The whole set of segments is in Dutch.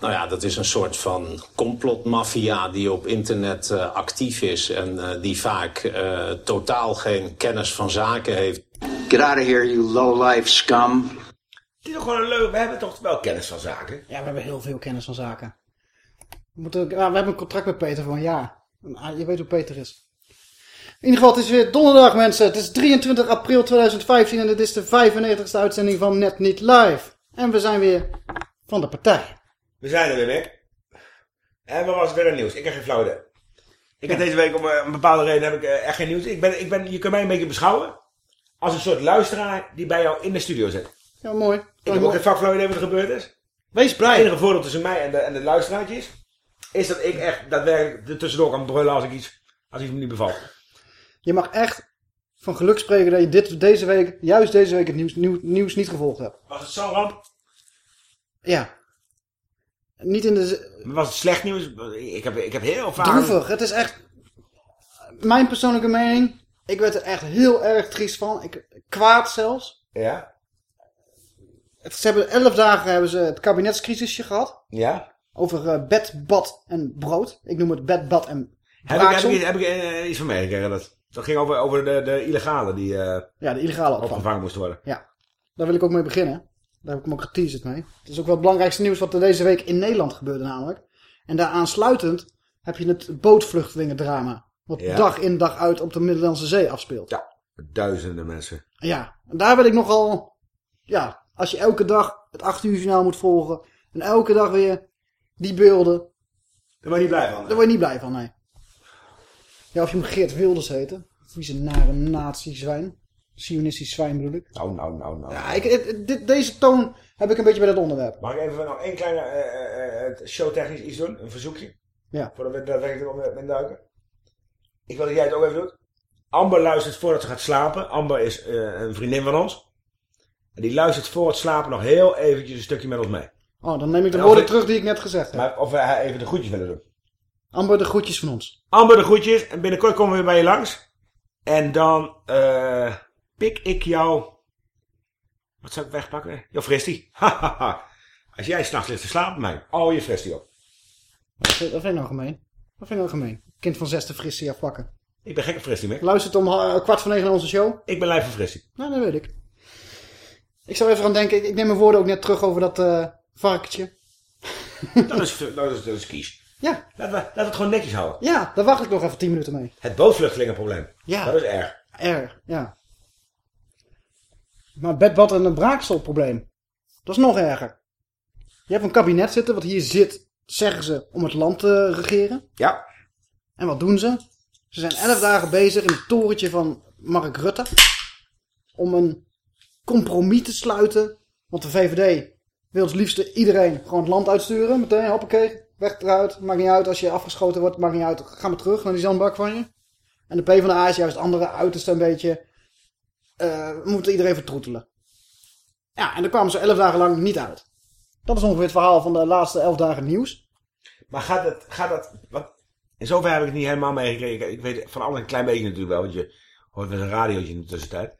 Nou ja, dat is een soort van complotmafia die op internet eh, actief is en eh, die vaak eh, totaal geen kennis van zaken heeft. Get out of here, you low-life scum. Het is toch gewoon een leuk... We hebben toch wel kennis van zaken? Ja, we hebben heel veel kennis van zaken. We, moeten, ja, we hebben een contract met Peter voor een jaar. Ah, Je weet hoe Peter is. In ieder geval, het is weer donderdag mensen. Het is 23 april 2015 en dit is de 95ste uitzending van Net Niet Live. En we zijn weer van de partij. We zijn er weer, Mick. En wat was het weer een nieuws? Ik heb geen flauw idee. Ik heb deze week om eh, een bepaalde reden heb ik eh, echt geen nieuws. Ik ben, ik ben, je kunt mij een beetje beschouwen als een soort luisteraar die bij jou in de studio zit. Ja, mooi. Ik heb ook geen flauw idee wat er gebeurd is. Wees Het blij. enige voordeel tussen mij en de, en de luisteraartjes is dat ik echt daadwerkelijk er tussendoor kan brullen als ik iets, als iets me niet bevalt. Je mag echt van geluk spreken dat je dit, deze week, juist deze week het nieuws, nieuw- nieuws niet gevolgd hebt. Was het zo'n ramp? Ja. Niet in de... Was het slecht nieuws? Ik heb, ik heb heel vaak... Droevig. Het is echt... Mijn persoonlijke mening. Ik werd er echt heel erg triest van. Ik, kwaad zelfs. Ja? Het- Ze hebben elf dagen hebben ze het kabinetscrisisje gehad. Ja? Over eh, bed, bad en brood. Ik noem het bed, bad en Heb ik, heb ik, heb ik eh, iets van meegekregen? Dat, dat ging over, over de, de illegale die eh, Ja, de illegale opvang. opgevangen moesten worden. Ja. Daar wil ik ook mee beginnen. Daar heb ik hem ook geteaserd mee. Het is ook wel het belangrijkste nieuws wat er deze week in Nederland gebeurde namelijk. En daar aansluitend heb je het bootvluchtelingendrama. Wat Ja. dag in dag uit op de Middellandse Zee afspeelt. Ja, duizenden mensen. Ja, en daar wil ik nogal... Ja, als je elke dag het 8 uur journaal moet volgen... en elke dag weer die beelden... Daar word je niet blij van. Daar word je niet blij van, nee. Ja, of je hem Geert Wilders heette. Vieze nare nazi-zwijn. Sionistisch zwijn bedoel ik. Nou, nou, nou, nou. Ja, ik, het- dit, deze toon heb ik een beetje bij dat onderwerp. Mag ik even nog één kleine eh, eh, showtechnisch iets doen? Een verzoekje? Ja. Voordat we daadwerkelijk op in duiken. Ik wil dat jij het ook even doet. Amber luistert voordat ze gaat slapen. Amber is een vriendin van ons. En die luistert voor het slapen nog heel eventjes een stukje met ons mee. Oh, dan neem ik de En woorden ik- terug die ik net gezegd heb. Maar of wij even de groetjes willen doen. Amber, de groetjes van ons. Amber, de groetjes. En binnenkort komen we weer bij je langs. En dan eh, pik ik jou... Wat zou ik wegpakken? Jouw fristie. Als jij s'nachts ligt te slapen, mij. Oh, je fristie op. Dat vind, ik nou gemeen. Dat vind ik nou gemeen. Kind van zes de fristie afpakken. Ik ben gek op fristie, Mick. Luistert om eh, kwart voor negen naar onze show. Ik ben lijf van fristie. Nou, dat weet ik. Ik zou even gaan denken. Ik, ik neem mijn woorden ook net terug over dat eh varkentje. Dat is, dat is, dat is kies. Ja, Laten we, laten we het gewoon netjes houden. ja, daar wacht ik nog even tien minuten mee. Het bootvluchtelingenprobleem. Ja. Dat is erg. Erg, ja. Maar bedbad en een braakselprobleem. Dat is nog erger. Je hebt een kabinet zitten wat hier zit, zeggen ze, om het land te regeren. Ja. En wat doen ze? Ze zijn elf dagen bezig in het torentje van Mark Rutte. Om een compromis te sluiten. Want de VVD wil het liefste iedereen gewoon het land uitsturen. Meteen, hoppakee, weg eruit. Maakt niet uit als je afgeschoten wordt, maakt niet uit. Ga maar terug naar die zandbak van je. En de PvdA is juist andere uiterste een beetje... eh, we moeten iedereen vertroetelen. Ja, en daar kwamen ze elf dagen lang niet uit. Dat is ongeveer het verhaal van de laatste elf dagen nieuws. Maar gaat het, gaat dat, wat, in zover heb ik het niet helemaal meegekregen. Ik weet van alles een klein beetje natuurlijk wel, want je hoort wel een radiootje in de tussentijd.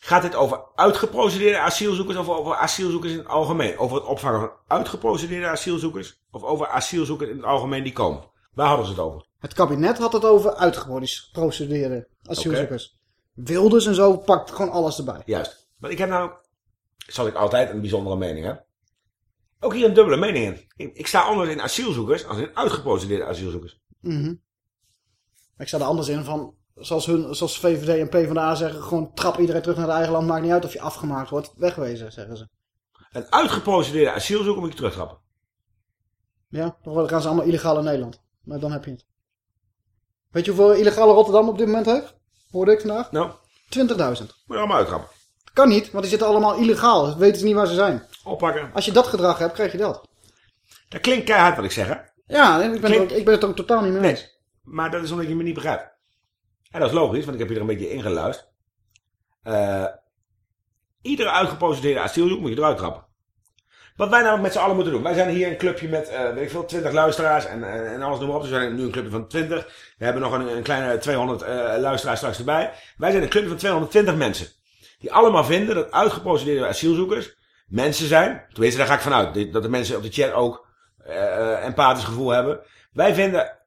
Gaat dit over uitgeprocedeerde asielzoekers of over asielzoekers in het algemeen? Over het opvangen van uitgeprocedeerde asielzoekers of over asielzoekers in het algemeen die komen? Waar hadden ze het over? Het kabinet had het over uitgeprocedeerde asielzoekers. Wilders en zo pakt gewoon alles erbij. Juist. Maar ik heb nou, zal ik altijd een bijzondere mening hebben. Ook hier een dubbele mening in. Ik, sta anders in asielzoekers als in uitgeprocedeerde asielzoekers. Mhm. Ik sta er anders in van zoals, hun, zoals VVD en PvdA zeggen, gewoon trap iedereen terug naar het eigen land. Maakt niet uit of je afgemaakt wordt. Wegwezen, zeggen ze. Een uitgeprocedeerde asielzoeker moet je terugtrappen. Ja, dan gaan ze allemaal illegaal in Nederland. Maar dan heb je het. Weet je hoeveel illegale Rotterdam op dit moment heeft? Hoorde ik vandaag? 20.000. Nou, moet je allemaal uittrappen. Dat kan niet, want die zitten allemaal illegaal. Dus weten ze niet waar ze zijn. Oppakken. Als je dat gedrag hebt, krijg je dat. Dat klinkt keihard wat ik zeg, hè? Ja, ik ben, het ook, ik ben het ook totaal niet mee Nee. eens. Maar dat is omdat je me niet begrijpt. En dat is logisch, want ik heb je er een beetje ingeluisterd. Eh iedere uitgeprocedeerde asielzoek moet je eruit trappen. Wat wij nou met z'n allen moeten doen. Wij zijn hier een clubje met, eh, weet ik veel, 20 luisteraars en, en, en alles noem maar op. Dus we zijn nu een clubje van 20. We hebben nog een, een kleine 200 eh, luisteraars straks erbij. Wij zijn een clubje van 220 mensen. Die allemaal vinden dat uitgeprocedeerde asielzoekers mensen zijn. Tenminste, daar ga ik vanuit. Dat de mensen op de chat ook eh, eh, empathisch gevoel hebben. Wij vinden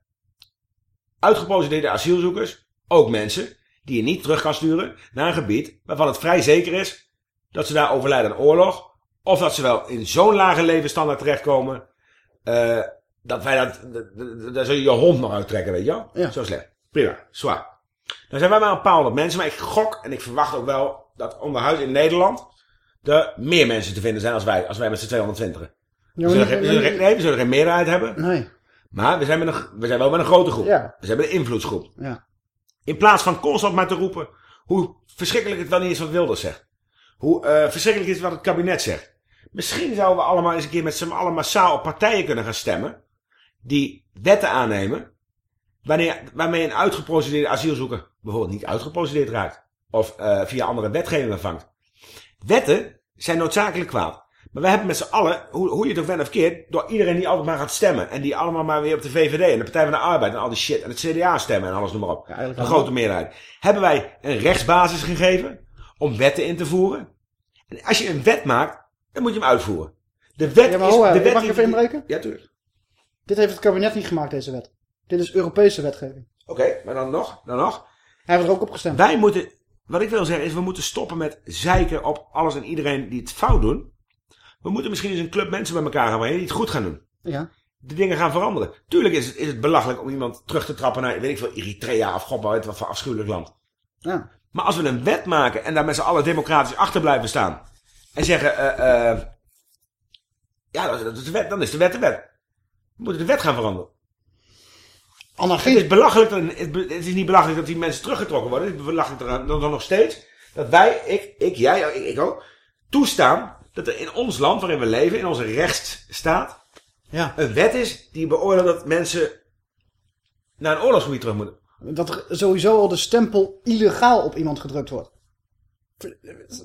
uitgeprocedeerde asielzoekers ook mensen die je niet terug kan sturen naar een gebied waarvan het vrij zeker is dat ze daar overlijden aan oorlog. Of dat ze wel in zo'n lage levensstandaard terechtkomen. eh, dat wij dat, daar zul je je hond nog uittrekken, weet je wel? Ja. Zo slecht. Prima, zwaar. Dan zijn wij maar een paar honderd mensen, maar ik gok en ik verwacht ook wel dat onderhuis in Nederland er meer mensen te vinden zijn als wij, als wij met z'n 220. Ja, We zullen, geen, we zullen geen- nee, we zullen geen meerderheid hebben, Nee, maar we zijn, met een, we zijn wel met een grote groep. Ja. We zijn met een invloedsgroep. ja. In plaats van constant maar te roepen hoe verschrikkelijk het wel niet is wat Wilders zegt. Hoe eh, verschrikkelijk is wat het kabinet zegt. Misschien zouden we allemaal eens een keer met z'n allen massaal op partijen kunnen gaan stemmen. Die wetten aannemen. Wanneer, waarmee een uitgeprocedeerde asielzoeker bijvoorbeeld niet uitgeprocedeerd raakt. Of eh, via andere wetgevingen vangt. Wetten zijn noodzakelijk kwaad. Maar wij hebben met z'n allen, hoe, hoe je het ook bent of keert, door iedereen die altijd maar gaat stemmen. En die allemaal maar weer op de VVD en de Partij van de Arbeid en al die shit. En het CDA stemmen en alles noem maar op. een wel. grote meerderheid. Hebben wij een rechtsbasis gegeven om wetten in te voeren. En als je een wet maakt, dan moet je hem uitvoeren. De wet Ja, maar is... de eh, wet mag ik even inbreken? Ja, tuurlijk. Dit heeft het kabinet niet gemaakt, deze wet. Dit is Europese wetgeving. Oké, maar dan nog, dan nog. Hij heeft er ook op gestemd. Wij moeten, wat ik wil zeggen is, we moeten stoppen met zeiken op alles en iedereen die het fout doen. We moeten misschien eens een club mensen bij elkaar gaan brengen die het goed gaan doen. Ja. De dingen gaan veranderen. Tuurlijk is het, is het belachelijk om iemand terug te trappen naar, weet ik veel, Eritrea of god weet wat voor afschuwelijk land. ja. Maar als we een wet maken en daar met z'n allen democratisch achter blijven staan. En zeggen, eh, eh, ja, dat, dat is de wet, dan is de wet de wet. We moeten de wet gaan veranderen. Het Anarchie. is belachelijk, dat- het het is niet belachelijk dat die mensen teruggetrokken worden. Het is belachelijk dan, dan nog steeds dat wij, ik, ik jij, ik, ik ook, toestaan dat er in ons land waarin we leven, in onze rechtsstaat, Ja. een wet is die beoordeelt dat mensen naar een oorlogsgebied terug moeten. Dat er sowieso al de stempel illegaal op iemand gedrukt wordt.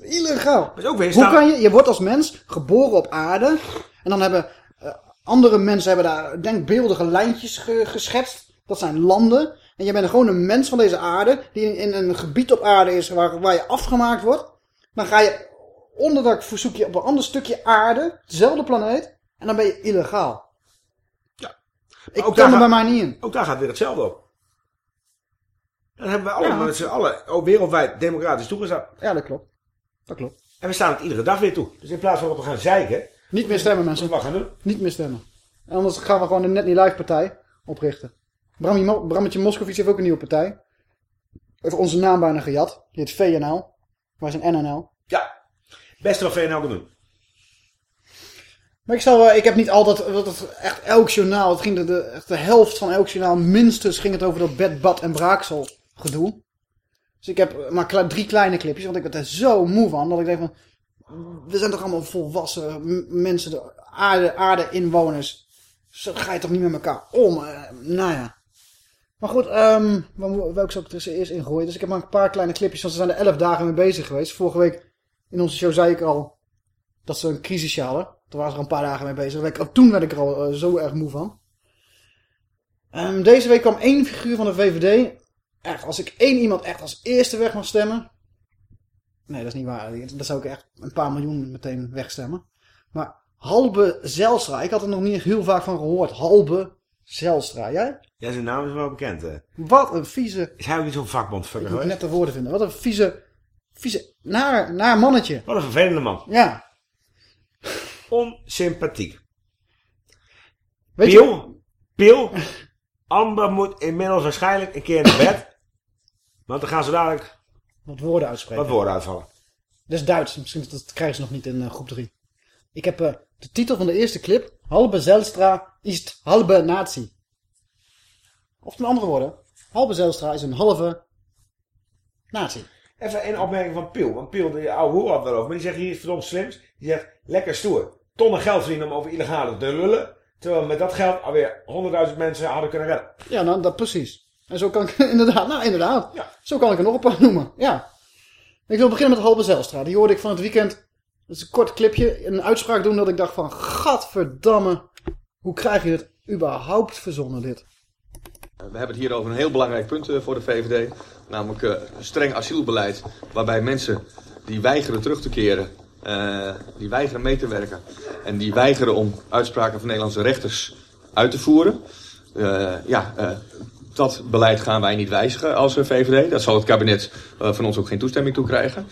Illegaal. Dat is ook weer Hoe kan je, je wordt als mens geboren op aarde. En dan hebben eh, andere mensen hebben daar denkbeeldige lijntjes ge- geschetst. Dat zijn landen. En je bent gewoon een mens van deze aarde. Die in, in een gebied op aarde is waar, waar je afgemaakt wordt. Dan ga je onderdak verzoek je op een ander stukje aarde. Dezelfde planeet. En dan ben je illegaal. Ja. Ik kan er bij mij niet in. Ook daar gaat weer hetzelfde op. Dan hebben we allemaal Ja. met z'n allen wereldwijd democratisch toegestaan. Ja, dat klopt. Dat klopt. En we staan het iedere dag weer toe. Dus in plaats van dat we gaan zeiken, Niet meer stemmen mensen. wat gaan doen. Niet meer stemmen. En anders gaan we gewoon een Net Niet Live partij oprichten. Bramje Mo- Brammetje Moscovici heeft ook een nieuwe partij. Heeft onze naam bijna gejat. Die heet VNL. Wij zijn NNL. Ja, beste wat VNL kan doen. Maar ik, zal, eh, ik heb niet altijd, wat het, echt elk journaal, het ging de, de, echt de helft van elk journaal, minstens ging het over dat bed, bad en braaksel gedoe. Dus ik heb maar drie kleine clipjes, want ik werd er zo moe van, dat ik denk van, we zijn toch allemaal volwassen mensen, de aarde, aarde inwoners. Zo ga je toch niet met elkaar om? Eh, nou ja. Maar goed, waar moet- welke zou ik er eerst ingooien? Dus ik heb maar een paar kleine clipjes, want ze zijn er elf dagen mee bezig geweest. Vorige week in onze show zei ik al dat ze een crisis hadden. Toen waren ze er een paar dagen mee bezig. Toen werd ik er al eh, zo erg moe van. Ehm, deze week kwam één figuur van de VVD. Echt, als ik één iemand echt als eerste weg mag stemmen. Nee, dat is niet waar. Dan zou ik echt een paar miljoen meteen wegstemmen. Maar Halbe Zelstra. Ik had er nog niet heel vaak van gehoord. Halbe Zelstra. Jij? Ja, zijn naam is wel bekend. hè. Wat een vieze... Is hij ook niet zo'n vakbondfucker Ik moet net de woorden vinden. Wat een vieze... Vieze... Naar, naar mannetje. Wat een vervelende man. Ja. Onsympathiek. Weet je... Pil, Amber moet inmiddels waarschijnlijk een keer naar bed. Want dan gaan ze dadelijk Wat woorden uitspreken. wat woorden uitvallen. Dat is Duits. Misschien dat krijgen ze nog niet in eh, groep 3. Ik heb eh, de titel van de eerste clip. Halbe Zelstra is halbe nazi. Of met andere woorden. Halbe Zelstra is een halve nazi. Even een opmerking van Piel. Want Piel, die oude hoer had erover. Maar die zegt hier is verdomd slims. Die zegt, lekker stoer. Tonnen geld verdienen om over illegale te lullen. Terwijl we met dat geld alweer 100.000 mensen hadden kunnen redden. Ja, nou, dat precies. En zo kan ik inderdaad, nou inderdaad. Ja. Zo kan ik er nog een paar noemen. Ja. Ik wil beginnen met Halbe Zelstra. Die hoorde ik van het weekend. Dat is een kort clipje. Een uitspraak doen dat ik dacht van, gadverdamme. Hoe krijg je dit überhaupt verzonnen dit? We hebben het hier over een heel belangrijk punt eh, voor de VVD. Namelijk eh, een streng asielbeleid. Waarbij mensen die weigeren terug te keren, eh, die weigeren mee te werken. En die weigeren om uitspraken van Nederlandse rechters uit te voeren. Eh, ja, eh, dat beleid gaan wij niet wijzigen als eh, VVD. Dat zal het kabinet eh, van ons ook geen toestemming toe krijgen.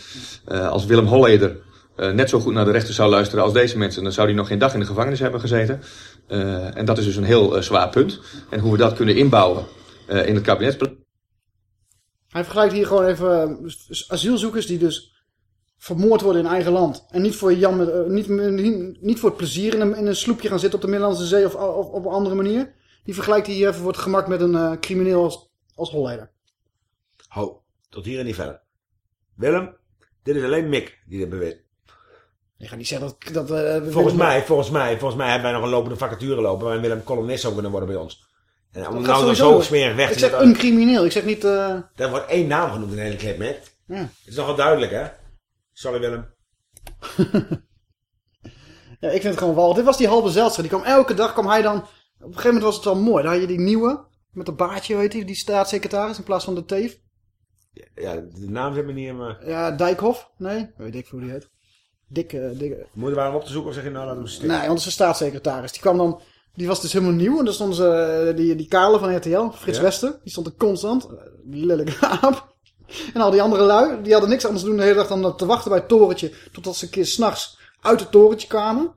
Eh, als Willem Holleder net zo goed naar de rechter zou luisteren als deze mensen, dan zou hij nog geen dag in de gevangenis hebben gezeten. En dat is dus een heel zwaar punt. En hoe we dat kunnen inbouwen in het kabinetsbeleid. Hij vergelijkt hier gewoon even asielzoekers die dus vermoord worden in eigen land. En niet voor, niet, niet, niet voor het plezier in een, in een sloepje gaan zitten op de Middellandse Zee of, of op een andere manier. Die vergelijkt hij hier even voor het gemak met een eh, crimineel als, als Holleder. Ho, tot hier en niet verder. Willem, dit is alleen Mick die dit beweert. Ik ga niet zeggen dat... dat eh, Volgens mij, volgens mij, volgens mij hebben wij nog een lopende vacature lopen waarin Willem columnist zou kunnen worden bij ons. En om nou sowieso. zo smerig weg Ik te zeg zetten. een crimineel. Ik zeg niet... eh, Er wordt één naam genoemd in de hele clip, Mick. ja. Het is nogal duidelijk, hè? Sorry, Willem. ja, ik vind het gewoon wel. Dit was die halve Zelstra. Die kwam elke dag, kwam hij dan... Op een gegeven moment was het wel mooi. Dan had je die nieuwe, met een baardje, weet je, die staatssecretaris in plaats van de teef. Ja, de naam zit me niet in. Ja, Dijkhoff? Nee, weet ik hoe die heet. Dikke, dikke... Moeten we hem op te zoeken of zeg je nou laten we stikken? Nee, want het is een staatssecretaris. Die kwam dan... Die was dus helemaal nieuw. En daar stonden ze... eh, Die, die kale van RTL, Frits Ja. Wester. Die stond er constant. eh, Die lelijke aap. En al die andere lui, die hadden niks anders te doen de hele dag dan te wachten bij het torentje. Totdat ze een keer s'nachts uit het torentje kwamen.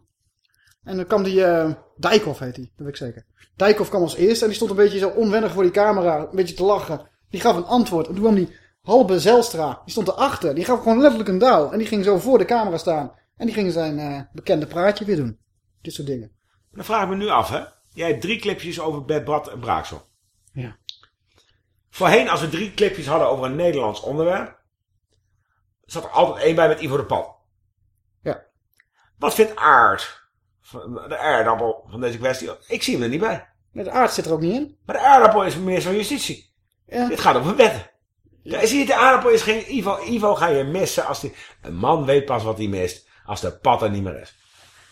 En dan kwam die... eh Dijkhoff heet die, dat weet ik zeker. Dijkhoff kwam als eerste. En die stond een beetje zo onwennig voor die camera. Een beetje te lachen. Die gaf een antwoord. En toen kwam die Halbe Zelstra. Die stond erachter. Die gaf gewoon letterlijk een douw. En die ging zo voor de camera staan. En die ging zijn eh, bekende praatje weer doen. Dit soort dingen. Dan vraag ik me nu af, hè? Jij hebt drie clipjes over Bert Brad en Braaksel. Ja. Voorheen, als we drie clipjes hadden over een Nederlands onderwerp, zat er altijd één bij met Ivo de Pan. Ja. Wat vindt Aard, de aardappel van deze kwestie? Ik zie hem er niet bij. Met de aard zit er ook niet in. Maar de aardappel is minister van Justitie. Ja. Dit gaat over wetten. Ja. Zie je, de aardappel is geen... Ivo, Ivo ga je missen als die... Een man weet pas wat hij mist als de pat er niet meer is.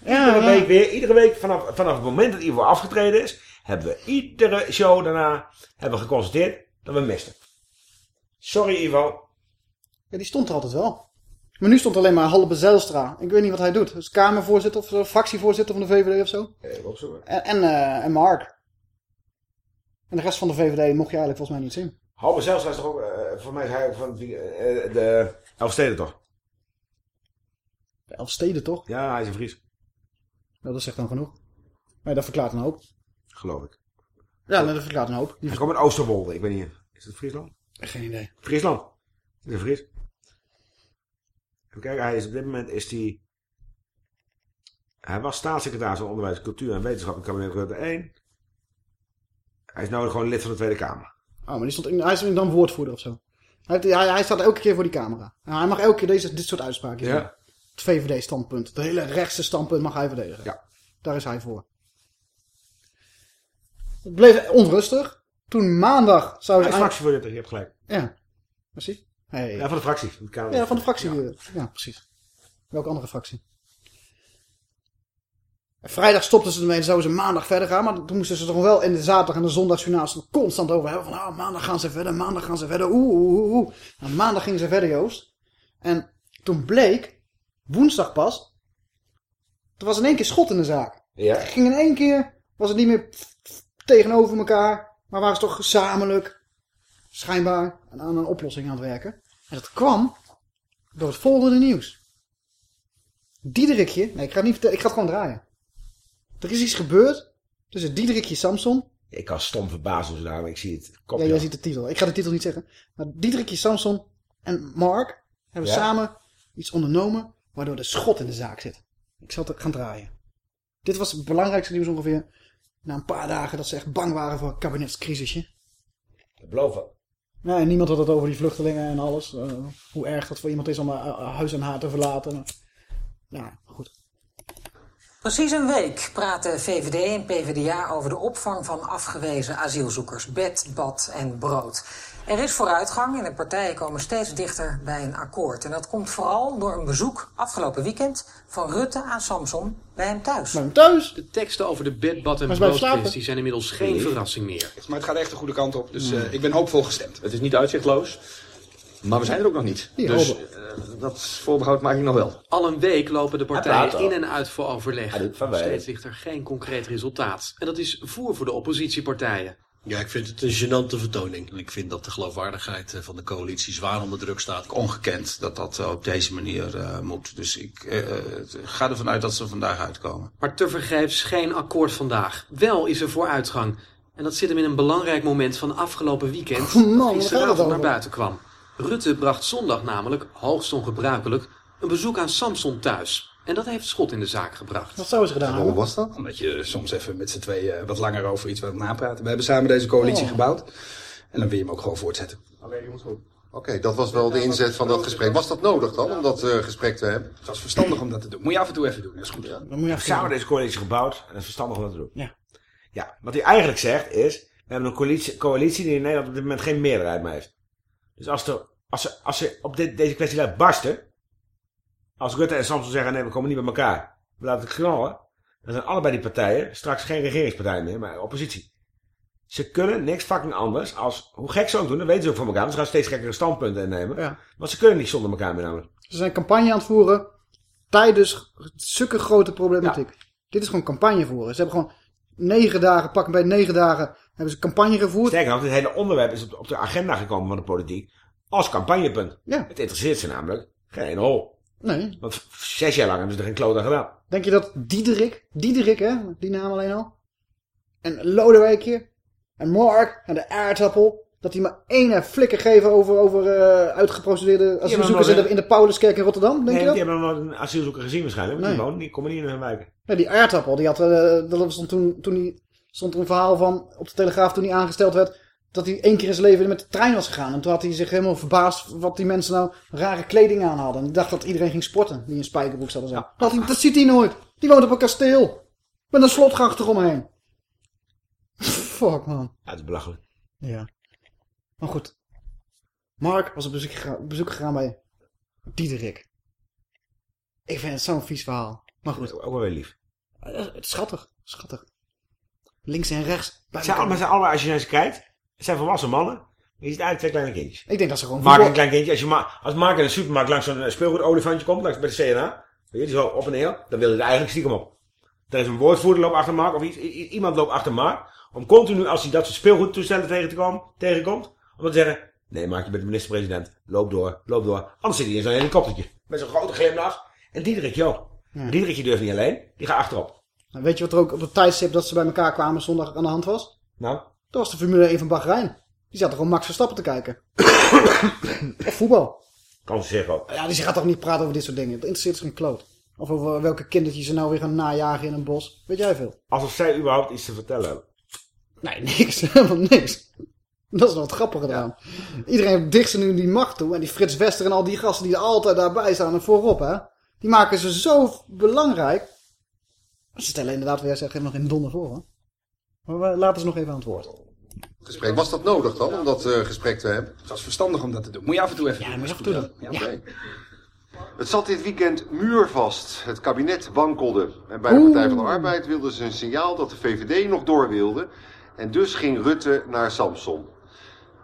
Ja, Iedere week weer, iedere week vanaf, vanaf het moment dat Ivo afgetreden is, hebben we iedere show daarna hebben we geconstateerd dat we misten. Sorry Ivo. Ja, die stond er altijd wel. Maar nu stond alleen maar Halbe Zijlstra. Ik weet niet wat hij doet. Dus kamervoorzitter of fractievoorzitter van de VVD of zo. Opzoeken. En, en, eh, en Mark. En de rest van de VVD mocht je eigenlijk volgens mij niet zien. Halbe Zijlstra is toch ook, eh, voor mij is hij van eh, de Elfsteden toch? Elf steden toch? Ja, hij is een Fries, Nou, dat zegt dan genoeg. Maar dat verklaart een hoop. geloof ik. Ja, dat verklaart een hoop. Die Hij komt uit Oosterwolde, ik weet niet. Is het Friesland? Geen idee. Friesland. Is een Fries. Kijken, hij is op dit moment is hij... Hij was staatssecretaris van Onderwijs, Cultuur en Wetenschap in kabinet Rutte 1. Hij is nu gewoon lid van de Tweede Kamer. Oh, maar die stond in, hij is dan woordvoerder of zo. Hij, hij, hij staat elke keer voor die camera. Nou, hij mag elke keer deze, dit soort uitspraken doen. Het VVD-standpunt. Het hele rechtse standpunt mag hij verdedigen. Ja. Daar is hij voor. Het bleef onrustig. Toen maandag zou Hij is fractievoorzitter, je hebt gelijk. Ja, precies. Hey. Ja, van de fractie. Van de, Kamer. Ja, van de fractie. Ja, precies. Welke andere fractie? Vrijdag stopten ze ermee en zouden ze maandag verder gaan. Maar toen moesten ze toch wel in de zaterdag en de zondagsjournaals er constant over hebben. Van ah, maandag gaan ze verder, maandag gaan ze verder. Oeh, oeh, oeh, oeh. Nou, maandag gingen ze verder, Joost. En toen bleek, woensdag pas, er was in één keer schot in de zaak. Ja. Het ging in één keer, was het niet meer tegenover elkaar. Maar waren ze toch gezamenlijk, schijnbaar, aan een oplossing aan het werken. En dat kwam door het volgende nieuws. Diederikje, nee ik ga het niet vertellen, ik ga het gewoon draaien. Er is iets gebeurd tussen Diederikje Samson Ik kan stom verbazen zo maar ik zie het Ja, kopje. jij ziet de titel. Ik ga de titel niet zeggen. Maar Diederikje Samson en Mark hebben Ja. samen iets ondernomen waardoor de schot in de zaak zit. Ik zal het gaan draaien. Dit was het belangrijkste nieuws ongeveer. Na een paar dagen dat ze echt bang waren voor een kabinetscrisisje. Ik beloof Ja, en niemand had het over die vluchtelingen en alles. Eh, hoe erg dat voor iemand is om eh, eh, huis en haar te verlaten. Nou, goed. Precies een week praten VVD en PvdA over de opvang van afgewezen asielzoekers. Bed, bad en brood. Er is vooruitgang en de partijen komen steeds dichter bij een akkoord. En dat komt vooral door een bezoek afgelopen weekend van Rutte aan Samson bij hem thuis. Maar thuis? De teksten over de bed, bad en broodkwestie zijn inmiddels geen verrassing meer. Maar het gaat echt de goede kant op, dus eh, ik ben hoopvol gestemd. Het is niet uitzichtloos, maar we zijn er ook nog niet. Die dus eh, dat voorbehoud maak ik nog wel. Al een week lopen de partijen in en uit voor overleg. Steeds ligt er geen concreet resultaat. En dat is voer voor de oppositiepartijen. Ja, ik vind het een gênante vertoning. Ik vind dat de geloofwaardigheid eh, van de coalitie zwaar onder druk staat. Ongekend dat dat eh, op deze manier eh, moet. Dus ik ga ervan uit dat ze vandaag uitkomen. Maar tevergeefs geen akkoord vandaag. Wel is er vooruitgang. En dat zit hem in een belangrijk moment van afgelopen weekend. Man, dat gisteravond naar buiten kwam. Rutte bracht zondag namelijk, hoogst ongebruikelijk, een bezoek aan Samson thuis. En dat heeft schot in de zaak gebracht. Wat zou ze gedaan hebben? was dat? Omdat je soms even met z'n tweeën wat langer over iets wilt napraten. We hebben samen deze coalitie Oh. gebouwd. En dan wil je hem ook gewoon voortzetten. Oké, dat was wel de inzet van dat gesprek. Was dat nodig dan, om dat eh, gesprek te hebben? Het was verstandig om dat te doen. Moet je af en toe even doen, dat is goed. Dan moet je We hebben even samen deze coalitie gebouwd en het is verstandig om dat te doen. Ja. Ja, wat hij eigenlijk zegt is, we hebben een coalitie, coalitie die in Nederland op dit moment geen meerderheid meer heeft. Dus als, er, als, ze, als ze op dit, deze kwestie laat barsten, als Rutte en Samson zeggen, nee, we komen niet bij elkaar, we laten het knallen, dan zijn allebei die partijen straks geen regeringspartij meer, maar oppositie. Ze kunnen niks fucking anders als, hoe gek ze ook doen, dat weten ze ook van elkaar, want ze gaan steeds gekkere standpunten innemen. Ja. Want ze kunnen niet zonder elkaar meer namelijk. Ze zijn campagne aan het voeren tijdens zulke grote problematiek. Dit is gewoon campagne voeren. Ze hebben gewoon negen dagen, pakken bij negen dagen, hebben ze campagne gevoerd. Sterker nog, dit hele onderwerp is op, op de agenda gekomen van de politiek als campagnepunt. Ja. Het interesseert ze namelijk geen hol. Nee. Want zes jaar lang hebben ze er geen kloot aan gedaan. Denk je dat Diederik, Diederik hè, die naam alleen al, en Lodewijkje, en Mark, en de aardappel, dat die maar één flikker geven over, over eh, uitgeprocedeerde asielzoekers in de, in de Pauluskerk in Rotterdam, denk nee, je die dat? hebben nog een asielzoeker gezien waarschijnlijk. Want Nee. die wonen, die komen niet in hun wijken. Nee, die aardappel, die had, eh, dat stond toen, toen die, stond er een verhaal van op de Telegraaf toen hij aangesteld werd, dat hij één keer in zijn leven met de trein was gegaan. En toen had hij zich helemaal verbaasd wat die mensen nou rare kleding aan hadden. En dacht dat iedereen ging sporten, die in spijkerbroek zat en zo. Ja. Dat, hij- dat ziet hij nooit. Die woont op een kasteel. Met een slotgracht eromheen. Fuck, man. Ja, het is belachelijk. Ja. Maar goed. Mark was op bezoek, gega- bezoek gegaan bij Diederik. Ik vind het zo'n vies verhaal. Maar goed. Ook wel weer lief. Eh, Het is schattig. Schattig. Links en rechts. elkaar. zijn allemaal, als je naar ze kijkt, het zijn volwassen mannen. Je ziet eigenlijk twee kleine kindjes. Ik denk dat ze gewoon... Mark een klein kindje. Als, je ma als Mark in de supermarkt langs zo'n eh, speelgoedolifantje komt, langs bij de CNA, weet je, die zo op en neer, dan wil je er eigenlijk stiekem op. Er is een woordvoerder loopt achter Mark, of iets, iemand loopt achter Mark, om continu, als hij dat soort speelgoedtoestellen tegen te komen, tegenkomt, om dan te zeggen, nee Mark, je bent de minister-president, loop door, loop door. Anders zit hij in zo'n helikoptertje, met zo'n grote glimlach. En Diederik, joh. Ja. Diederikje durft niet alleen, die gaat achterop. Nou, weet je wat er ook op het tijdstip dat ze bij elkaar kwamen zondag aan de hand was? Nou, Dat was de Formule 1 van Bahrein. Die zat er gewoon Max Verstappen te kijken. of voetbal. kan ze zeggen ook. Ja, die gaat toch niet praten over dit soort dingen. Het interesseert ze geen kloot. Of over welke kindertjes ze nou weer gaan najagen in een bos. Weet jij veel? Alsof zij überhaupt iets te vertellen hebben. Nee, niks. Helemaal niks. Dat is nog wat grappiger eraan. Iedereen dicht ze nu die macht toe. En die Frits Wester en al die gasten die er altijd daarbij staan en voorop, hè. Die maken ze zo belangrijk. Ze stellen inderdaad, wat jij zegt, helemaal geen donder voor, hoor. Maar we laten ze nog even aan het woord. Gesprek. Was dat nodig dan, om dat eh, gesprek te hebben? Het was verstandig om dat te doen. Moet je af en toe even Ja, doen. moet je af en toe goed, doen. Ja. Het zat dit weekend muurvast. Het kabinet wankelde. En bij de Partij van de Arbeid wilden ze een signaal dat de VVD nog door wilde. En dus ging Rutte naar Samson.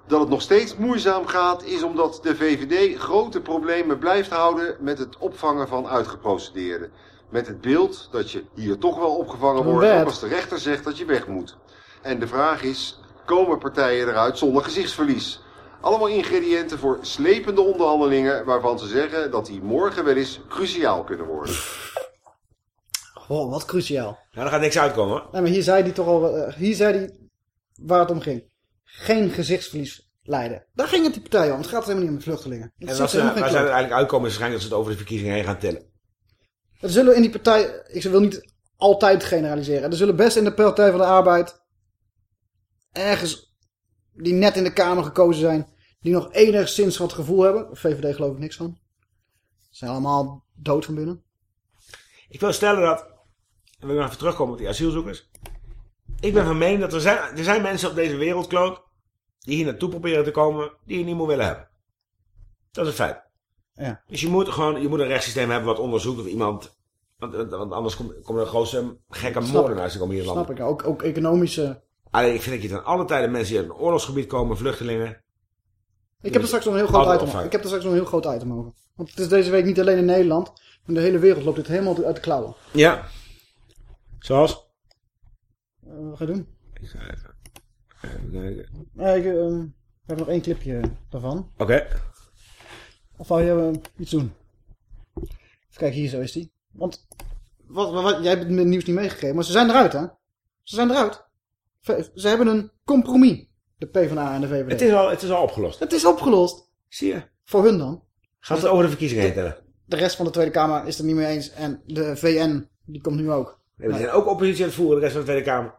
Dat het nog steeds moeizaam gaat is omdat de VVD grote problemen blijft houden met het opvangen van uitgeprocedeerden. Met het beeld dat je hier toch wel opgevangen wordt ook als de rechter zegt dat je weg moet. En de vraag is, komen partijen eruit zonder gezichtsverlies? Allemaal ingrediënten voor slepende onderhandelingen waarvan ze zeggen dat die morgen wel eens cruciaal kunnen worden. Oh, wat cruciaal. Nou, dan gaat niks uitkomen hoor. Nee, maar hier zei hij toch al, eh, hier zei hij waar het om ging. Geen gezichtsverlies leiden. Daar ging het die partij om. Het gaat helemaal niet om de vluchtelingen. Het En als ze, waar ze uiteindelijk uitkomen is waarschijnlijk dat ze het over de verkiezingen heen gaan tellen. Er zullen in die partij, ik wil niet altijd generaliseren. Er zullen best in de Partij van de Arbeid ergens die net in de Kamer gekozen zijn, die nog enigszins wat gevoel hebben. VVD geloof ik niks van. Ze zijn allemaal dood van binnen. Ik wil stellen dat, en we gaan even terugkomen op die asielzoekers. Ik ben van mening dat er zijn, er zijn mensen op deze wereldkloot die hier naartoe proberen te komen, die je niet moet willen hebben. Dat is een feit. Ja. Dus je moet gewoon, je moet een rechtssysteem hebben wat onderzoekt of iemand, want, want anders komt komen er grootste gekke moordenaars komen hier in Snap ik. Ook, ook economische... Alleen ik vind dat je ten alle tijden mensen die uit een oorlogsgebied komen, vluchtelingen. Ik heb er straks nog een heel groot item over. Ik heb er straks nog een heel groot item over. Want het is deze week niet alleen in Nederland. In de hele wereld loopt dit helemaal uit de klauwen. Ja. Zoals? Eh, wat ga je doen? Ik ga even, even kijken. Eh, ik heb nog één clipje daarvan. Oké. Of wou je eh, iets doen? Even kijken, hier zo is die. Want wat, wat, wat- jij hebt het nieuws niet meegegeven, maar ze zijn eruit, hè? Ze zijn eruit. Ze hebben een compromis, de PvdA en de VVD. Het is al, het is al opgelost. Het is opgelost. Zie je? Voor hun dan. Gaat het over de verkiezingen heen tellen? De rest van de Tweede Kamer is het er niet mee eens. En de VN, die komt nu ook. Nee, we zijn ook oppositie aan het voeren, de rest van de Tweede Kamer.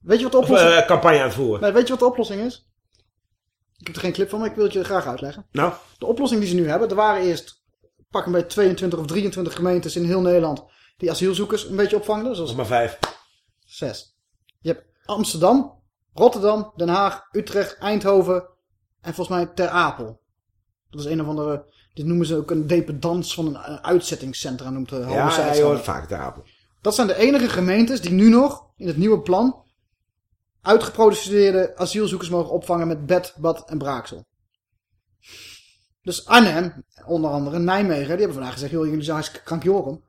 Weet je wat de Of oplossing eh, campagne aan het voeren. Nee, weet je wat de oplossing is? Ik heb er geen clip van, maar ik wil het je graag uitleggen. Nou? De oplossing die ze nu hebben, er waren eerst pak een beetje 22 of 23 gemeentes in heel Nederland die asielzoekers een beetje opvangen. Zoals maar vijf. Zes. Je hebt Amsterdam, Rotterdam, Den Haag, Utrecht, Eindhoven en volgens mij Ter Apel. Dat is een of andere, dit noemen ze ook een dependance van een uitzettingscentra, noemt de Ja, ja, je hoort vaak de apel. Dat zijn de enige gemeentes die nu nog in het nieuwe plan uitgeproduceerde asielzoekers mogen opvangen met bed, bad en braaksel. Dus Arnhem, onder andere Nijmegen, die hebben vandaag gezegd, joh, jullie zijn hartstikke krankjoren.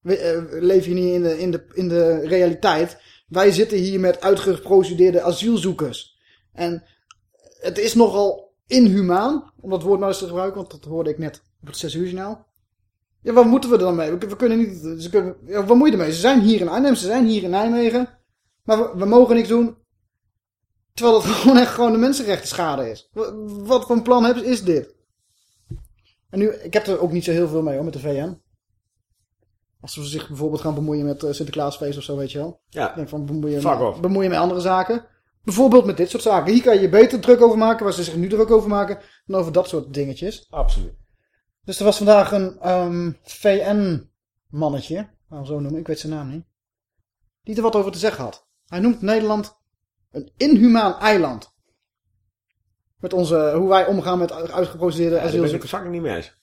We eh, leven hier niet in de, in, de, in de realiteit. Wij zitten hier met uitgeprocedeerde asielzoekers. En het is nogal inhumaan, om dat woord maar eens te gebruiken, want dat hoorde ik net op het 6 uur. Ja, wat moeten we er dan mee? We, kunnen niet, ze kunnen, ja, wat moet je ermee? Ze zijn hier in Arnhem, ze zijn hier in Nijmegen. Maar we mogen niks doen. Terwijl het gewoon echt gewoon de mensenrechten schade is. Wat, voor een plan hebben, is dit? En nu, ik heb er ook niet zo heel veel mee hoor, met de VN. Als ze zich bijvoorbeeld gaan bemoeien met eh, Sinterklaasfeest of zo, weet je wel. Ja. Ik denk van bemoeien, Fuck met, off. bemoeien met andere zaken. Bijvoorbeeld met dit soort zaken. Hier kan je beter druk over maken, waar ze zich nu druk over maken, dan over dat soort dingetjes. Absoluut. Dus er was vandaag een ehm, VN-mannetje, nou zo noemen, ik weet zijn naam niet, die er wat over te zeggen had. Hij noemt Nederland een inhumaan eiland. Met onze, hoe wij omgaan met uitgeprocedeerde Ja, daar ben ik het asielzoekers. niet mee eens.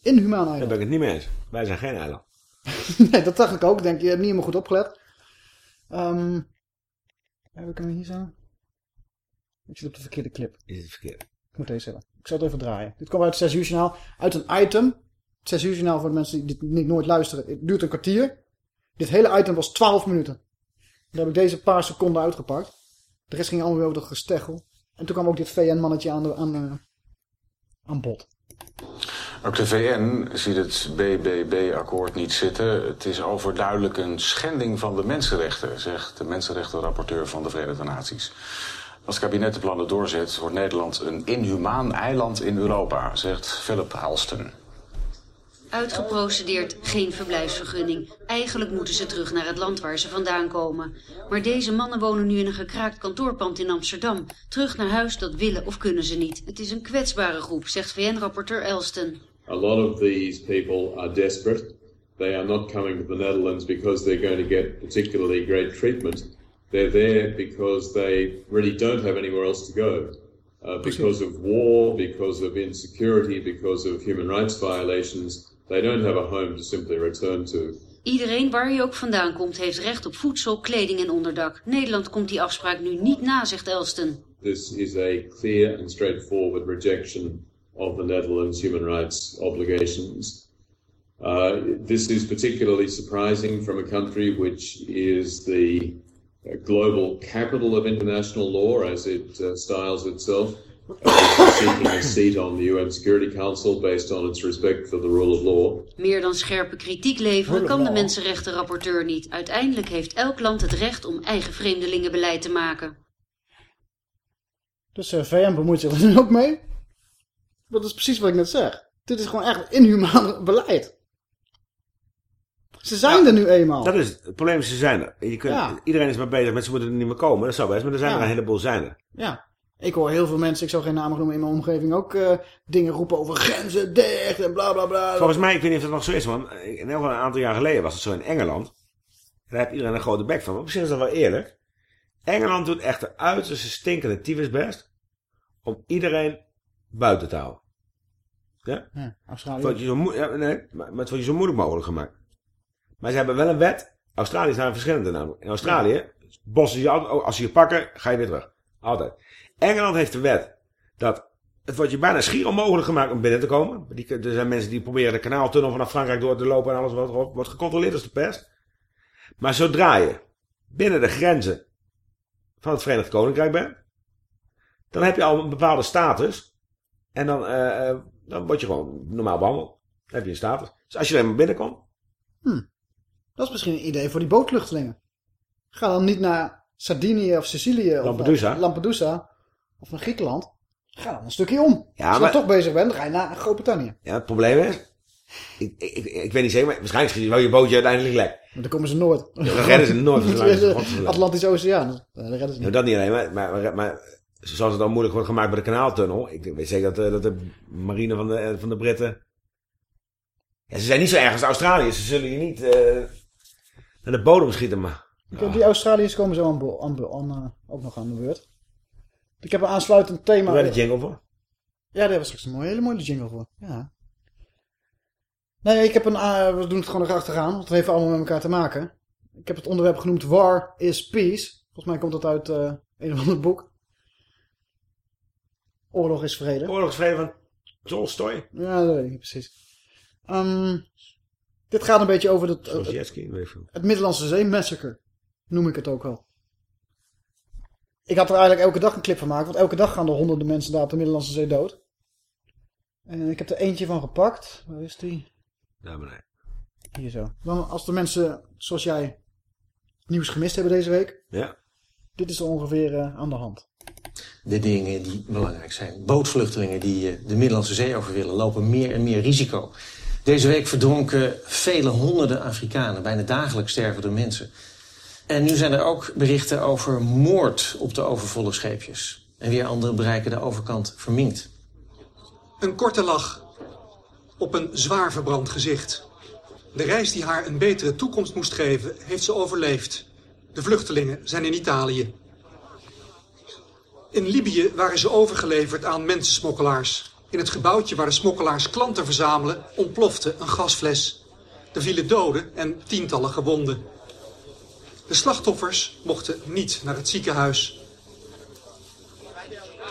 Inhumaan Daar eiland. ben ik het niet mee eens. Wij zijn geen eiland. nee, dat dacht ik ook. Ik denk, je hebt niet helemaal goed opgelet. Ehm heb ik hem hier zo? Ik zit op de verkeerde clip. Is het verkeerd? Ik moet deze hebben. Ik zal het even draaien. Dit komt uit het 6 uur journaal. Uit een item. Het 6 uur journaal voor de mensen die dit niet nooit luisteren. Het duurt een kwartier. Dit hele item was 12 minuten. Daar heb ik deze paar seconden uitgepakt. De rest ging allemaal weer over dat gesteggel. En toen kwam ook dit VN-mannetje aan, de, aan, eh, aan bod. Ook de VN ziet het BBB-akkoord niet zitten. Het is overduidelijk een schending van de mensenrechten, zegt de mensenrechtenrapporteur van de Verenigde Naties. Als het kabinet de plannen doorzet, wordt Nederland een inhumaan eiland in Europa, zegt Philip Halston. Uitgeprocedeerd, geen verblijfsvergunning. Eigenlijk moeten ze terug naar het land waar ze vandaan komen. Maar deze mannen wonen nu in een gekraakt kantoorpand in Amsterdam. Terug naar huis, dat willen of kunnen ze niet. Het is een kwetsbare groep, zegt VN-rapporteur Elston. A lot of these people are desperate. They are not coming to the Netherlands because they're going to get particularly great treatment. They're there because they really don't have anywhere else to go. Uh, because of war, because of insecurity, because of human rights violations, they don't have a home to simply return to. Iedereen waar hij ook vandaan komt heeft recht op voedsel, kleding en onderdak. Nederland komt die afspraak nu niet na, zegt Elston. This is a clear and straightforward rejection of the Netherlands' human rights obligations. Uh, this is particularly surprising from a country which is the uh, global capital of international law, as it uh, styles itself, seeking a seat on the UN Security Council based on its respect for the rule of law. Meer dan scherpe kritiek leveren kan de mensenrechtenrapporteur niet. Uiteindelijk heeft elk land het recht om eigen vreemdelingenbeleid te maken. Dus eh, VN bemoeit zich er nu ook mee. Dat is precies wat ik net zeg. Dit is gewoon echt inhumaan beleid. Ze zijn er nu eenmaal. Dat is het. Het probleem is, ze zijn er. Je kunt, Ja. Iedereen is maar bezig met ze moeten er niet meer komen. Dat zou best, maar er zijn Ja. er een heleboel zijn er. Ja. Ik hoor heel veel mensen, ik zou geen namen noemen in mijn omgeving, ook eh, dingen roepen over grenzen dicht en bla bla bla. Volgens mij, ik weet niet of dat nog zo is, want in ieder geval een aantal jaar geleden was het zo in Engeland. Daar heeft iedereen een grote bek van. Maar op zich is dat wel eerlijk. Engeland doet echt de uiterste stinkende tyfus best om iedereen buiten te houden. Ja? Ja, Australië. zo, ja, nee, maar het wordt je zo moeilijk mogelijk gemaakt. Maar ze hebben wel een wet. Australië zijn verschillende namelijk. In Australië, bossen je altijd, oh, als ze je pakken, ga je weer terug. Altijd. Engeland heeft de wet dat het wordt je bijna schier onmogelijk gemaakt om binnen te komen. Die, er zijn mensen die proberen de kanaaltunnel vanaf Frankrijk door te lopen en alles wat wordt gecontroleerd als de pest. Maar zodra je binnen de grenzen van het Verenigd Koninkrijk bent, dan heb je al een bepaalde status. En dan, eh, eh, dan word je gewoon normaal behandeld. Dan heb je een status. Dus als je er maar binnenkomt, Hm. Dat is misschien een idee voor die bootvluchtelingen. Ga dan niet naar Sardinië of Sicilië of Lampedusa. eh, Lampedusa of naar Griekenland. Ga dan een stukje om. Ja, Als je maar- dan toch bezig bent, ga je naar Groot-Brittannië. ja, het probleem is, ik, ik, ik, ik weet niet zeker, maar waarschijnlijk schiet wel je bootje uiteindelijk lek. Maar dan komen ze nooit. Ja, dan redden ze nooit. Dan. Atlantische Oceaan. Eh, Dan redden ze Ja, niet. dat niet alleen, maar, maar, zoals het dan moeilijk wordt gemaakt bij de kanaaltunnel. Ik weet zeker dat, eh, dat de marine van de, eh, van de Britten... Ja, ze zijn niet zo erg als Australië. Ze zullen je niet eh, naar de bodem schieten, maar... Die Australiërs komen zo aan, aan, ook nog aan de beurt. Ik heb een aansluitend thema. Waar de jingle voor? Ja, daar was straks een mooie, hele mooie jingle voor. Ja. Nee, ik heb een, eh, we doen het gewoon erachteraan, want het heeft allemaal met elkaar te maken. Ik heb het onderwerp genoemd War is Peace. Volgens mij komt dat uit eh, een of ander boek. Oorlog is vrede. Oorlogsvrede van Tolstoy. Ja, dat weet ik niet precies. Ehm, dit gaat een beetje over het, het, veel. het Middellandse Zee Massacre. Noem ik het ook wel. Ik had er eigenlijk elke dag een clip van gemaakt. Want elke dag gaan er honderden mensen daar op de Middellandse Zee dood. En ik heb er eentje van gepakt. Waar is die? Ja, maar nee. Hier zo. Dan als de mensen zoals jij nieuws gemist hebben deze week. Ja. Dit is er ongeveer eh, aan de hand. De dingen die belangrijk zijn. Bootvluchtelingen die eh, de Middellandse Zee over willen, lopen meer en meer risico. Deze week verdronken vele honderden Afrikanen. Bijna dagelijks sterven er mensen. En nu zijn er ook berichten over moord op de overvolle scheepjes. En weer anderen bereiken de overkant verminkt. Een korte lach op een zwaar verbrand gezicht. De reis die haar een betere toekomst moest geven, heeft ze overleefd. De vluchtelingen zijn in Italië. In Libië waren ze overgeleverd aan mensensmokkelaars. In het gebouwtje waar de smokkelaars klanten verzamelen, ontplofte een gasfles. Er vielen doden en tientallen gewonden. De slachtoffers mochten niet naar het ziekenhuis.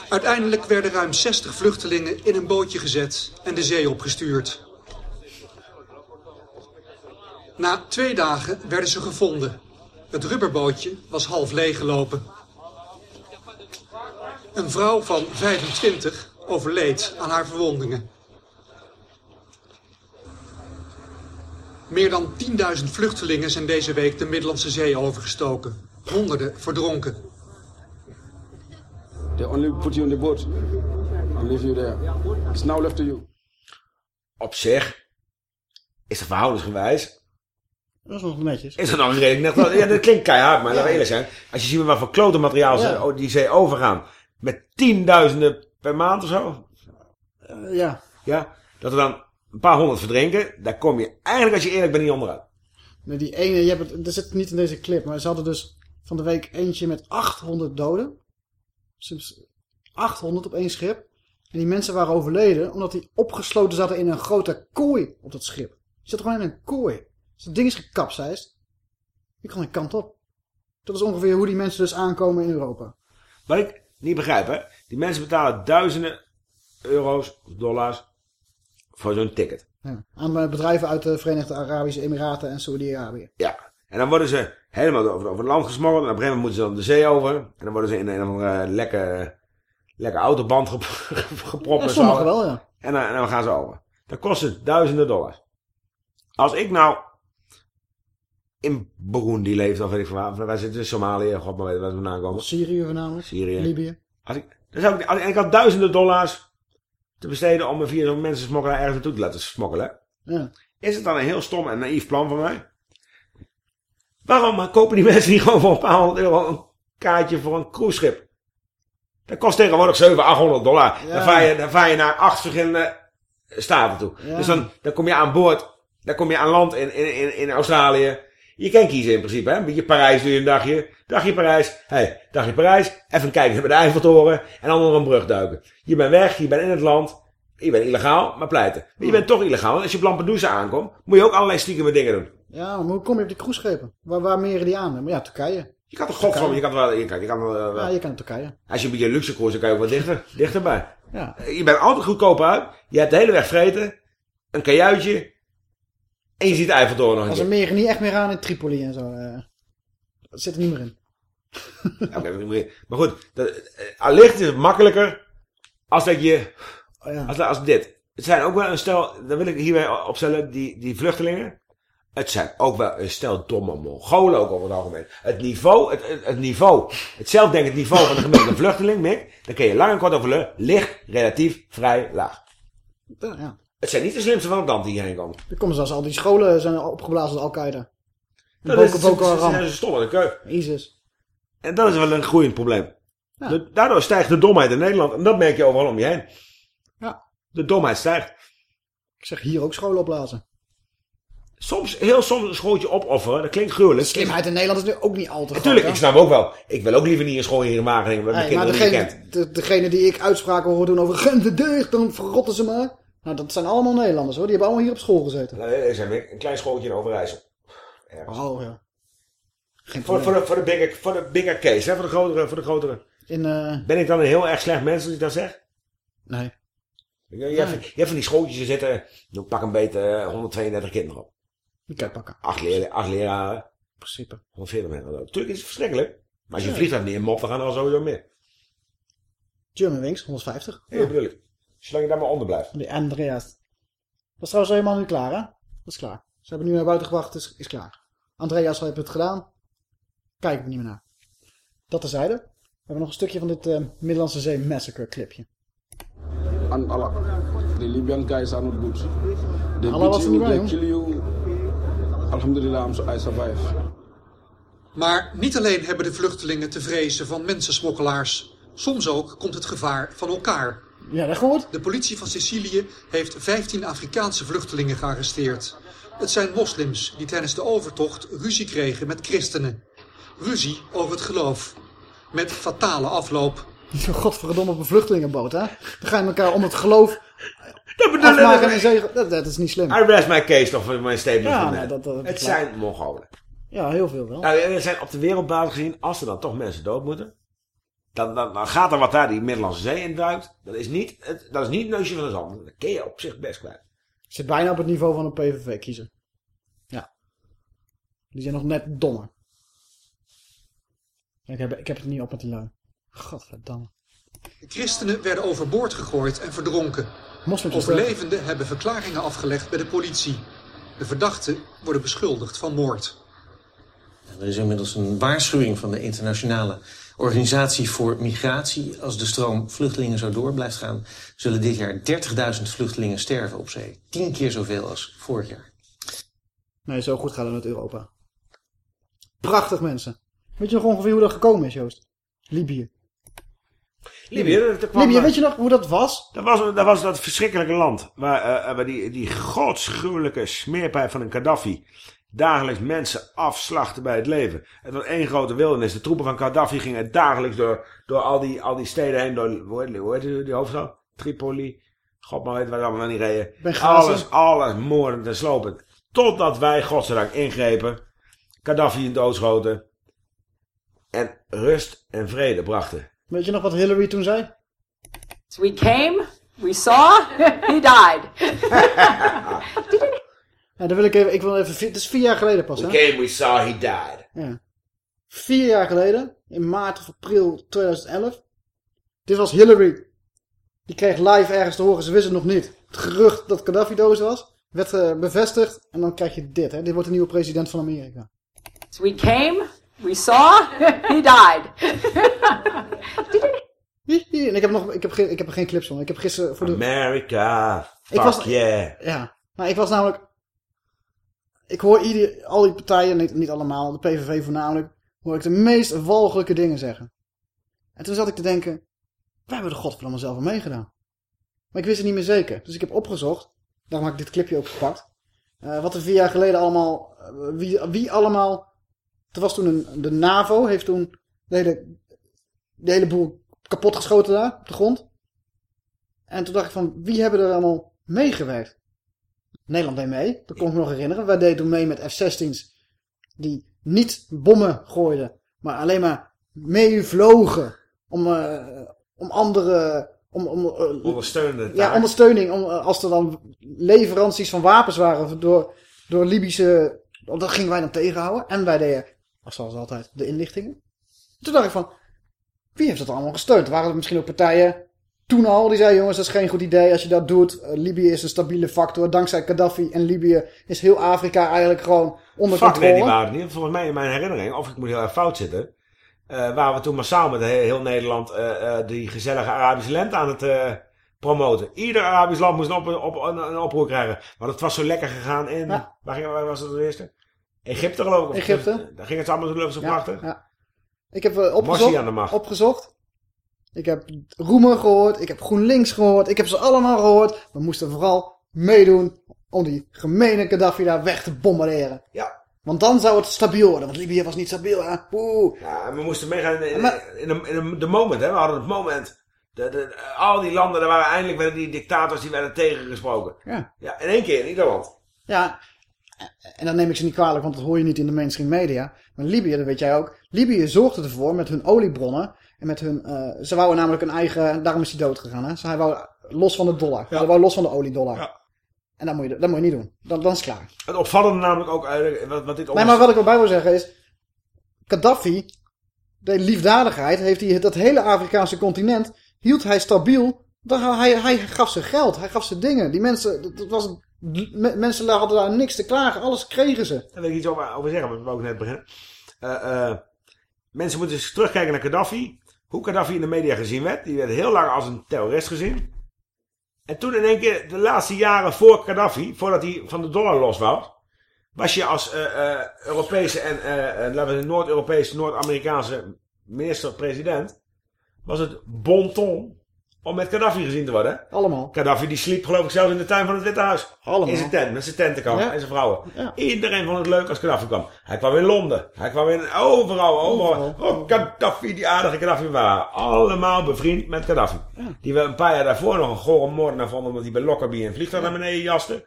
Uiteindelijk werden ruim 60 vluchtelingen in een bootje gezet en de zee opgestuurd. Na twee dagen werden ze gevonden. Het rubberbootje was half leeggelopen. Een vrouw van 25 overleed aan haar verwondingen. Meer dan 10.000 vluchtelingen zijn deze week de Middellandse Zee overgestoken. Honderden verdronken. They only put you in the boat and leave you there. It's now left to you. Op zich is het verhoudingsgewijs... Dat is nog netjes. Is het dan redelijk net. Ja, dat klinkt keihard, maar laten we eerlijk zijn. Als je ziet wat voor klote materiaal ze Ja. die zee overgaan. Met tienduizenden per maand of zo. Eh, ja. Ja, dat er dan een paar honderd verdrinken. Daar kom je eigenlijk, als je eerlijk bent, niet onderuit. Nee, die ene, je hebt het, dat zit niet in deze clip, maar ze hadden dus van de week eentje met 800 doden. Soms 800 op één schip. En die mensen waren overleden omdat die opgesloten zaten in een grote kooi op dat schip. Die zat gewoon in een kooi. Dus dat ding is gekapseist. Die kan een kant op. Dat is ongeveer hoe die mensen dus aankomen in Europa. Wat ik niet begrijp, hè. Die mensen betalen duizenden euro's of dollars voor zo'n ticket. Ja. Aan eh, bedrijven uit de Verenigde Arabische Emiraten en Saudi-Arabië. Ja. En dan worden ze helemaal over, over het land gesmokkeld. En op een gegeven moment moeten ze dan de zee over. En dan worden ze in een of andere lekke, lekke autoband gep gepropt. Ja, sommigen wel, ja. En dan, en dan gaan ze over. Dat kost het duizenden dollars. Als ik nou in Burundi leefde, of weet ik van waar, wij zitten in Somalië, god maar weet waar we vandaan komen. Syrië voornamelijk. Syrië. Libië. Als ik Dan zou ik, en ik had duizenden dollars te besteden om me via zo'n mensensmokkelaar ergens naartoe te laten smokkelen. Ja. Is het dan een heel stom en naïef plan van mij? Waarom kopen die mensen niet gewoon voor een paar honderd euro een kaartje voor een cruiseschip? Dat kost tegenwoordig 700, 800 dollar. Ja. Dan, vaar je, dan vaar je naar acht verschillende staten toe. Ja. Dus dan, dan kom je aan boord. Dan kom je aan land in, in, in, in Australië. Je kan kiezen in principe. Hè? Een beetje Parijs doe je een dagje. Dagje Parijs. Hey, dagje Parijs. Even kijken bij de Eiffeltoren. En dan onder een brug duiken. Je bent weg. Je bent in het land. Je bent illegaal, maar pleiten. Maar je bent toch illegaal. Want als je op Lampedusa aankomt, moet je ook allerlei stiekeme dingen doen. Ja, maar hoe kom je op die cruiseschepen? Waar, waar meren die aan? Maar ja, Turkije. Je kan toch godverdomme, je kan wel, je kan, je kan wel, wel- Ja, je kan naar Turkije. Als je een beetje luxe cruise, dan kan je ook wat dichter, dichterbij. Ja. Je bent altijd goedkoop uit. Je hebt de hele weg vreten. Een kajuitje. En je ziet Eiffeltoren nog een Als er meren niet echt meer aan in Tripoli en zo. eh, dat zit er niet meer in. Ja. Maar goed, dat, eh, allicht is het makkelijker als dat je, Oh, als, als dit. Het zijn ook wel een stel, dan wil ik hierbij opstellen, die, die vluchtelingen. Het zijn ook wel een stel domme Mongolen ook over het algemeen. Het niveau, het, het, het niveau, het zelfdenkend niveau van de gemiddelde vluchteling, Mick, daar kun je lang en kort over ligt relatief vrij laag. Ja, ja. Het zijn niet de slimste van het land die hierheen komen. Er komen zelfs al die scholen zijn opgeblazen door Al-Qaeda. Dat Boko is, Boko ze- ze zijn Haram. zo stom aan de keuk. ISIS. En dat is wel een groeiend probleem. Ja. De- daardoor stijgt de domheid in Nederland. En dat merk je overal om je heen. Ja. De domheid stijgt. Ik zeg hier ook scholen opblazen. Soms, heel soms een schooltje opofferen. Dat klinkt gruwelijk. Slimheid in Nederland is nu ook niet al te Natuurlijk, ik snap ook wel. Ik wil ook liever niet in school hier in Wageningen. Waar mijn kinderen niet degene, kent. de, degene die ik uitspraken hoor doen over Gent dicht, dan verrotten ze maar. Nou, dat zijn allemaal Nederlanders hoor. Die hebben allemaal hier op school gezeten. Nee, er zijn een klein schooltje in Overijssel. Ergens. Oh ja. Geen Voor, voor, de, voor, de bigger, voor de bigger case, hè? Voor de grotere. Voor de grotere. In, eh, Ben ik dan een heel erg slecht mens als ik dat zeg? Nee. Je, je, hebt, je hebt van die schooltjes zitten, dan pak een beetje eh, 132 kinderen op. Die kan pakken. Acht, leer, acht leraren. In principe. 140 mensen. Natuurlijk is het verschrikkelijk. Maar als je Ja. vliegtuig niet in mopt, dan gaan er al sowieso meer. German Wings, 150. Ja, bedoel ik. Zolang je daar maar onder blijft. Die Andreas. Dat is trouwens helemaal nu klaar hè? Dat is klaar. Ze hebben nu naar buiten gebracht, is, is klaar. Andreas heeft het gedaan. Kijk er niet meer naar. Dat terzijde. We hebben nog een stukje van dit eh, Middellandse Zee Massacre clipje. And Allah, the Libyan guys are not good. They Allah was beat niet you, they jong. kill you. Alhamdulillah, I'm so, I survive. Maar niet alleen hebben de vluchtelingen te vrezen van mensensmokkelaars. Soms ook komt het gevaar van elkaar. Ja, dat gehoord. De politie van Sicilië heeft 15 Afrikaanse vluchtelingen gearresteerd. Het zijn moslims die tijdens de overtocht ruzie kregen met christenen. Ruzie over het geloof. Met fatale afloop. Godverdomme op een vluchtelingenboot hè? Dan ga je elkaar om het geloof Dat bedoel ik. Dat, dat is niet slim. I rest my case nog voor mijn statement. Ja, van nee, net. dat- dat- het klaar. zijn Mongolen. Ja, heel veel wel. Nou, er zijn op de wereldbasis gezien, als er dan toch mensen dood moeten, dan, dan, dan gaat er wat daar die Middellandse Zee in duikt. Dat is niet het, dat is niet het neusje van de zand. Dat kun je op zich best kwijt. Zit bijna op het niveau van een PVV-kiezer. Ja. Die zijn nog net dommer. Ik heb, ik heb het niet op met die lui. Godverdamme. De christenen werden overboord gegooid en verdronken. Moslims Overlevenden hebben verklaringen afgelegd bij de politie. De verdachten worden beschuldigd van moord. Er is inmiddels een waarschuwing van de internationale organisatie voor migratie. Als de stroom vluchtelingen zo door blijft gaan, zullen dit jaar 30.000 vluchtelingen sterven op zee. Tien keer zoveel als vorig jaar. Nee, zo goed gaat het met Europa. Prachtig mensen. Weet je nog ongeveer hoe dat gekomen is, Joost? Libië. Libië, kwam- Libië, weet je nog hoe dat was? Dat was, dat was dat verschrikkelijke land. Waar, eh, waar die, die godschuwelijke smeerpijp van een Gaddafi dagelijks mensen afslachten bij het leven. Het was één grote wildernis. De troepen van Gaddafi gingen dagelijks door, door al, die, al die steden heen. Door, hoe heet, die, die hoofdstad? Tripoli. God maar weet waar ze allemaal niet reden. Alles, alles moordend en slopend. Totdat wij, godzijdank, ingrepen. Gaddafi in doodschoten. En rust en vrede brachten. Weet je nog wat Hillary toen zei? We came, we saw, he died. Ja, dan wil ik even, ik wil even, het is vier jaar geleden pas, We hè? came, we saw, he died. Ja. Vier jaar geleden, in maart of april 2011. Dit was Hillary. Die kreeg live ergens te horen, ze wisten het nog niet. Het gerucht dat Gaddafi dood was, werd eh, bevestigd. En dan krijg je dit, hè? Dit wordt de nieuwe president van Amerika. We came, we saw, he died. En ik heb, nog, ik, heb geen, ik heb er geen clips van. Ik heb gisteren voor de... America, fuck Ik was- yeah. Ja, maar ik was namelijk... Ik hoor al die partijen, niet, niet allemaal, de PVV voornamelijk, hoor ik de meest walgelijke dingen zeggen. En toen zat ik te denken, wij hebben er godverdomme zelf aan meegedaan. Maar ik wist het niet meer zeker. Dus ik heb opgezocht, daarom heb ik dit clipje ook gepakt, eh, wat er vier jaar geleden allemaal, eh, wie, wie allemaal... Er was toen een, de NAVO, heeft toen de hele, de hele boel kapot geschoten daar, op de grond. En toen dacht ik van, wie hebben er allemaal meegewerkt? Nederland deed mee, dat kon ik me nog herinneren. Wij deden toen mee met F-16's die niet bommen gooiden, maar alleen maar meevlogen om, eh, om andere... Om, om, eh, Ondersteunende ja, ondersteuning. Om, eh, als er dan leveranties van wapens waren door, door Libische... Dat gingen wij dan tegenhouden. En wij deden, als zoals altijd, de inlichtingen. Toen dacht ik van, wie heeft dat allemaal gesteund? Waren er misschien ook partijen toen al die zeiden, jongens, dat is geen goed idee als je dat doet. Eh, Libië is een stabiele factor. Dankzij Gaddafi en Libië is heel Afrika eigenlijk gewoon onder Fuck, nee, die controle. waren het niet. Volgens mij in mijn herinnering, of ik moet heel erg fout zitten, eh, waren we toen massaal met heel, Nederland eh, die gezellige Arabische lente aan het promoten. Ieder Arabisch land moest een, op, op, een, een oproer krijgen. Want het was zo lekker gegaan in, Ja. waar, ging, waar was het de eerste? Egypte geloof ik. Egypte. Daar ging het allemaal zo, zo prachtig. Ja. Ik heb opgezocht, aan de macht. opgezocht. Ik heb Roemer gehoord. Ik heb GroenLinks gehoord. Ik heb ze allemaal gehoord. We moesten vooral meedoen om die gemene Gaddafi daar weg te bombarderen. Ja. Want dan zou het stabiel worden. Want Libië was niet stabiel. Hè? Oeh. Ja, we moesten meegaan in, in, in, de, in de, de moment, hè. We hadden het moment. De, de, al die landen, daar waren eindelijk werden die dictators die werden tegengesproken. Ja. Ja, in één keer in ieder land. Ja. En dan neem ik ze niet kwalijk, want dat hoor je niet in de mainstream media. Maar Libië, dat weet jij ook. Libië zorgde ervoor met hun oliebronnen. En met hun, eh, ze wouden namelijk een eigen, daarom is hij dood gegaan. Hè? Ze hij wou los van de dollar. Ze wou los van de oliedollar. En dat moet je, dat moet je niet doen. Dan, dan is het klaar. Het opvallende namelijk ook, eh, wat, wat dit Nee, maar wat ik erbij wil zeggen is... Gaddafi, de liefdadigheid, heeft hij dat hele Afrikaanse continent... hield hij stabiel. Daar- Hij, hij gaf ze geld, hij gaf ze dingen. Die mensen, dat, dat was, me- mensen hadden daar niks te klagen. Alles kregen ze. Daar wil ik iets over, over zeggen, maar we ook net beginnen. Eh, eh, mensen moeten eens terugkijken naar Gaddafi. Hoe Gaddafi in de media gezien werd. Die werd heel lang als een terrorist gezien. En toen in één keer, de laatste jaren voor Gaddafi, voordat hij van de dollar los wou, was je als eh, Europese en, eh, laten we Noord-Europese, Noord-Amerikaanse minister-president, was het bon ton om met Gaddafi gezien te worden. Allemaal. Gaddafi die sliep geloof ik zelfs in de tuin van het Witte Huis. Allemaal. In zijn tent, met zijn tentenkamp Ja. en zijn vrouwen. Ja. Iedereen vond het leuk als Gaddafi kwam. Hij kwam in Londen. Hij kwam in overal, overal. Oh, Gaddafi, die aardige Gaddafi waren. Allemaal bevriend met Gaddafi. Die we een paar jaar daarvoor nog een gore moordenaar vonden omdat hij bij Lockerbie een vliegtuig naar beneden jaste.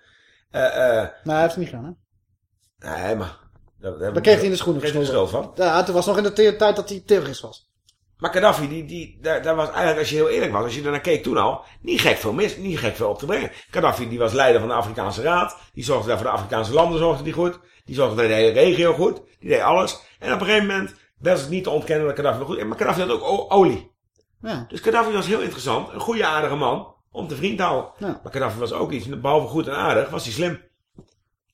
Eh, eh, Nou, hij heeft het niet gedaan, hè? nee, maar... Daar, Daar kreeg hij in de schoenen gestoken. van. Ja, het was nog in de tijd dat hij terrorist was. Maar Gaddafi, die, die, daar, daar was eigenlijk, als je heel eerlijk was, als je er naar keek toen al, niet gek veel mis, niet gek veel op te brengen. Gaddafi, die was leider van de Afrikaanse Raad. Die zorgde daar voor de Afrikaanse landen, zorgde die goed. Die zorgde voor de hele regio goed. Die deed alles. En op een gegeven moment was het niet te ontkennen dat Gaddafi wel goed Maar Gaddafi had ook olie. Ja. Dus Gaddafi was heel interessant. Een goede, aardige man om te vriend te houden. Ja. Maar Gaddafi was ook iets, behalve goed en aardig, was hij slim.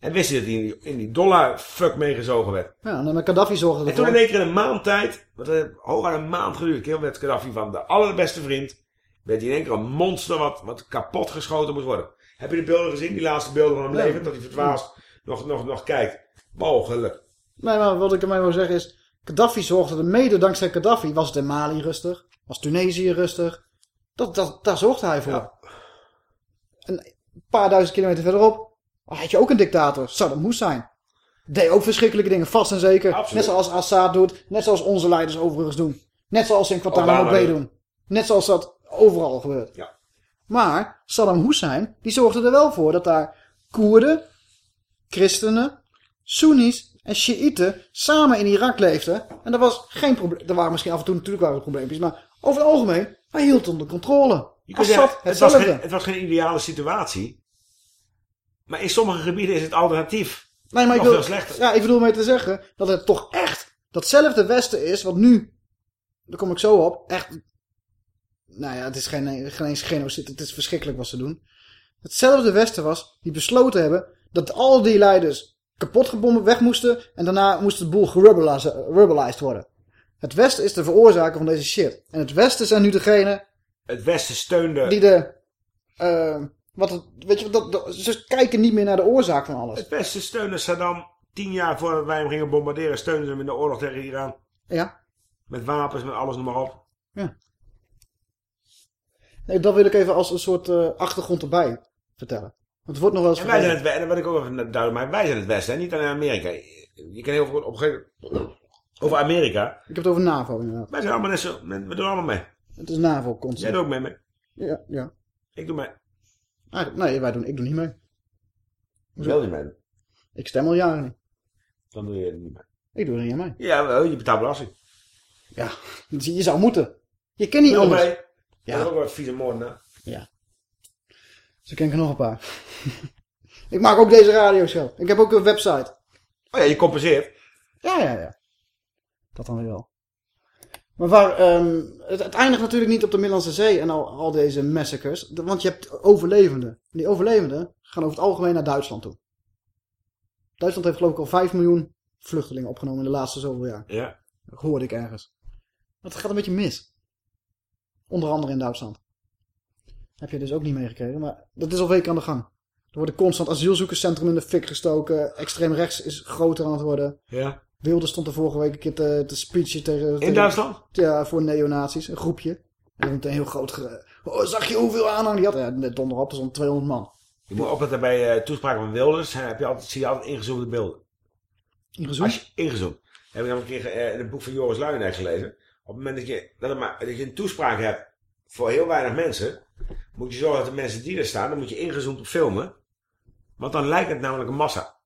En wist hij dat hij in die, in die dollar fuck meegezogen werd. Ja, en met Gaddafi zorgde En toen ervoor. in één keer in een maand tijd, wat heeft hooguit een maand geduurd, heel werd Gaddafi van de allerbeste vriend, werd hij in één keer een monster wat, wat kapot geschoten moest worden. Heb je de beelden gezien, die laatste beelden van hem Nee. leven, dat hij verdwaasd nog, nog, nog kijkt. Mogelijk. Nee, maar wat ik ermee wil zeggen is... Gaddafi zorgde er mede dankzij Gaddafi. Was het in Mali rustig? Was Tunesië rustig? Dat, dat, daar zorgde hij voor. En een paar duizend kilometer verderop... had je ook een dictator. Saddam Hussein. Deed ook verschrikkelijke dingen, vast en zeker. Absoluut. Net zoals Assad doet. Net zoals onze leiders overigens doen. Net zoals ze in Guantanamo Bay doen. Net zoals dat overal gebeurt. Ja. Maar Saddam Hussein, die zorgde er wel voor dat daar Koerden, christenen, Soenies en Shiiten samen in Irak leefden. En dat was geen probleem. Er waren misschien af en toe natuurlijk waren probleempjes, maar over het algemeen, hij hield het onder controle. Je kunt Assad, zeggen, het, was geen, het was geen ideale situatie. Maar in sommige gebieden is het alternatief Nee, maar ik wil, veel slechter. Ja, ik bedoel mee te zeggen dat het toch echt datzelfde Westen is wat nu, daar kom ik zo op, echt, nou ja, het is geen, geen eens genocide, het is verschrikkelijk wat ze doen. Hetzelfde Westen was die besloten hebben dat al die leiders kapot gebommen weg moesten en daarna moest de boel gerebelized worden. Het Westen is de veroorzaker van deze shit. En het Westen zijn nu degene het Westen steunde... Die de... eh, wat het, weet je, dat, dat- ze kijken niet meer naar de oorzaak van alles. Het Westen steunde Saddam tien jaar voordat wij hem gingen bombarderen. Steunden ze hem in de oorlog tegen Iran. Ja. Met wapens, met alles, noem maar op. Nee, dat wil ik even als een soort eh, achtergrond erbij vertellen. Want het wordt nog wel eens En wij zijn het, en dat wil ik ook even duidelijk maken. Wij zijn het Westen, niet alleen Amerika. Je kan heel veel op een gegeven moment- over Amerika. Ik heb het over NAVO inderdaad. Wij zijn allemaal net zo, we doen allemaal mee. Het is NAVO-concept. Jij doet ook mee, mee. Ja, ja. Ik doe mee. Ah, nee, wij doen, ik doe niet mee. Ik wil niet mee. Ik stem al jaren niet. Dan doe je het niet mee. Ik doe er niet aan mee. Ja, wel, je betaalt belasting. Ja, je zou moeten. Je kent niet Doe anders. mee. Ja. Dat is ook wel vieze moorden. Ja. Zo ken ik er nog een paar. ik maak ook deze radioshow. Ik heb ook een website. Oh ja, je compenseert. Ja, ja, ja. Dat dan weer wel. Maar waar, ehm, het, het eindigt natuurlijk niet op de Middellandse Zee en al, al deze massacres. Want je hebt overlevenden. En die overlevenden gaan over het algemeen naar Duitsland toe. Duitsland heeft geloof ik al 5 miljoen vluchtelingen opgenomen in de laatste zoveel jaar. Ja. Dat hoorde ik ergens. Dat gaat een beetje mis. Onder andere in Duitsland. Heb je dus ook niet meegekregen, maar dat is al weken aan de gang. Er worden constant asielzoekerscentrum in de fik gestoken. Extreem rechts is groter aan het worden. Ja. Wilde stond er vorige week een keer te, te speechen tegen... tegen- Duitsland? Ja, voor neonazies. Een groepje. En een heel groot... Oh, zag je hoeveel aanhang die had? Ja, net donder op, er stond 200 man. Je moet opletten bij eh, toespraken van Wilders. Heb je altijd, zie je altijd ingezoomde beelden. Ingezoomd? Als je, ingezoomd. Heb ik namelijk een keer eh, in het boek van Joris Luijendijk gelezen. Op het moment dat je, dat, maar, dat je een toespraak hebt voor heel weinig mensen. Moet je zorgen dat de mensen die er staan, dan moet je ingezoomd op filmen. Want dan lijkt het namelijk een massa.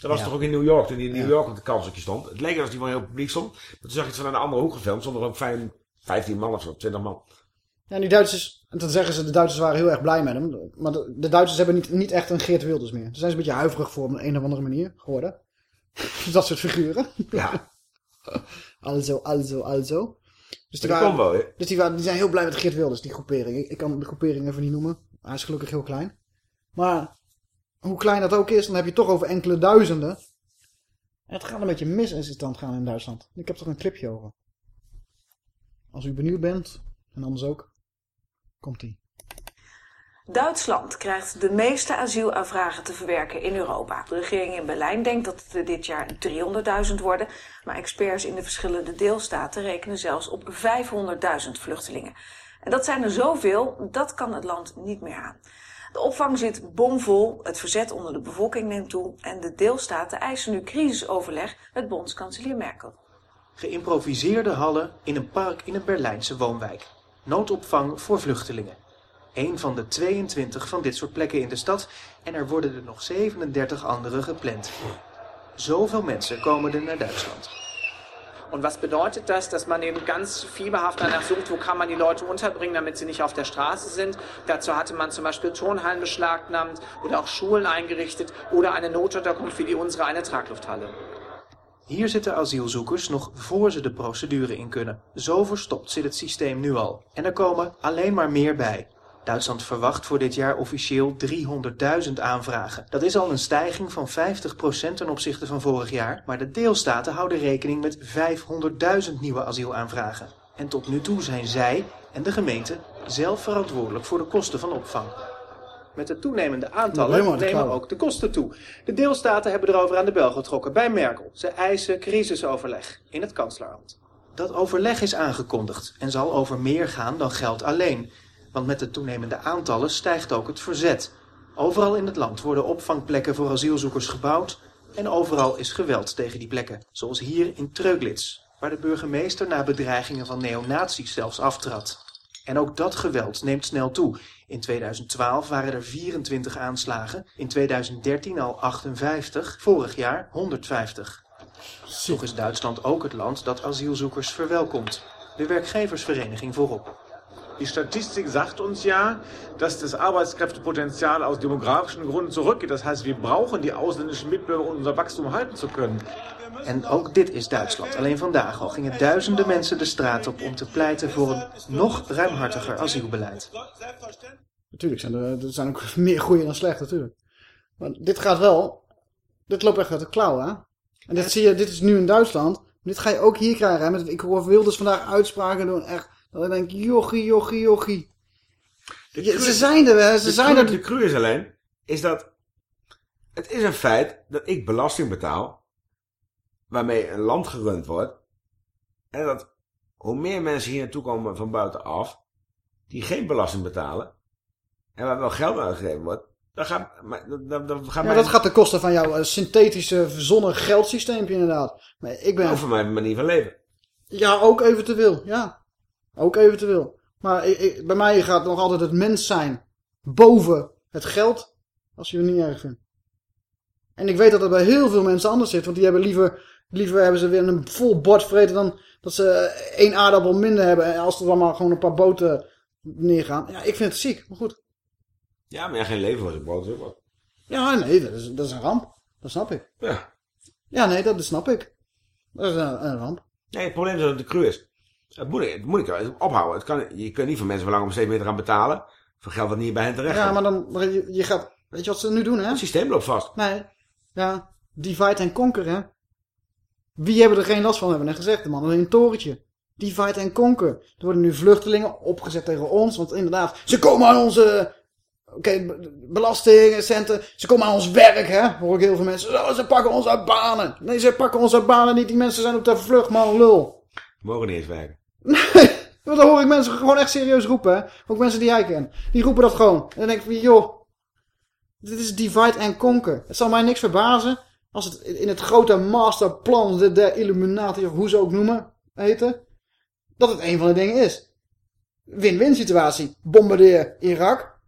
Dat was Ja. toch ook in New York, toen die in New York op de kansje stond. Het leek alsof die van heel publiek stond. Maar toen zag je het van aan de andere hoek gefilmd. Zonder ook vijf- 15 man of zo, 20 man. Ja, en die Duitsers... En dan zeggen ze, de Duitsers waren heel erg blij met hem. Maar de, de Duitsers hebben niet, niet echt een Geert Wilders meer. Ze zijn een beetje huiverig voor op een, een of andere manier geworden. dat soort figuren. Ja. also, also, also. Dus die wel, hè? dus die, waren, die zijn heel blij met Geert Wilders, die groepering. Ik, ik kan de groepering even niet noemen. Hij is gelukkig heel klein. Maar hoe klein dat ook is, dan heb je toch over enkele duizenden. En het gaat een beetje mis in stand gaan in Duitsland. Ik heb er een clipje over. Als u benieuwd bent, en anders ook, komt ie. Duitsland krijgt de meeste asielaanvragen te verwerken in Europa. De regering in Berlijn denkt dat het dit jaar 300.000 worden, maar experts in de verschillende deelstaten rekenen zelfs op 500.000 vluchtelingen. En dat zijn er zoveel, dat kan het land niet meer aan. De opvang zit bomvol, het verzet onder de bevolking neemt toe en de deelstaten eisen nu crisisoverleg met bondskanselier Merkel. Geïmproviseerde hallen in een park in een Berlijnse woonwijk. Noodopvang voor vluchtelingen. Eén van de 22 van dit soort plekken in de stad en er worden er nog 37 andere gepland. Zoveel mensen komen er naar Duitsland. Und was bedeutet das? Dass man eben ganz fieberhaft danach sucht, wo kann man die Leute unterbringen, damit sie nicht auf der Straße sind. Dazu hatte man zum Beispiel Turnhallen beschlagnahmt oder auch Schulen eingerichtet oder eine Notunterkunft wie die unsere, eine Traglufthalle. Hier zitten asielzoekers nog voor ze de procedure in kunnen. Zo verstopt zit het systeem nu al. En er komen alleen maar meer bij. Duitsland verwacht voor dit jaar officieel 300.000 aanvragen. Dat is al een stijging van 50% ten opzichte van vorig jaar, maar de deelstaten houden rekening met 500.000 nieuwe asielaanvragen. En tot nu toe zijn zij en de gemeente zelf verantwoordelijk voor de kosten van opvang. Met de toenemende aantallen nemen ook de kosten toe. De deelstaten hebben erover aan de bel getrokken bij Merkel. Ze eisen crisisoverleg in het kanslerland. Dat overleg is aangekondigd en zal over meer gaan dan geld alleen. Want met de toenemende aantallen stijgt ook het verzet. Overal in het land worden opvangplekken voor asielzoekers gebouwd en overal is geweld tegen die plekken. Zoals hier in Treuglitz, waar de burgemeester na bedreigingen van neonazies zelfs aftrad. En ook dat geweld neemt snel toe. In 2012 waren er 24 aanslagen, in 2013 al 58, vorig jaar 150. Toch is Duitsland ook het land dat asielzoekers verwelkomt. De werkgeversvereniging voorop. Die Statistik sagt uns ja, dass das Arbeitskräftepotenzial aus demografischen Gründen zurückgeht. Das heißt, wir brauchen die ausländischen Mitbürger, um unser Wachstum halten zu können. En ook dit is Duitsland. Alleen vandaag al gingen duizenden mensen de straat op om te pleiten voor een nog ruimhartiger asielbeleid. Natuurlijk zijn er, er zijn ook meer goede dan slecht natuurlijk. Maar dit gaat wel, dit loopt echt uit de klauwen. hè? En dit zie je, dit is nu in Duitsland. Maar dit ga je ook hier krijgen. Hè? Met, ik hoor Wilders vandaag uitspraken doen. Echt Dat ik denk, jochie, jochie, jochie. De Ja, ze zijn er. Ze de zijn cru- er. De cru is alleen, is dat... Het is een feit dat ik belasting betaal... waarmee een land gerund wordt... en dat hoe meer mensen hier naartoe komen van buitenaf... die geen belasting betalen... en waar wel geld aan uitgegeven wordt... dan gaat, maar, dan, dan, gaat Ja, mijn- dat gaat ten koste van jouw eh, synthetische, verzonnen geldsysteempje inderdaad. Maar ik ben... over mijn manier van leven. Ja, ook eventueel. Ja, ook eventueel. Maar ik, ik- bij mij gaat nog altijd het mens zijn boven het geld, als je het niet erg vindt. En ik weet dat dat bij heel veel mensen anders zit, want die hebben liever, liever hebben ze weer een vol bord vreten dan dat ze één aardappel minder hebben. En als er dan maar gewoon een paar boten neergaan. Ja, ik vind het ziek, maar goed. Ja, maar ja, geen leven was een is ook wat. Ja, nee, dat is, dat is een ramp. Dat snap ik. Ja. Ja, nee, dat snap ik. Dat is een, een ramp. Nee, het probleem is dat het de cru is. Het moet, het moet ik wel ophouden. Het kan, je kunt niet van mensen verlangen om steeds meer te gaan betalen. Voor geld dat niet bij hen terecht Ja, maar dan, je, je gaat, weet je wat ze nu doen, hè? Het systeem loopt vast. Nee, ja, divide and conquer, hè. Wie hebben er geen last van, hebben we net gezegd, de mannen in een torentje. Divide and conquer. Er worden nu vluchtelingen opgezet tegen ons, want inderdaad, ze komen aan onze, oké, be- belastingen, centen, ze komen aan ons werk, hè. Hoor ik heel veel mensen, oh, ze pakken ons uit banen. Nee, ze pakken ons uit banen niet, die mensen zijn op de vlucht, man, lul. Mogen niet eens werken. Want dan hoor ik mensen gewoon echt serieus roepen, hè. Ook mensen die jij kent. Die roepen dat gewoon. En dan denk ik van, joh, dit is divide and conquer. Het zal mij niks verbazen als het in het grote masterplan de, de Illuminati, of hoe ze ook noemen, heten, dat het een van de dingen is. Win-win situatie. Bombardeer Irak.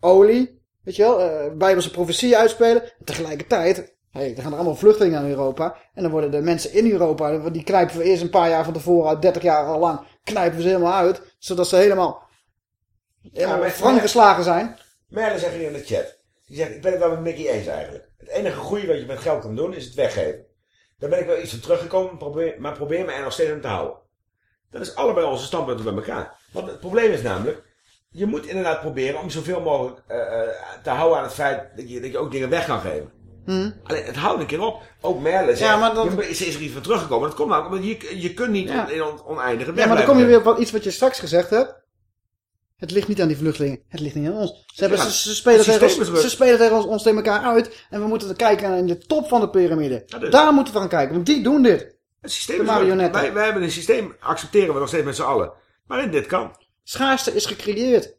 Olie. Weet je wel, eh bijbelse profetie uitspelen. Tegelijkertijd, hey, er gaan er allemaal vluchtelingen naar Europa. En dan worden de mensen in Europa, die knijpen we eerst een paar jaar van tevoren uit, 30 jaar al lang, knijpen we ze helemaal uit. Zodat ze helemaal, helemaal maar- frank geslagen zijn. Merle zegt hier in de chat. Die zegt, ik ben het wel met Mickey eens eigenlijk. Het enige goede wat je met geld kan doen, is het weggeven. Daar ben ik wel iets van teruggekomen, probeer, maar probeer me er nog steeds aan te houden. Dat is allebei onze standpunten bij elkaar. Want het probleem is namelijk, je moet inderdaad proberen om zoveel mogelijk eh, eh, te houden aan het feit dat je, dat je ook dingen weg kan geven. Hm. Alleen, het houdt een keer op. Ook Merle zegt, Ja, maar je, is, is er iets van teruggekomen. Dat komt namelijk omdat je, je kunt niet Ja. in on, oneindige Ja, maar dan kom je weer op iets wat je straks gezegd hebt. Het ligt niet aan die vluchtelingen. Het ligt niet aan ons. Ze, hebben, Ja, ze, ze spelen, tegen ons, ze spelen tegen ons, ons tegen elkaar uit. En we moeten kijken naar in de top van de piramide. dus- Daar moeten we gaan kijken. Want die doen dit. Het systeem de marionetten. Wij, wij hebben een systeem, accepteren we nog steeds met z'n allen. Waarin dit kan. Schaarste is gecreëerd.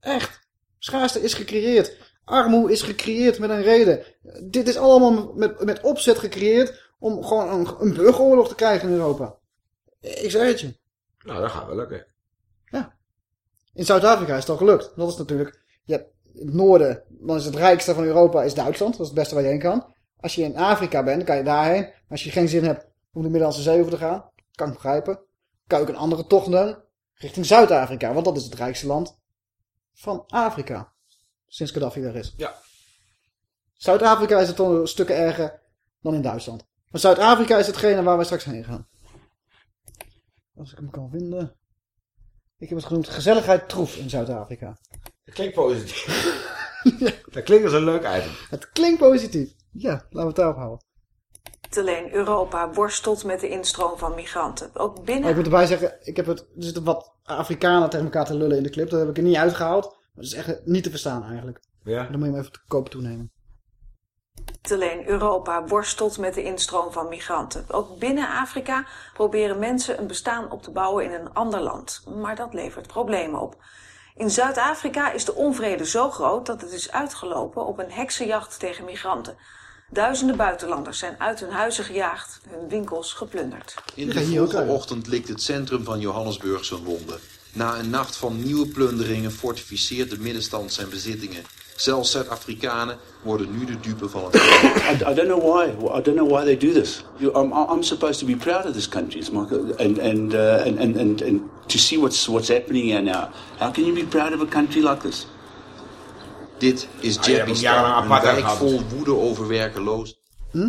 Echt. Schaarste is gecreëerd. Armoe is gecreëerd met een reden. Dit is allemaal met, met opzet gecreëerd om gewoon een, een burgeroorlog te krijgen in Europa. Ik zeg het je. Nou, dat gaat wel lukken. In Zuid-Afrika is het al gelukt. Dat is natuurlijk... Je hebt het noorden, dan is het rijkste van Europa is Duitsland. Dat is het beste waar je heen kan. Als je in Afrika bent, dan kan je daarheen. Als je geen zin hebt om de Middellandse Zee over te gaan, kan ik begrijpen. Kan ook een andere tocht doen richting Zuid-Afrika. Want dat is het rijkste land van Afrika. Sinds Gaddafi weg is. Ja. Zuid-Afrika is het toch een stukken erger dan in Duitsland. Maar Zuid-Afrika is hetgene waar wij straks heen gaan. Als ik hem kan vinden. Ik heb het genoemd gezelligheid troef in Zuid-Afrika. Dat klinkt positief. Dat klinkt als een leuk item. Het klinkt positief. Ja, laten we het daarop houden. Niet alleen Europa worstelt met de instroom van migranten. Ook Maar binnen ik moet erbij zeggen, ik heb het, er zitten wat Afrikanen tegen elkaar te lullen in de clip. Dat heb ik er niet uitgehaald. Maar dat is echt niet te verstaan eigenlijk. Ja. Dan moet je hem even te koop toenemen. Niet alleen Europa worstelt met de instroom van migranten. Ook binnen Afrika proberen mensen een bestaan op te bouwen in een ander land. Maar dat levert problemen op. In Zuid-Afrika is de onvrede zo groot dat het is uitgelopen op een heksenjacht tegen migranten. Duizenden buitenlanders zijn uit hun huizen gejaagd, hun winkels geplunderd. In de vroege ochtend likt het centrum van Johannesburg zijn wonden. Na een nacht van nieuwe plunderingen fortificeert de middenstand zijn bezittingen. Zelfs Zuid-Afrikanen worden nu de dupe van het I, I don't know why. I don't know why they do this. You, I'm, I'm supposed to be proud of this country, it's my, and and, uh, and and and and to see what's what's happening here now. How can you be proud of a country like this? Dit is Ah, Jeppy een apartheid wijk vol woede over werkeloos. Hm?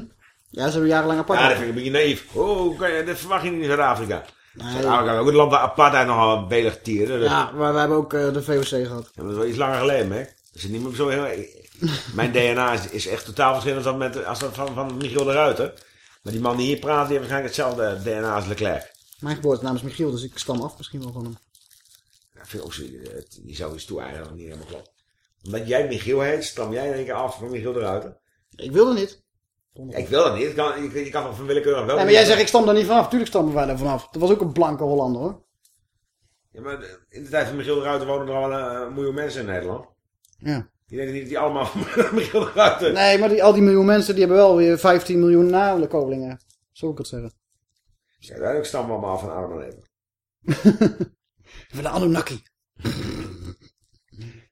Ja, ze hebben jarenlang apart. Ja, dat vind ik een beetje naïef. Oh, hoe kan je, dat verwacht je niet in Zuid-Afrika. Nee. Zuid-Afrika is ook het land waar apartheid nogal welig tieren. Dus- Ja, maar we hebben ook eh, de VOC gehad. Ja, maar dat is wel iets langer geleden, hè? Dat is niet meer zo heel... Mijn DNA is, is echt totaal verschillend dan met, als dat van, van Michiel de Ruiter. Maar die man die hier praat, die heeft waarschijnlijk hetzelfde DNA als Leclerc. Mijn geboortenaam is Michiel, dus ik stam af misschien wel van hem. Ja, vind ik ook zo, die zou iets toe eigenlijk niet helemaal klopt. Omdat jij Michiel heet, stam jij in één keer af van Michiel de Ruiter. Ik wil er niet. Ja, ik wil dat niet. Ik kan, je kan van willekeurig wel. Nee, maar jij zegt ik stam daar niet vanaf. Tuurlijk stammen wij er vanaf. Dat was ook een blanke Hollander hoor. Ja, maar in de tijd van Michiel de Ruiter wonen er al een, een miljoen mensen in Nederland. Ja. Die denken niet die allemaal van Michiel de Ruiter. Nee, maar die, al die miljoen mensen die hebben wel weer 15 miljoen nakomelingen. Zo ik het zeggen. Dus uiteindelijk stammen we allemaal van Adam en Eva. Van de Anunnaki.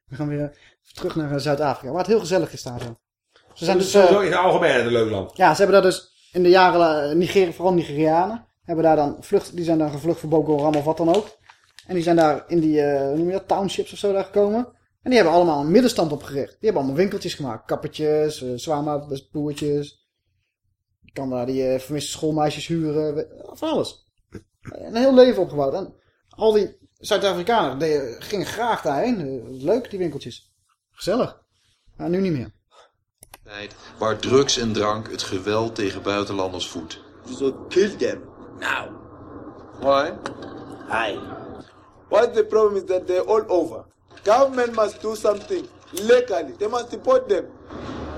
We gaan weer terug naar eh, Zuid-Afrika. Waar het heel gezellig is daar zo. Ze zijn dus... eh, Sowieso in het algemeen land. Ja, ze hebben daar dus in de jaren, eh, Niger, vooral Nigerianen, hebben daar dan vlucht, die zijn dan gevlucht voor Boko Haram of wat dan ook. En die zijn daar in die, eh, hoe noem je dat, townships of zo daar gekomen. En die hebben allemaal een middenstand opgericht. Die hebben allemaal winkeltjes gemaakt. Kappertjes, uh, zwaarmaatboertjes. Je kan daar die eh, vermiste schoolmeisjes huren. Van alles. Een heel leven opgebouwd. En al die Zuid-Afrikanen gingen graag daarheen. Eh, Leuk, die winkeltjes. Gezellig. Maar nu niet meer. Tijd waar drugs en drank het geweld tegen buitenlanders voedt. So kill them now. Why? Hi. What the problem is that they're all over. Government must do something legally. They must deport them.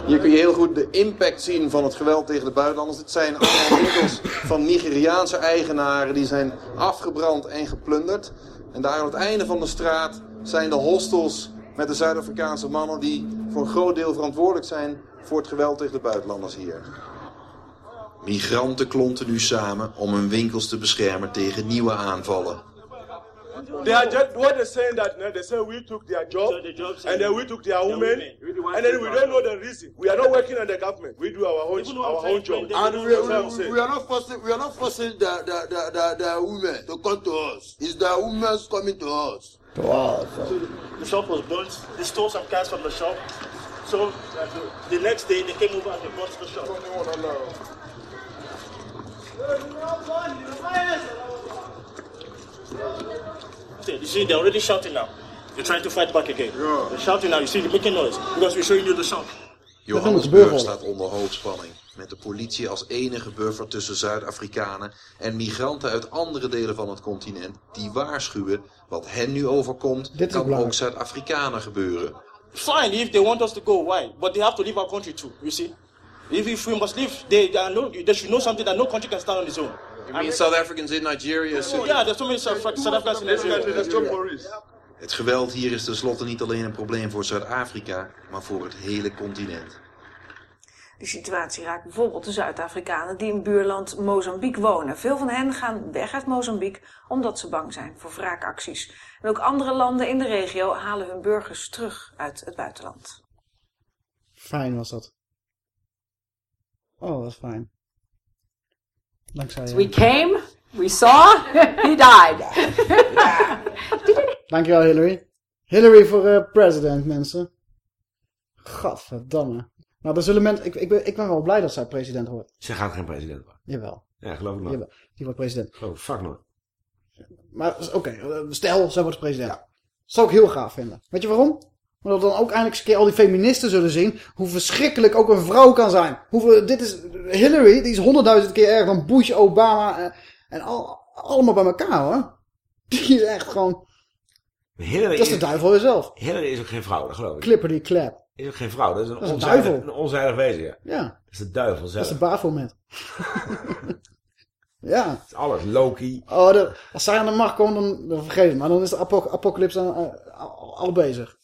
Hier kun je heel goed de impact zien van het geweld tegen de buitenlanders. Het zijn allemaal winkels van Nigeriaanse eigenaren die zijn afgebrand en geplunderd. En daar aan het einde van de straat zijn de hostels met de Zuid-Afrikaanse mannen die voor een groot deel verantwoordelijk zijn voor het geweld tegen de buitenlanders hier. Migranten klonten nu samen om hun winkels te beschermen tegen nieuwe aanvallen. They are just what they're saying that now they say we took their job and then we took their women and then we don't know the reason. We are not working on the government. We do our own our own job. And we, we, we are not forcing we are not forcing the the, the, the, the women to come to us. It's the women coming to us. So the shop was burnt. They stole some cars from the shop. So the, next day they came over and they burnt the shop. See, you see, they're already shouting now. They're trying to fight back again. They're shouting now. You see, they're making noise because we're showing you the shop. Johannesburg staat onder hoogspanning. Met de politie als enige buffer tussen Zuid-Afrikanen en migranten uit andere delen van het continent die waarschuwen wat hen nu overkomt, kan ook Zuid-Afrikanen gebeuren. Fine if they want us to go, why? But they have to leave our country too. You see, if, if we must leave, they, they, are no, they should know something that no country can stand on its own. You mean South Africans in Nigeria? Yeah, there's so many South, South Africans in Nigeria. Het geweld hier is tenslotte niet alleen een probleem voor Zuid-Afrika, maar voor het hele continent. Die situatie raakt bijvoorbeeld de Zuid-Afrikanen die in buurland Mozambique wonen. Veel van hen gaan weg uit Mozambique omdat ze bang zijn voor wraakacties. En ook andere landen in de regio halen hun burgers terug uit het buitenland. Fijn was dat. Oh, wat fijn. Dankzij je. We came, we saw, he died. Dankjewel Hillary. Hillary voor eh, president, mensen. Gadverdamme. Nou, dan zullen mensen... Ik, ik, ben, ik ben wel blij dat zij president wordt. Ze gaat geen president worden. Jawel. Ja, geloof ik nog. Jawel. Die wordt president. Geloof ik, fuck nooit. Maar oké, eh, stel, zij wordt president. Dat zou ik heel gaaf vinden. Weet je waarom? Omdat we dan ook eindelijk eens een keer al die feministen zullen zien. Hoe verschrikkelijk ook een vrouw kan zijn. Hoe, dit is Hillary, die is honderdduizend keer erger dan Bush, Obama en, en al, allemaal bij elkaar hoor. Die is echt gewoon... Hillary dat is de duivel zelf. Hillary is ook geen vrouw, dat geloof ik. Clipperty clap. Is ook geen vrouw, dat is een, Dat is een onzijdig, duivel. een onzijdig wezen, ja. Ja. Dat is de duivel Dat zelf. is de Baphomet. ja. Dat is alles. Loki. Oh, de, als zij aan de macht komen, dan, dan vergeet het maar. Dan is de apo apocalypse eh, al, al bezig.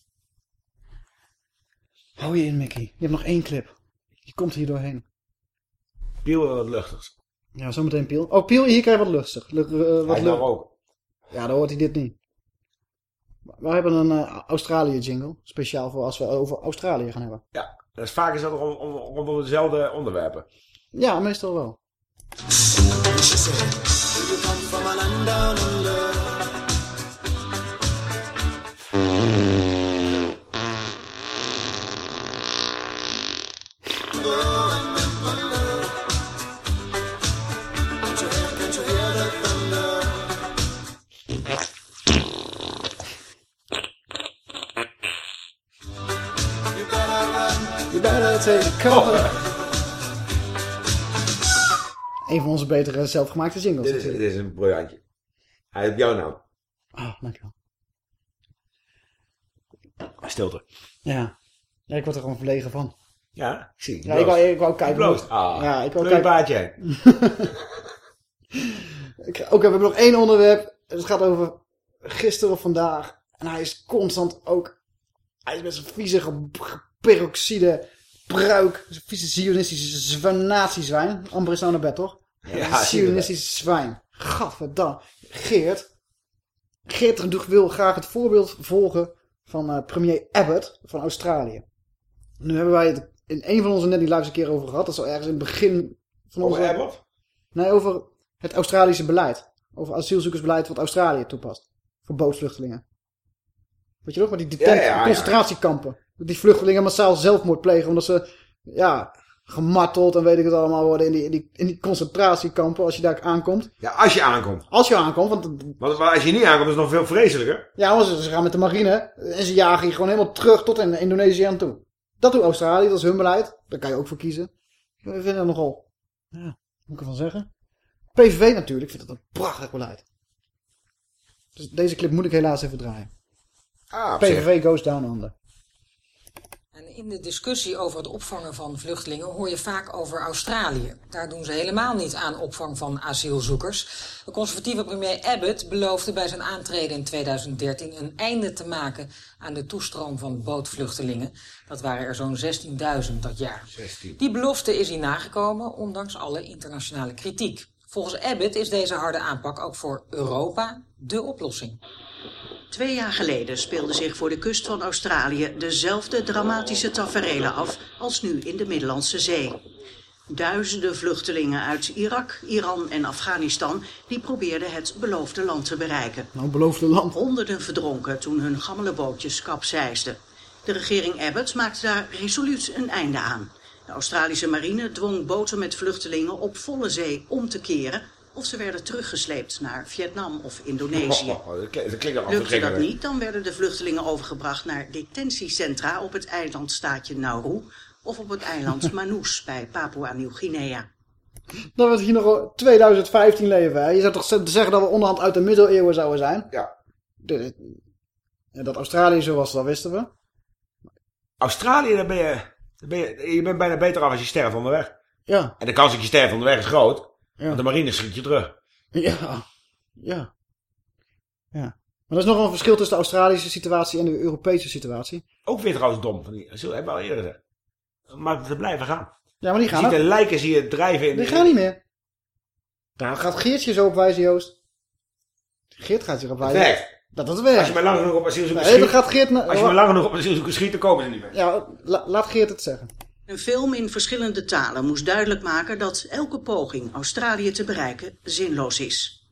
Hou je in, Mickey. Je hebt nog één clip. Die komt hier doorheen. Piel wat luchtigs. Ja, zometeen Piel. Oh, Piel, hier krijg je wat lustig. Lu- eh, wat Hij ook. Ja, dan hoort hij dit niet. We hebben een eh, Australië jingle. Speciaal voor als we over Australië gaan hebben. Ja, is vaak is dat rond- rond- rondom dezelfde onderwerpen. Ja, meestal wel. Een van onze betere zelfgemaakte jingles. Dit is, dit is een briljantje. Hij heeft jouw naam. Ah, dankjewel. Stilte. Ja. ja, ik word er gewoon verlegen van. Ja, ik zie. Ja, ik wou, ik wou kijken. Bloost. Ah, ja, ik wou leuk kijken. baardje. Oké, we hebben nog één onderwerp. Het gaat over gisteren of vandaag. En hij is constant ook... Hij is met zijn vieze peroxide pruik. Zijn vieze zionistische zwanatiezwijn. Amber is nou naar bed, toch? Ja, Zionistische zwijn. Gadverdamme. Geert. Geert wil graag het voorbeeld volgen van eh, premier Abbott van Australië. Nu hebben wij het in een van onze net die lives een keer over gehad. Dat is al ergens in het begin van Over onze... Abbott? Nee, over het Australische beleid. Over asielzoekersbeleid wat Australië toepast. Voor bootvluchtelingen. Weet je nog, met die detent- Ja, ja, ja. concentratiekampen. Dat die vluchtelingen massaal zelfmoord plegen omdat ze, ja, gemarteld en weet ik het allemaal worden in die, in die, in die concentratiekampen als je daar aankomt. Ja, als je aankomt. Als je aankomt, want maar als je niet aankomt is het nog veel vreselijker. ja, want ze, ze gaan met de marine en ze jagen je gewoon helemaal terug tot in Indonesië aan toe. Dat doet Australië, dat is hun beleid. Daar kan je ook voor kiezen. We vinden dat nogal, ja, moet ik ervan zeggen? PVV natuurlijk vindt dat een prachtig beleid. Dus deze clip moet ik helaas even draaien. Ah, PVV goes down under. In de discussie over het opvangen van vluchtelingen hoor je vaak over Australië. Daar doen ze helemaal niet aan opvang van asielzoekers. De conservatieve premier Abbott beloofde bij zijn aantreden in 2013 een einde te maken aan de toestroom van bootvluchtelingen. Dat waren er zo'n 16.000 dat jaar. Die belofte is hier nagekomen, ondanks alle internationale kritiek. Volgens Abbott is deze harde aanpak ook voor Europa de oplossing. Twee jaar geleden speelde zich voor de kust van Australië dezelfde dramatische taferelen af als nu in de Middellandse Zee. Duizenden vluchtelingen uit Irak, Iran en Afghanistan die probeerden het beloofde land te bereiken. Nou, beloofde land. Honderden verdronken toen hun gammele bootjes kapseisden. De regering Abbott maakte daar resoluut een einde aan. De Australische marine dwong boten met vluchtelingen op volle zee om te keren of ze werden teruggesleept naar Vietnam of Indonesië. Oh, dat klinkt- dat klinkt al Lukte dat niet, dan werden de vluchtelingen overgebracht naar detentiecentra op het eilandstaatje Nauru of op het eiland Manus bij Papua-Nieuw-Guinea. Dat we hier nog 2015 leven. Hè? Je zou toch zeggen dat we onderhand uit de middeleeuwen zouden zijn? Ja. De, en dat Australië zo was, dat wisten we. Australië, daar ben je, daar ben je, je bent bijna beter af als je sterft onderweg. Ja. En de kans dat je sterft onderweg is groot. Ja. Want de marine schiet je terug. Ja. Ja. Ja. Maar er is nog een verschil tussen de Australische situatie en de Europese situatie. Ook weer trouwens dom. Van die, zo hebben we al eerder gezegd. Maar ze blijven gaan. Ja, maar die Je gaan ziet de lijken zie je drijven in Die gaan niet meer. Daar gaat Geertje zo op wijzen, Joost. Geert gaat zich op wijzen. werkt. Dat het werkt. Als je maar lang genoeg op asielzoekers Nee, schiet. gaat Geert... Als je maar lang genoeg op asielzoekers schiet, dan komen ze niet meer. Ja, la- laat Geert het zeggen. Een film in verschillende talen moest duidelijk maken dat elke poging Australië te bereiken zinloos is.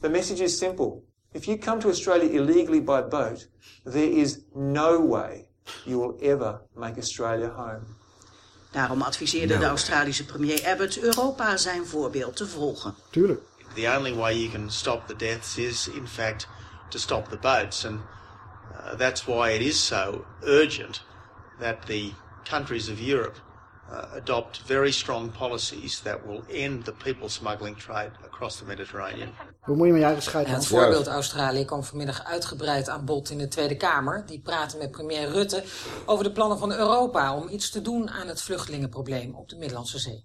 The message is simple. If you come to Australia illegally by boat, there is no way you will ever make Australia home. Daarom adviseerde No. de Australische premier Abbott Europa zijn voorbeeld te volgen. Tuurlijk. The only way you can stop the deaths is, in fact, to stop the boats. And uh, that's why it is so urgent that the countries of Europe uh, adopt very strong policies that will end the people smuggling trade across the Mediterranean. Bemoei je met je eigen scheid, Ja, man. het voorbeeld Australië kwam vanmiddag uitgebreid aan bod in de Tweede Kamer. Die praten met premier Rutte over de plannen van Europa om iets te doen aan het vluchtelingenprobleem op de Middellandse Zee.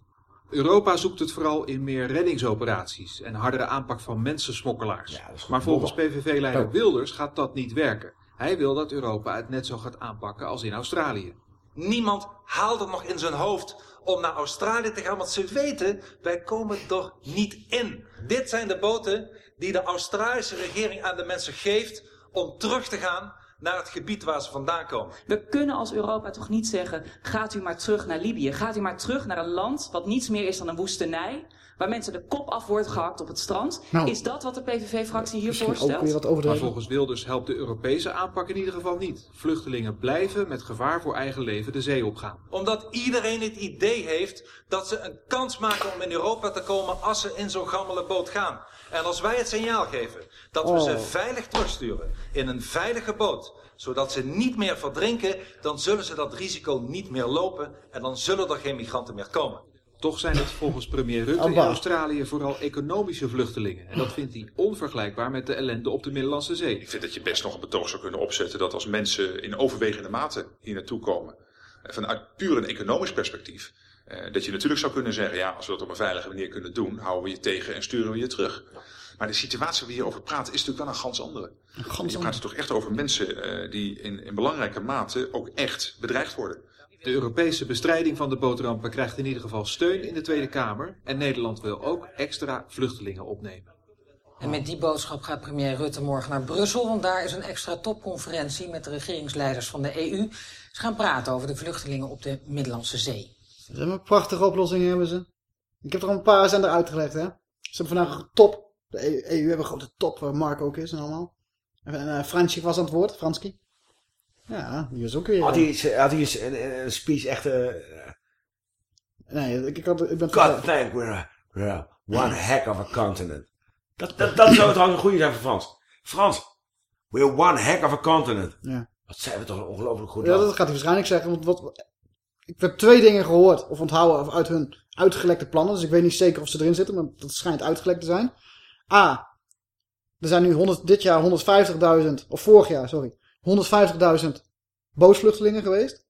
Europa zoekt het vooral in meer reddingsoperaties en hardere aanpak van mensensmokkelaars. maar volgens PVV-leider Oh. Wilders gaat dat niet werken. Hij wil dat Europa het net zo gaat aanpakken als in Australië. Niemand haalt het nog in zijn hoofd om naar Australië te gaan, want ze weten, wij komen er niet in. Dit zijn de boten die de Australische regering aan de mensen geeft om terug te gaan naar het gebied waar ze vandaan komen. We kunnen als Europa toch niet zeggen: gaat u maar terug naar Libië. Gaat u maar terug naar een land wat niets meer is dan een woestenij. Waar mensen de kop af wordt gehakt op het strand. Nou. is dat wat de PVV-fractie hier ook voorstelt? Maar volgens Wilders helpt de Europese aanpak in ieder geval niet. Vluchtelingen blijven met gevaar voor eigen leven de zee opgaan. Omdat iedereen het idee heeft dat ze een kans maken om in Europa te komen als ze in zo'n gammele boot gaan. En als wij het signaal geven dat we Oh. ze veilig terugsturen in een veilige boot, zodat ze niet meer verdrinken, dan zullen ze dat risico niet meer lopen en dan zullen er geen migranten meer komen. Toch zijn het volgens premier Rutte in. Australië vooral economische vluchtelingen. En dat vindt hij onvergelijkbaar met de ellende op de Middellandse Zee. Ik vind dat je best nog een betoog zou kunnen opzetten dat als mensen in overwegende mate hier naartoe komen, eh, vanuit puur een economisch perspectief, eh, dat je natuurlijk zou kunnen zeggen, ja, als we dat op een veilige manier kunnen doen, houden we je tegen en sturen we je terug. Maar de situatie waar we hier over praten is natuurlijk wel een gans andere. je praat er toch echt over mensen eh, die in, in belangrijke mate ook echt bedreigd worden. De Europese bestrijding van de bootrampen krijgt in ieder geval steun in de Tweede Kamer. En Nederland wil ook extra vluchtelingen opnemen. En met die boodschap gaat premier Rutte morgen naar Brussel, want daar is een extra topconferentie met de regeringsleiders van de EU. Ze gaan praten over de vluchtelingen op de Middellandse Zee. Ze hebben een prachtige oplossing, hebben ze. Ik heb er al een paar zijn er uitgelegd, hè. Ze hebben vandaag een top. De EU, EU hebben een grote top, waar Mark ook is en allemaal. En uh, Fransje was aan het woord, Franski. Ja, die was ook weer... Had hij, iets- had hij een, een speech echt... eh Nee, ik, ik, had, ik ben... God thank, we're, we're one heck of a continent. Dat, dat, dat zou trouwens een goede zijn voor Frans. Frans, we're one heck of a continent. Ja. Wat zijn we toch een ongelooflijk goed Ja, dat gaat hij waarschijnlijk zeggen. Want wat, ik heb twee dingen gehoord of onthouden uit hun uitgelekte plannen. Dus ik weet niet zeker of ze erin zitten, maar dat schijnt uitgelekt te zijn. A. Er zijn nu 100, dit jaar 150.000, of vorig jaar, sorry, 150.000 boosvluchtelingen geweest.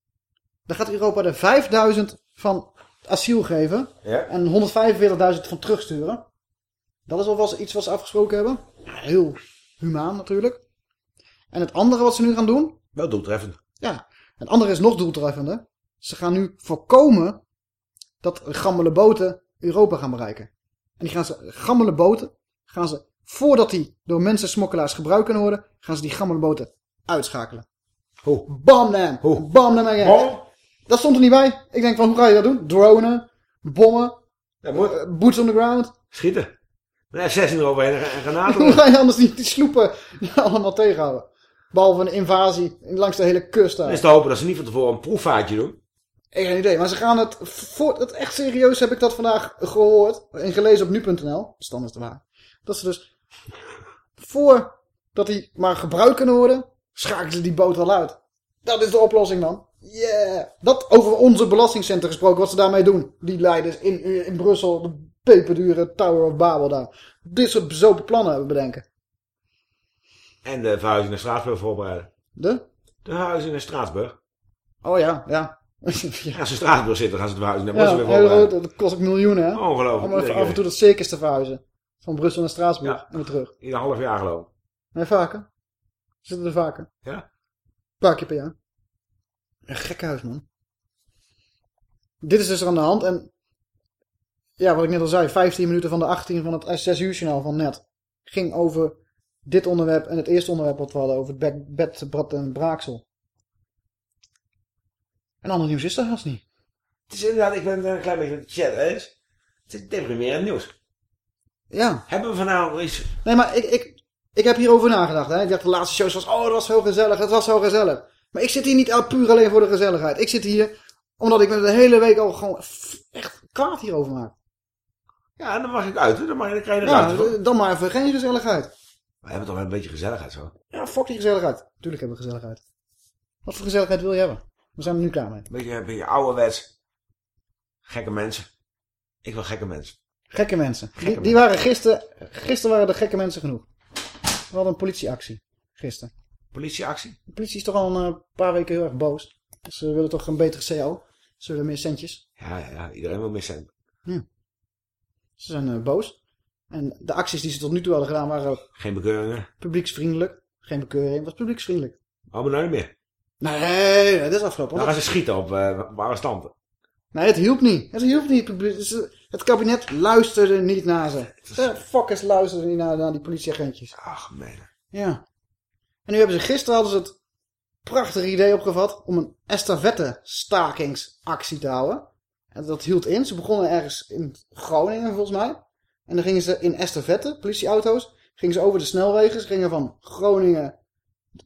Dan gaat Europa er 5.000 van asiel geven. Ja. En 145.000 van terugsturen. Dat is alvast iets wat ze afgesproken hebben. Heel humaan natuurlijk. En het andere wat ze nu gaan doen, Wel doeltreffend. ja, het andere is nog doeltreffender. Ze gaan nu voorkomen dat gammele boten Europa gaan bereiken. En die gaan ze, gammele boten, gaan ze, voordat die door mensensmokkelaars gebruikt kunnen worden, gaan ze die gammele boten uitschakelen. Hoe? Bam them! Bam them again! Bom? Dat stond er niet bij. Ik denk van, hoe ga je dat doen? Dronen, bommen, eh, boots on the ground. Schieten. Nee, 16 eroverheen en granaten. Hoe ga je anders die, die sloepen allemaal tegenhouden? Behalve een invasie langs de hele kust daar. Dan is te hopen dat ze niet van tevoren een proefvaartje doen. Ik heb geen idee, maar ze gaan het voor, het echt serieus heb ik dat vandaag gehoord en gelezen op nu.nl. Dan is het waar. Dat ze dus voordat die maar gebruikt kunnen worden, schakelen ze die boot al uit. Dat is de oplossing dan. Yeah. Dat over onze belastingcenten gesproken, wat ze daarmee doen. Die leiders in, in Brussel, de peperdure Tower of Babel daar. Dit soort bezopen plannen hebben bedenken. En de verhuizing naar Straatsburg voorbereiden. De? De verhuizing naar Straatsburg. Oh ja, ja. Als ze in Straatsburg zitten, gaan ze de verhuizing naar Ja, Brussel weer heel voorbereiden. dat kost ook miljoenen, hè? Ongelooflijk. Om even af en toe dat circus te verhuizen. Van Brussel naar Straatsburg en weer terug. Ieder half jaar geloof ik. Nee, vaker. Zitten er vaker. Ja? Een paar keer per jaar. Een gekke huis, man. Dit is dus er aan de hand. En ja, wat ik net al zei, 15 minuten van de 18 van het 6 uur journaal van net ging over dit onderwerp en het eerste onderwerp wat we hadden over het bed, bed Brad en Braaksel. En ander nieuws is er haast niet. Het is inderdaad, ik ben het een klein beetje chat eens. Het is deprimerend nieuws. Ja. Hebben we vanavond iets... Nee, maar ik, ik, ik heb hierover nagedacht. Hè. Ik dacht de laatste shows was, oh, dat was zo gezellig, het was zo gezellig. Maar ik zit hier niet al puur alleen voor de gezelligheid. Ik zit hier omdat ik me de hele week al gewoon echt kwaad hierover maak. Ja, dan mag ik uit. Dan, mag, dan krijg je Ja, ruimte voor. dan maar even geen gezelligheid. We hebben toch wel een beetje gezelligheid zo. Ja, fuck die gezelligheid. Tuurlijk hebben we gezelligheid. Wat voor gezelligheid wil je hebben? We zijn er nu klaar mee. Beetje, een beetje ouderwets. Gekke mensen. Ik wil gekke mensen. Gekke mensen. die, Gekke die waren gisteren, gisteren waren de gekke mensen genoeg. We hadden een politieactie. Gisteren. Politieactie? De politie is toch al een eh, paar weken heel erg boos. Ze willen toch een betere CO. Ze willen meer centjes. Ja, ja, ja. Iedereen wil meer cent. Ja. Ze zijn eh, boos. En de acties die ze tot nu toe hadden gedaan waren Geen bekeuringen. publieksvriendelijk. Geen bekeuring, was publieksvriendelijk. Oh, maar nou niet meer. Nee, dat is afgelopen. Dan gaan ze schieten op, uh, op arrestanten. Nee, het hielp niet. Het hielp niet. Het kabinet luisterde niet naar ze. De fuckers luisterden niet naar, naar die politieagentjes. Ach, man. Ja. En nu hebben ze gisteren hadden ze het prachtige idee opgevat om een estafette stakingsactie te houden. En dat hield in. Ze begonnen ergens in Groningen volgens mij. En dan gingen ze in estafette, politieauto's, gingen ze over de snelwegen. Ze gingen van Groningen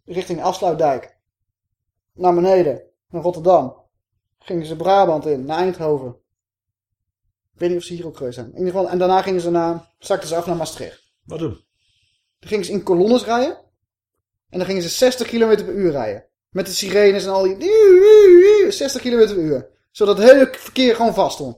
richting Afsluitdijk naar beneden, naar Rotterdam. Gingen ze Brabant in, naar Eindhoven. Ik weet niet of ze hier ook geweest zijn. In ieder geval, en daarna gingen ze naar, zakten ze af naar Maastricht. Wat doen? Dan gingen ze in kolonnes rijden. En dan gingen ze 60 km per uur rijden. Met de sirenes en al die... 60 km per uur. Zodat het hele verkeer gewoon vast stond.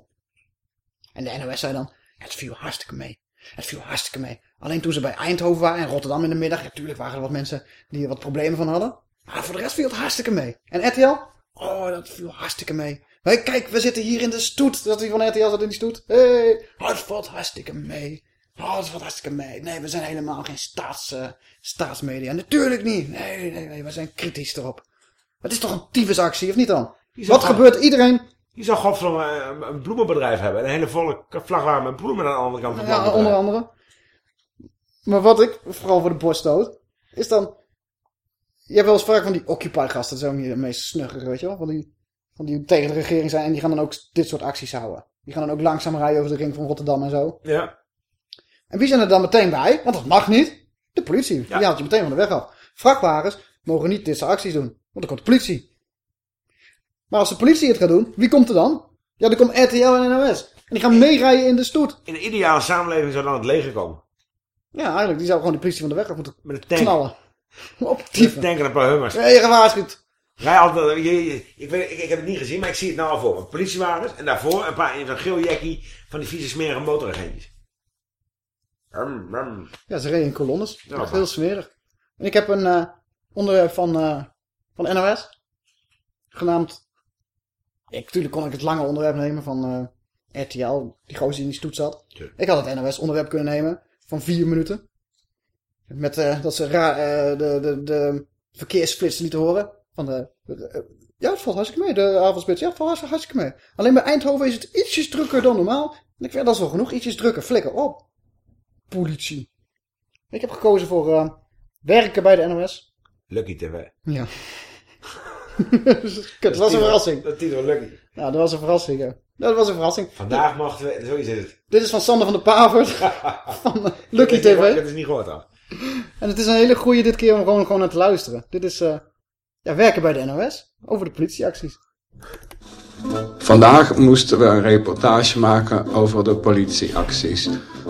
En de NOS zei dan, het viel hartstikke mee. Het viel hartstikke mee. Alleen toen ze bij Eindhoven waren en Rotterdam in de middag, natuurlijk waren er wat mensen die er wat problemen van hadden. Maar voor de rest viel het hartstikke mee. En RTL? Oh, dat viel hartstikke mee. Hey, kijk, we zitten hier in de stoet. Dat die van RTL zat in die stoet. Hé, hey, het valt hartstikke mee. Oh, het valt hartstikke mee. Nee, we zijn helemaal geen staats, uh, staatsmedia. Natuurlijk niet. Nee, nee, nee, we zijn kritisch erop. Het is toch een tyfusactie, of niet dan? Wat gebeurt iedereen? Je zou godverdomme een, een bloemenbedrijf hebben. Een hele volle vlagwaar met bloemen aan de andere kant van het Ja, onder andere. Maar wat ik vooral voor de borst stoot, is dan... Je hebt wel eens vaak van die Occupy-gasten, dat zijn ook niet de meest snuggere, weet je wel? Van die, van die tegen de regering zijn en die gaan dan ook dit soort acties houden. Die gaan dan ook langzaam rijden over de ring van Rotterdam en zo. Ja. En wie zijn er dan meteen bij? Want dat mag niet. De politie. Die haalt je meteen van de weg af. Vrachtwagens mogen niet dit soort acties doen. Want dan komt de politie. Maar als de politie het gaat doen, wie komt er dan? Ja, dan komt RTL en NOS. En die gaan meerijden in de stoet. In een ideale samenleving zou dan het leger komen. Ja, eigenlijk. Die zou gewoon de politie van de weg af moeten Met knallen. Op dieven. denken een paar hummers. Nee, gewaarschuwd. Rij altijd, je, je- ik, weet, ik, ik heb het niet gezien, maar ik zie het nou al voor me. Politiewagens en daarvoor een paar in zo'n geel jackie van die vieze smerige motoragentjes. Ja, ze reden in kolonnes. Ja, Echt maar- heel smerig. En ik heb een eh, onderwerp van, eh, van NOS. Genaamd... Ik, natuurlijk kon ik het lange onderwerp nemen van eh, RTL. Die gozer die in die stoet zat. Ik had het NOS onderwerp kunnen nemen van vier minuten. Met eh, dat ze ra eh, de, de, de verkeersflits lieten horen. Van de, de- ja, het valt hartstikke mee. De avondspits. Ja, het valt hartstikke- mee. Alleen bij Eindhoven is het ietsjes drukker dan normaal. En ik vind dat is wel genoeg. Ietsjes drukker. Flikker op. Politie. Ik heb gekozen voor eh, werken bij de NOS. Lucky TV. Ja. Kut, dat was een verrassing. Dat titel Lucky. Ja, dat was een verrassing. Ja. Dat was een verrassing. Vandaag mochten we, zoiets is het. Dit is van Sander van der Pavert. van eh, Lucky niet- TV. Dat is niet gehoord al. En het is een hele goede dit keer om gewoon, gewoon naar te luisteren. Dit is eh, ja, werken bij de NOS. Over de politieacties. Vandaag moesten we een reportage maken over de politieacties.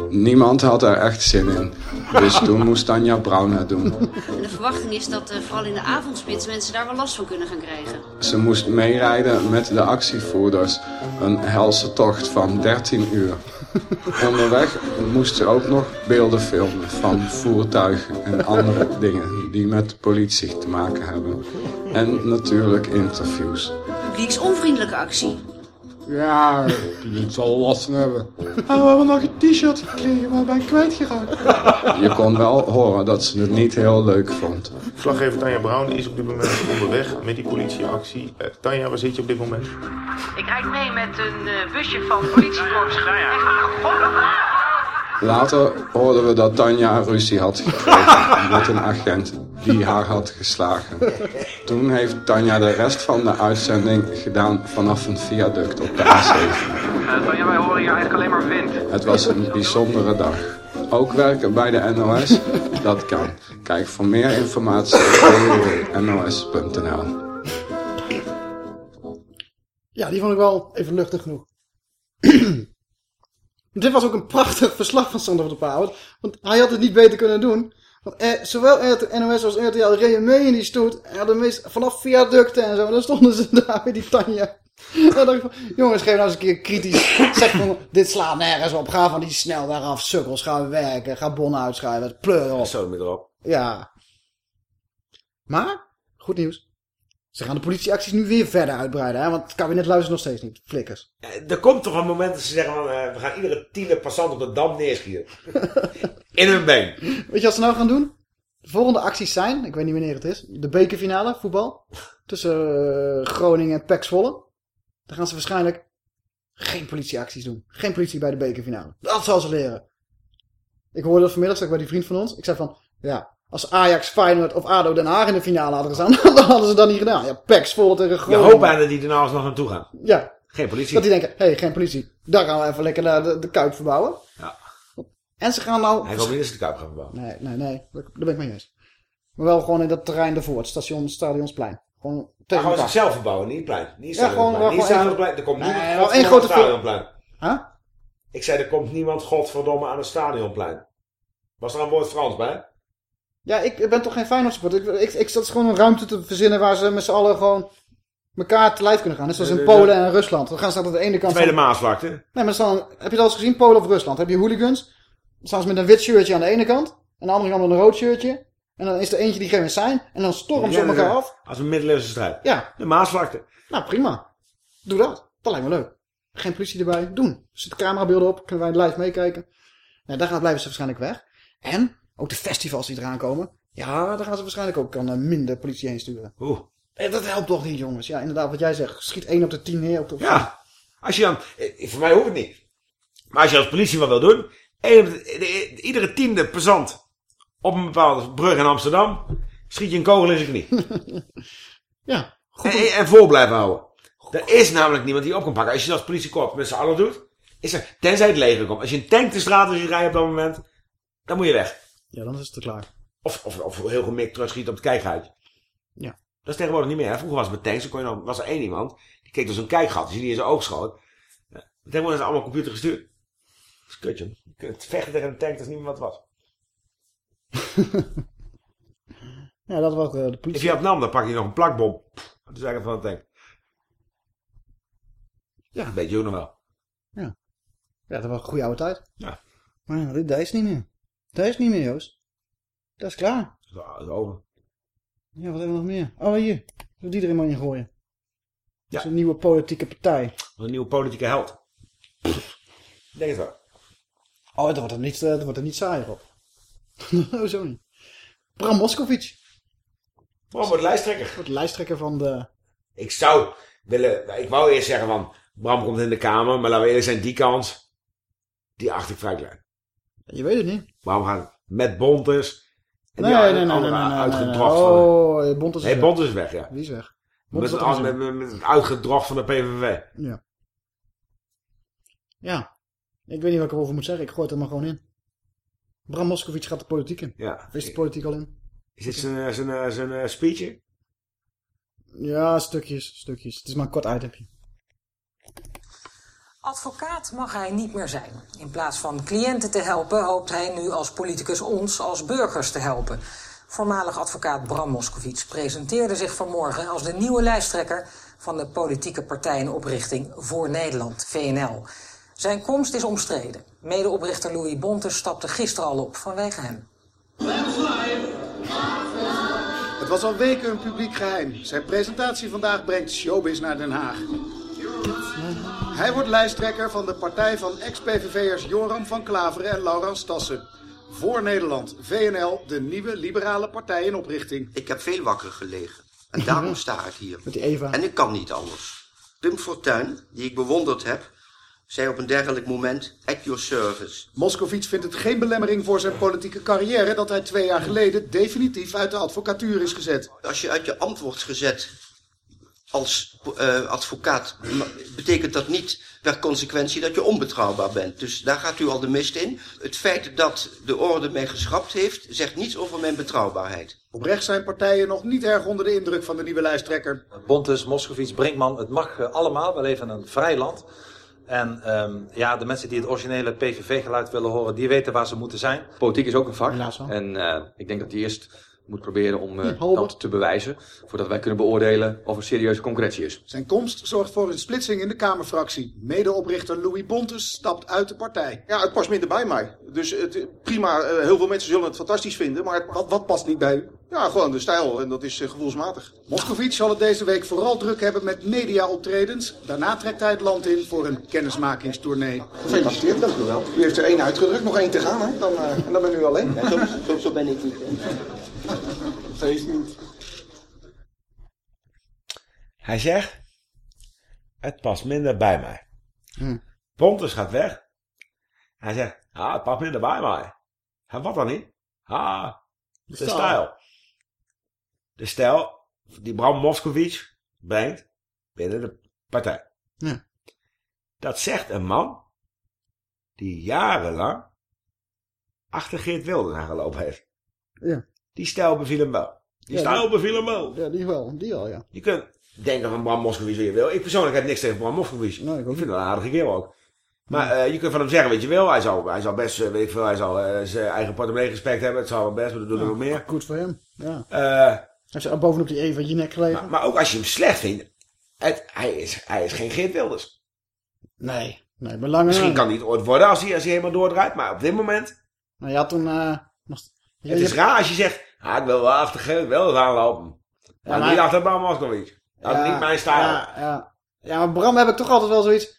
Niemand had er echt zin in. Dus toen moest Tanja Brown het doen. En de verwachting is dat eh, vooral in de avondspits mensen daar wel last van kunnen gaan krijgen. Ze moest meerijden met de actievoerders. Een helse tocht van 13 uur. Onderweg moest ze ook nog beelden filmen van voertuigen en andere dingen die met politie te maken hebben. En natuurlijk interviews. Publieksonvriendelijke actie. Ja, die zal last van hebben. Oh, we hebben nog een t-shirt gekregen, maar ben ik kwijtgeraakt. Je kon wel horen dat ze het niet heel leuk vond. Verslaggever Tanja Brown is op dit moment onderweg met die politieactie. Eh, Tanja, waar zit je op dit moment? Ik rijd mee met een eh, busje van politiekorps. Later hoorden we dat Tanja ruzie had gekregen met een agent die haar had geslagen. Toen heeft Tanja de rest van de uitzending gedaan vanaf een viaduct op de A7. Tanja, wij horen hier eigenlijk alleen maar wind. Het was een bijzondere dag. Ook werken bij de NOS? Dat kan. Kijk voor meer informatie op www.nos.nl. Ja, die vond ik wel even luchtig genoeg. Dit was ook een prachtig verslag van Sander van der Pauwert. Want hij had het niet beter kunnen doen. Want eh, zowel RT NOS als RTL reden mee in die stoet. En hadden meest, vanaf viaducten en zo. En dan stonden ze daar bij die Tanja. En dan dacht ik van, jongens, geef nou eens een keer kritisch. Zeg van, dit slaat nergens op. Ga van die snelweg af, sukkels, ga werken. Ga bonnen uitschrijven, pleur op. Zo met erop. Ja. Maar, goed nieuws. Ze gaan de politieacties nu weer verder uitbreiden. Hè? Want het kabinet luistert nog steeds niet. Flikkers. Eh, Er komt toch een moment dat ze zeggen van, eh, we gaan iedere tiende passant op de dam neerschieten. In hun been. Weet je wat ze nou gaan doen? De volgende acties zijn, ik weet niet wanneer het is, de bekerfinale voetbal. Tussen eh, Groningen en PEC Zwolle. Dan gaan ze waarschijnlijk geen politieacties doen. Geen politie bij de bekerfinale. Dat zal ze leren. Ik hoorde dat vanmiddag, zag ik bij die vriend van ons. Ik zei van, ja, als Ajax, Feyenoord of ADO Den Haag in de finale hadden gestaan, dan hadden ze dat niet gedaan. Ja, PEC Zwolle tegen Je Groningen. hoopt bijna dat die er nou alsnog naartoe gaan. Ja. Geen politie. Dat die denken, hé, hey, geen politie. Daar gaan we even lekker naar de, de Kuip verbouwen. Ja. En ze gaan nou... Hij wil niet ze de kuip gaan verbouwen. Nee, nee, nee. Daar ben ik mee eens. Maar wel gewoon in dat terrein ervoor. Het station, stadionsplein. Gewoon tegen gewoon elkaar. zichzelf verbouwen, niet plein. Niet Ja, gewoon- stadionplein. Niet stadionplein. Er komt Nee, niemand één godverdomme grote aan het stadionplein. Huh? Ik zei, er komt niemand godverdomme aan het stadionplein. Was er een woord Frans bij? Ja, ik ben toch geen Feyenoord supporter. Ik, ik, ik zat gewoon een ruimte te verzinnen waar ze met z'n allen gewoon elkaar te lijf kunnen gaan. Net zoals in De- de- Polen en Rusland. Dan gaan ze aan de ene kant Tweede van... Maasvlakte. Nee, maar dan heb je dat eens gezien, Polen of Rusland? Heb je hooligans? Dan staan ze met een wit shirtje aan de ene kant. En aan de andere kant met een rood shirtje. En dan is er eentje die geeft een sein. En dan stormen ze op elkaar af. Als een middeleeuwse strijd. Ja. De Maasvlakte. Nou, prima. Doe dat. Dat lijkt me leuk. Geen politie erbij. Doen. Er zitten camerabeelden op. Kunnen wij live meekijken. Nee, daar gaan blijven ze waarschijnlijk weg. En ook de festivals die eraan komen. Ja, daar gaan ze waarschijnlijk ook dan eh, minder politie heen sturen. Oeh. Eh, Dat helpt toch niet, jongens. Ja, inderdaad, wat jij zegt. Schiet 1 op de 10 neer. Op de... Ja. Als je dan... eh, Voor mij hoeft het niet. Maar als je als politie wat wil doen... één iedere tiende passant op een bepaalde brug in Amsterdam... schiet je een kogel in zijn knie. Ja. En, en, en vol blijven houden. Er is namelijk niemand die je op kan pakken. Als je dat als politiekorps met z'n allen doet... Is er, tenzij het leger komt. Als je een tank de straat als je rijdt op dat moment... dan moet je weg. Ja, dan is het te klaar. Of, of, of heel gemikt terugschieten op het kijkruitje. Ja. Dat is tegenwoordig niet meer. Hè? Vroeger was het met tanks. Dan kon je dan, was er één iemand. Die keek door zo'n kijkgat. Die zie die in zijn oog schoot. Ja. Tegenwoordig is het allemaal computer gestuurd. Dat is kut, joh. Je kunt vechten tegen een tank. Dat is niet meer wat het was. Ja, dat was eh, de In politie. Vietnam dan pak je nog een plakbom. Dat is eigenlijk van een tank. Ja, dat weet je ook nog wel. Ja. Ja, dat was een goede oude tijd. Ja. Maar dit, is niet meer. Dat is niet meer, Joost. Dat is klaar. Dat is over. Ja, wat hebben we nog meer? Oh, hier. Zullen die er in gooien? Ja. Dat is een nieuwe politieke partij. Een nieuwe politieke held. Ik Denk het wel. Oh, dat wordt er niet, eh, dat wordt er niet saaier op. oh, zo niet. Bram Moskovic. Bram wordt lijsttrekker. Wordt lijsttrekker van de... Ik zou willen... Ik wou eerst zeggen van... Bram komt in de Kamer. Maar laten we eerlijk zijn, die kans... Die acht ik vrij klein. Je weet het niet. Bram gaat met Bontes... En Nee, die nee, nee, nee, nee, van... Oh, Bontes is nee. Bontes is weg, ja. Wie is weg? Met, met, met, het uitgedrocht van de PVV. Ja. Ja. Ik weet niet wat ik erover moet zeggen. Ik gooi het er maar gewoon in. Bram Moskovic gaat de politiek in. Ja. Is de politiek al in? Is dit zijn, eh, zijn, eh, zijn eh, speechje? Ja, stukjes, stukjes. Het is maar een kort itempje. Advocaat mag hij niet meer zijn. In plaats van cliënten te helpen, hoopt hij nu als politicus ons als burgers te helpen. Voormalig advocaat Bram Moskowitz presenteerde zich vanmorgen als de nieuwe lijsttrekker van de politieke partij in oprichting voor Nederland, VNL. Zijn komst is omstreden. Medeoprichter Louis Bontes stapte gisteren al op vanwege hem. Het was al weken een publiek geheim. Zijn presentatie vandaag brengt showbiz naar Den Haag. Hij wordt lijsttrekker van de partij van ex-PVV'ers Joram van Klaveren en Laurens Tassen. Voor Nederland, VNL, de nieuwe liberale partij in oprichting. Ik heb veel wakker gelegen. En daarom sta ik hier. Met die Eva. En ik kan niet anders. Pim Fortuyn, die ik bewonderd heb, zei op een dergelijk moment... at your service. Moscovic vindt het geen belemmering voor zijn politieke carrière... dat hij twee jaar geleden definitief uit de advocatuur is gezet. Als je uit je ambt wordt gezet als eh, advocaat... betekent dat niet per consequentie dat je onbetrouwbaar bent. Dus daar gaat u al de mist in. Het feit dat de orde mij geschrapt heeft... zegt niets over mijn betrouwbaarheid. Oprecht zijn partijen nog niet erg onder de indruk van de nieuwe lijsttrekker. Bontes, Moskovits, Brinkman, het mag eh, allemaal. We leven in een vrij land. En ehm, ja, de mensen die het originele PVV-geluid willen horen, die weten waar ze moeten zijn. Politiek is ook een vak. En eh, ik denk dat hij eerst moet proberen om eh, dat te bewijzen. Voordat wij kunnen beoordelen of er serieuze concurrentie is. Zijn komst zorgt voor een splitsing in de Kamerfractie. Medeoprichter Louis Bontes stapt uit de partij. Ja, het past minder bij mij. Dus het, prima, eh, heel veel mensen zullen het fantastisch vinden, maar... Wat, wat past niet bij u? Ja, gewoon de stijl en dat is eh, gevoelsmatig. Moscovic zal het deze week vooral druk hebben met media-optredens. Daarna trekt hij het land in voor een kennismakingstournee. Gefeliciteerd, dank u wel. U heeft er één uitgedrukt, nog één te gaan, hè? Dan, eh, en dan ben u alleen. Ja, zo, zo, zo ben ik niet. Niet. Hij zegt... Het past minder bij mij. Hm. Pontus gaat weg. Hij zegt... Ah, het past minder bij mij. En wat dan niet? Ah, de stijl. stijl. De stijl die Bram Moskowitz brengt binnen de partij. Ja. Dat zegt een man die jarenlang achter Geert Wilders aangelopen heeft. Ja. Die stijl beviel hem wel. Die Ja, stijl die- beviel hem wel. Ja, die wel. Die al, ja. Je kunt denken van Bram Moskowitz wie je wil. Ik persoonlijk heb niks tegen Bram Moskowitz. Nee, ik, ik vind hem een aardige kerel ook. Maar eh, je kunt van hem zeggen wat je wil. Hij zal, hij zal best, eh, weet ik veel, hij zal eh, zijn eigen portemonnee respect hebben. Het zal wel best, maar dat doen er nog meer. Goed voor hem. Ja. Eh, Hij heeft bovenop die Eva Jinek gelegen. maar, maar ook als je hem slecht vindt. Het, hij, is, hij is geen Geert Wilders. Nee, nee, belangrijk. Misschien kan hij het ooit worden als hij, als hij helemaal doordraait. Maar op dit moment... Nou, je had toen... eh, nog, je- Het je- is raar als je zegt... Ah, ik wil wel achter Wilders aanlopen. Ja, maar- niet achter Bram Moskowitz. Dat is Ja, niet mijn stijl. Ja, ja. ja, maar Bram heb ik toch altijd wel zoiets...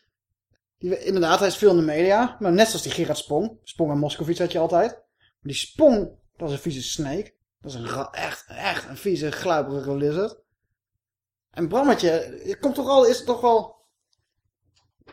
Die, inderdaad, hij is veel in de media. Maar net zoals die Gerard Spong. Spong en Moskovits had je altijd. Maar die Spong, dat is een vieze snake. Dat is een echt, echt een vieze, gluiperige lizard. En Brammetje, je komt toch al, is het toch wel...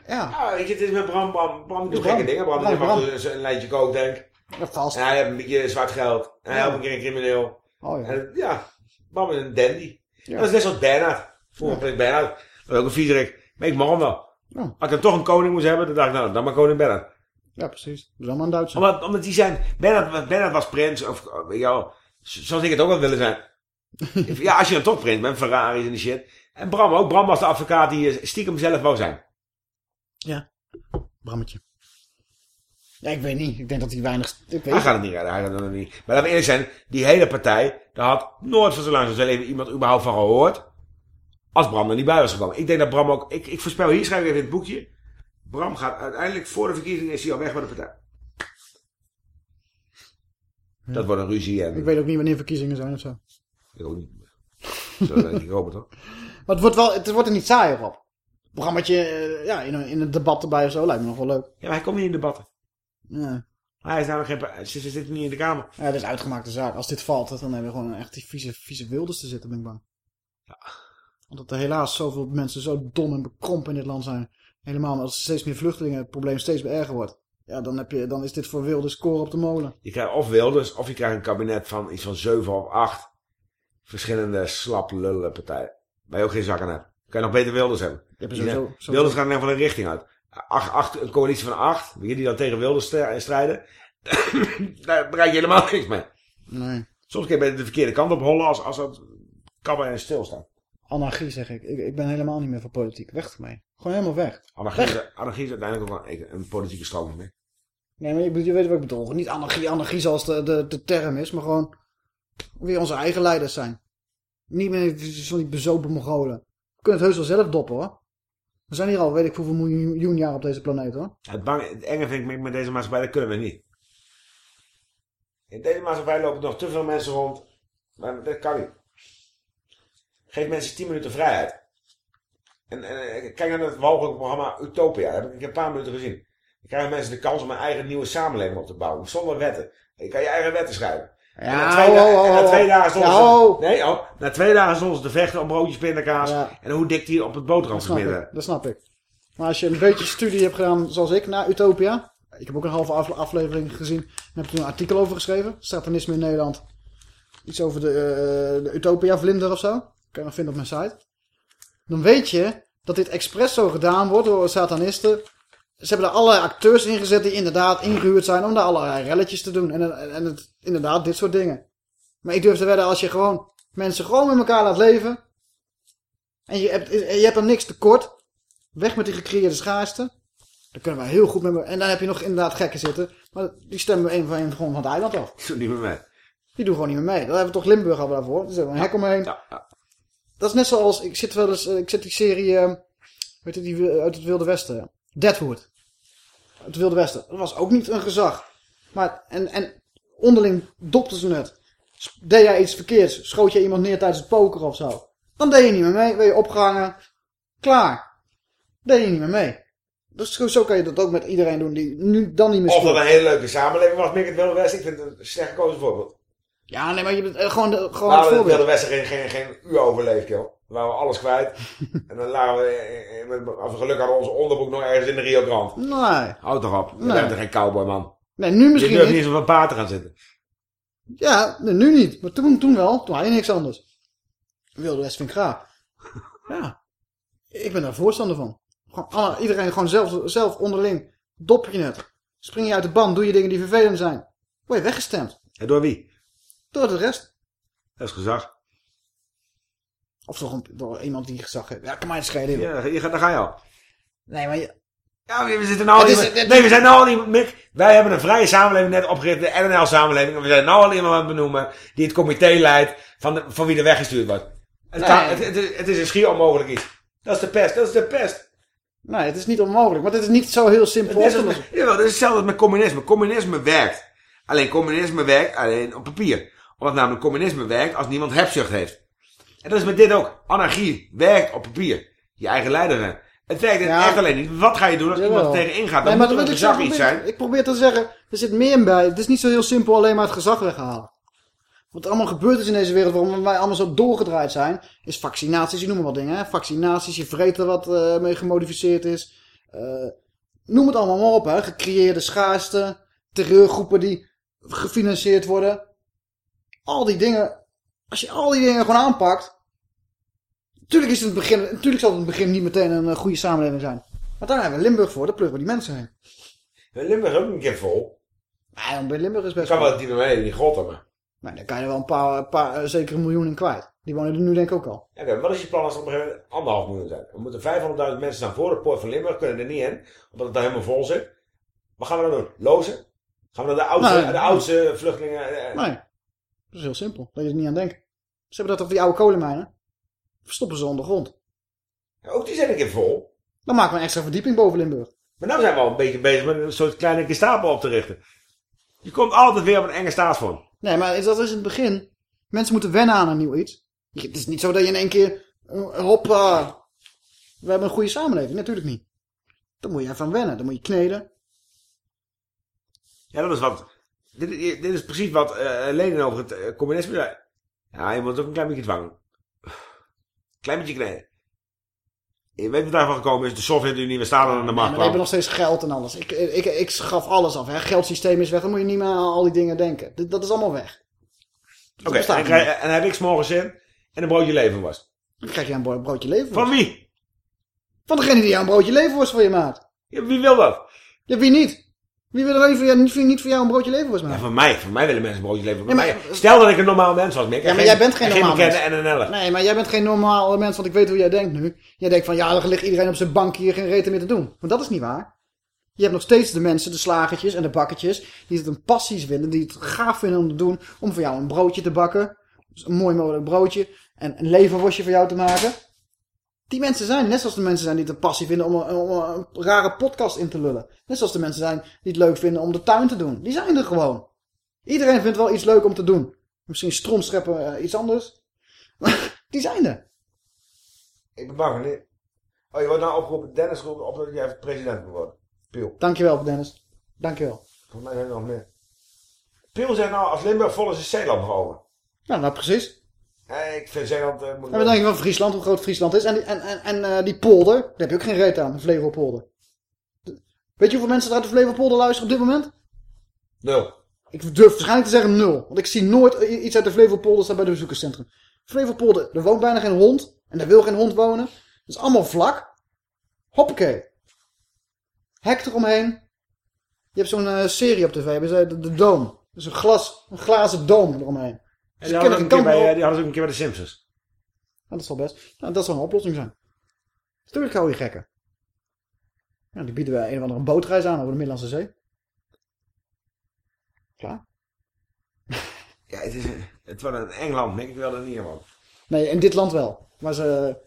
Ja. Ja, weet je, het is met Bram, Bram, Bram doet gekke dingen. Bram, Bram, Bram. dus een lijntje kook, denk Ja, vast. En hij heeft een beetje zwart geld. En hij Ja. helpt een keer een crimineel. Oh ja. En, ja, Bram is een dandy. Ja. Dat is net zoals Bernhard. Vroeger was ik Bernhard. Dat was ook een viezerik. Maar ik mag hem wel. Ja. Als ik dan toch een koning moest hebben, dan dacht ik, nou, dan maar koning Bernhard. Ja, precies. Doe dan maar een Duitser. Omdat, omdat die zijn... Bernhard, Bernhard was prins, of weet je wel, zoals ik het ook wel willen zijn. ja, als je dan toch prins bent, Ferraris en die shit. En Bram ook. Bram was de advocaat die eh, stiekem zelf wou zijn. Ja. Brammetje. Ja, ik weet niet. Ik denk dat hij weinig... Ik weet Hij gaat het niet redden, hij gaat het niet. Maar laten we eerlijk zijn, die hele partij, daar had nooit van zo lang zijn leven iemand überhaupt van gehoord. Als Bram er niet bij was gekomen. Ik denk dat Bram ook, ik, ik voorspel, hier schrijf ik even in het boekje. Bram gaat uiteindelijk voor de verkiezingen is hij al weg bij de partij. Dat wordt een ruzie en... Ik weet ook niet wanneer verkiezingen zijn of zo. Ik ook niet. Zo denk ik het toch? Maar het wordt, wel, het wordt er niet saaier op. Brammetje, eh, ja, in een, in een debat erbij of zo lijkt me nog wel leuk. Ja, maar hij komt niet in debatten. Ja. Hij is namelijk geen... Ze ze zit niet in de kamer. Ja, dat is uitgemaakte zaak. Als dit valt, dan hebben we gewoon echt die vieze, vieze wilders te zitten, ben ik bang. Ja. Omdat er helaas zoveel mensen zo dom en bekrompen in dit land zijn. Helemaal als er steeds meer vluchtelingen het probleem steeds erger wordt. Ja, dan, heb je, dan is dit voor wilde score op de molen. Je krijgt of Wilders, of je krijgt een kabinet van iets van zeven of acht verschillende slap lullen partijen. Waar je ook geen zak aan hebt. Kan je nog beter Wilders hebben. hebt sowieso- sowieso- Wilders gaat in ieder geval een richting uit. Acht, acht, een coalitie van acht, die dan tegen Wilders st- strijden. Daar bereik je helemaal niks mee. Nee. Soms kun je bij de verkeerde kant op hollen als, als het kappen en stilstaan. Anarchie zeg ik. ik. Ik ben helemaal niet meer voor politiek. Weg ermee. Gewoon helemaal weg. Anarchie, Weg. is, anarchie is uiteindelijk ook een, een politieke stroming. Hè? Nee, maar je, weet wat ik bedoel. Niet anarchie, anarchie zoals de, de, de term is, maar gewoon weer onze eigen leiders zijn. Niet meer van die bezopen Mongolen. We kunnen het heus wel zelf doppen hoor. We zijn hier al, weet ik hoeveel miljoen jaar op deze planeet hoor. Het, bang, enge vind ik met deze maatschappij, dat kunnen we niet. In deze maatschappij lopen nog te veel mensen rond. Maar dat kan niet. Geef mensen 10 minuten vrijheid. En, en kijk naar het walgelijke programma Utopia. Dat heb ik een paar minuten gezien. Dan krijgen mensen de kans om een eigen nieuwe samenleving op te bouwen. Zonder wetten. Je kan je eigen wetten schrijven. En na twee, na ho. dagen Ja, ho. Nee, oh, na twee dagen ze te vechten om broodjes pindakaas. En hoe dik die op het boterham ik, dat snap ik. Maar als je een beetje studie hebt gedaan zoals ik naar Utopia. Ik heb ook een halve afle- aflevering gezien. En heb toen een artikel over geschreven. Satanisme in Nederland. Iets over de, eh, de Utopia vlinder of zo. Kan je nog vinden op mijn site. Dan weet je dat dit expres zo gedaan wordt door satanisten. Ze hebben er allerlei acteurs in gezet die inderdaad ingehuurd zijn om daar allerlei relletjes te doen. En, en, en het, inderdaad dit soort dingen. Maar ik durf te wedden als je gewoon mensen gewoon met elkaar laat leven. En je hebt, je hebt er niks tekort. Weg met die gecreëerde schaarste. Dan kunnen we heel goed met me. En dan heb je nog inderdaad gekken zitten. Maar die stemmen één van één gewoon van het eiland af. Doe niet meer mee. Die doen gewoon niet meer mee. Dat hebben we toch Limburg al daarvoor. Er zit een hek omheen. Dat is net zoals, ik zit wel eens, eh, ik zit die serie, eh, weet je, die wi- uit het Wilde Westen. Deadwood. Het Wilde Westen. Dat was ook niet een gezag. Maar, en, en onderling dopten ze het. Deed jij iets verkeerds, schoot je iemand neer tijdens het poker of zo. Dan deed je niet meer mee, werd je opgehangen. Klaar. Deed je niet meer mee. Dus zo- kan je dat ook met iedereen doen die nu dan niet meer Of dat speelt. een hele leuke samenleving was, Mick het Wilde Westen. Ik vind het een slecht gekozen voorbeeld. Ja, nee, maar je bent eh, gewoon, de, gewoon het we voorbeeld. Wilde Westen geen, geen, geen uur overleefd, joh. We waren alles kwijt. en dan lagen we, eh, eh, met- als we geluk hadden, onze onderbroek nog ergens in de Rio Grande. Nee. Houd toch op. Nee. bent er geen cowboy, man. Nee, nu misschien Je durft niet. eens op een paard te gaan zitten. Ja, nee, nu niet. Maar toen, toen wel. Toen had je niks anders. Wilde West vind ik graag. Ja. Ik ben daar voorstander van. Gewoon, alle- iedereen gewoon zelf, zelf onderling. Dop je het. Spring je uit de band. Doe je dingen die vervelend zijn. Word je weggestemd. En door wie? Door de rest. Dat is gezag. Of toch een, door iemand die gezag heeft. Ja, kan mij het schelen. Ja, je gaat, daar ga je al. Nee, maar je... Ja, we zitten nou al Het is- het- Nee, we zijn nou al niet... Mick, wij hebben een vrije samenleving net opgericht, de NNL-samenleving. En we zijn nou al iemand aan het benoemen die het comité leidt van, de, van wie er weggestuurd wordt. Het, Nee. kan, het, het, is- het is een schier onmogelijk iets. Dat is de pest, dat is de pest. Nee, het is niet onmogelijk. Maar het is niet zo heel simpel. Het is, het, jawel, dat is hetzelfde met communisme. Communisme werkt. Alleen communisme werkt alleen op papier. Omdat namelijk communisme werkt als niemand hebzucht heeft. En dat is met dit ook. Anarchie werkt op papier. Je eigen leider. Het werkt echt alleen niet. Wat ga je doen als Jawel. iemand er tegenin gaat? Dan Nee, maar moet er gezag iets zijn. Ik probeer te zeggen, er zit meer bij. Het is niet zo heel simpel alleen maar het gezag weghalen. Wat er allemaal gebeurd is in deze wereld, waarom wij allemaal zo doorgedraaid zijn, is vaccinaties, je noemt maar wat dingen. Hè? Vaccinaties, je vreten wat eh, mee gemodificeerd is. Eh, noem het allemaal maar op. Hè? Gecreëerde schaarste, terreurgroepen die gefinancierd worden. Al die dingen, als je al die dingen gewoon aanpakt. Natuurlijk, is het, het begin, natuurlijk zal het in het begin niet meteen een eh, goede samenleving zijn. Maar daar hebben we Limburg voor, daar pluggen we die mensen heen. Limburg is ook een keer vol. Ja, bij Limburg is best kan wel- die beneden, die grotten, maar. Nee, daar kan je er wel een paar, een paar eh, zeker een miljoen in kwijt. Die wonen er nu denk ik ook al. Ja, Oké, wat is je plan als er op een gegeven moment anderhalf miljoen zijn? Er moeten 500.000 mensen staan voor de poort van Limburg, kunnen er niet in, omdat het daar helemaal vol zit. Wat gaan we dan doen? Lozen? Gaan we naar de oudste, Nee. de oudste vluchtelingen? eh, Nee, dat is heel simpel. Daar je er niet aan denken. Ze hebben dat op die oude kolenmijnen. Verstoppen ze ondergrond. Ook die zijn een keer vol. Dan maken we een extra verdieping boven Limburg. Maar nu zijn we al een beetje bezig met een soort kleine Gestapo op te richten. Je komt altijd weer op een enge staatsvorm. Nee, maar dat is in het begin. Mensen moeten wennen aan een nieuw iets. Het is niet zo dat je in één keer... eh, Hoppa. We hebben een goede samenleving. Natuurlijk niet. Dan moet je ervan wennen. Dan moet je kneden. Ja, dat is wat. Dit, dit is precies wat Lenin over het eh, communisme zei. Ja, je moet ook een klein beetje dwang. Klein beetje kneden. Je weet wat daarvan gekomen is. De Sovjet-Unie, we staan aan de macht. we hebben nog steeds geld en alles. Ik, ik, ik schaf alles af. Hè. Geldsysteem is weg. Dan moet je niet meer aan al die dingen denken. Dit- Dat is allemaal weg. Oké, en, en heb ik s'morgens zin en een broodje leven was. Dan krijg je een bro- broodje leverworst. Van wie? Van degene die jou een broodje leverworst voor je maakt. Ja, wie wil dat? Ja, wie niet? Wie wil er even voor niet, niet voor jou een broodje leverworst maken? Ja, van mij. Van mij willen mensen een broodje leven. Ja, maar- mij. Stel dat ik een normaal mens was, Mick. Ja, maar jij bent geen normaal Geen mens. NNL'er. Nee, maar jij bent geen normaal mens, want ik weet hoe jij denkt nu. Jij denkt van, ja, dan ligt iedereen op zijn bank hier geen reten meer te doen. Maar dat is niet waar. Je hebt nog steeds de mensen, de slagertjes en de bakketjes, die het een passies vinden, die het gaaf vinden om te doen, om voor jou een broodje te bakken. Dus een mooi mogelijk broodje en een leverworstje voor jou te maken. Die mensen zijn, net zoals de mensen zijn die het een passie vinden om een, om een rare podcast in te lullen. Net zoals de mensen zijn die het leuk vinden om de tuin te doen. Die zijn er gewoon. Iedereen vindt wel iets leuk om te doen. Misschien stroomscheppen eh, iets anders. Maar die zijn er. Ik ben bang niet. Oh, je wordt nou opgeroepen, Dennis roept op dat jij even president moet worden. Piel. Dankjewel, Dennis. Dankjewel. Volgens mij zijn er nog meer. Piel zegt nou, als Limburg vol is, is Zeeland. Nou, nou precies. Eh, ik vind Zeeland... eh, moet denk je van Friesland, hoe groot Friesland is? En, die- en, en, en eh, die polder, daar heb je ook geen reet aan, de Flevopolder. De- Weet je hoeveel mensen er uit de Flevopolder luisteren op dit moment? Nul. Ik durf waarschijnlijk te zeggen nul. Want ik zie nooit iets uit de Flevopolder staan bij de bezoekerscentrum. Flevopolder, er woont bijna geen hond. En daar wil geen hond wonen. Het is allemaal vlak. Hoppakee. Hek eromheen. Je hebt zo'n serie op tv, hebben ze de, de Doom. Dus een glas, een glazen doom eromheen. En die hadden, ook bij, meer eh, die hadden ze ook een keer bij de Simpsons. Ja, dat is wel best. Nou, dat zou een oplossing zijn. Natuurlijk hou je gekken. Ja, die bieden wij een of andere bootreis aan over de Middellandse Zee. Klaar. Ja, het, is, het wordt een Engeland. Ik wil er niet man. Nee, in dit land wel. Waar, ze,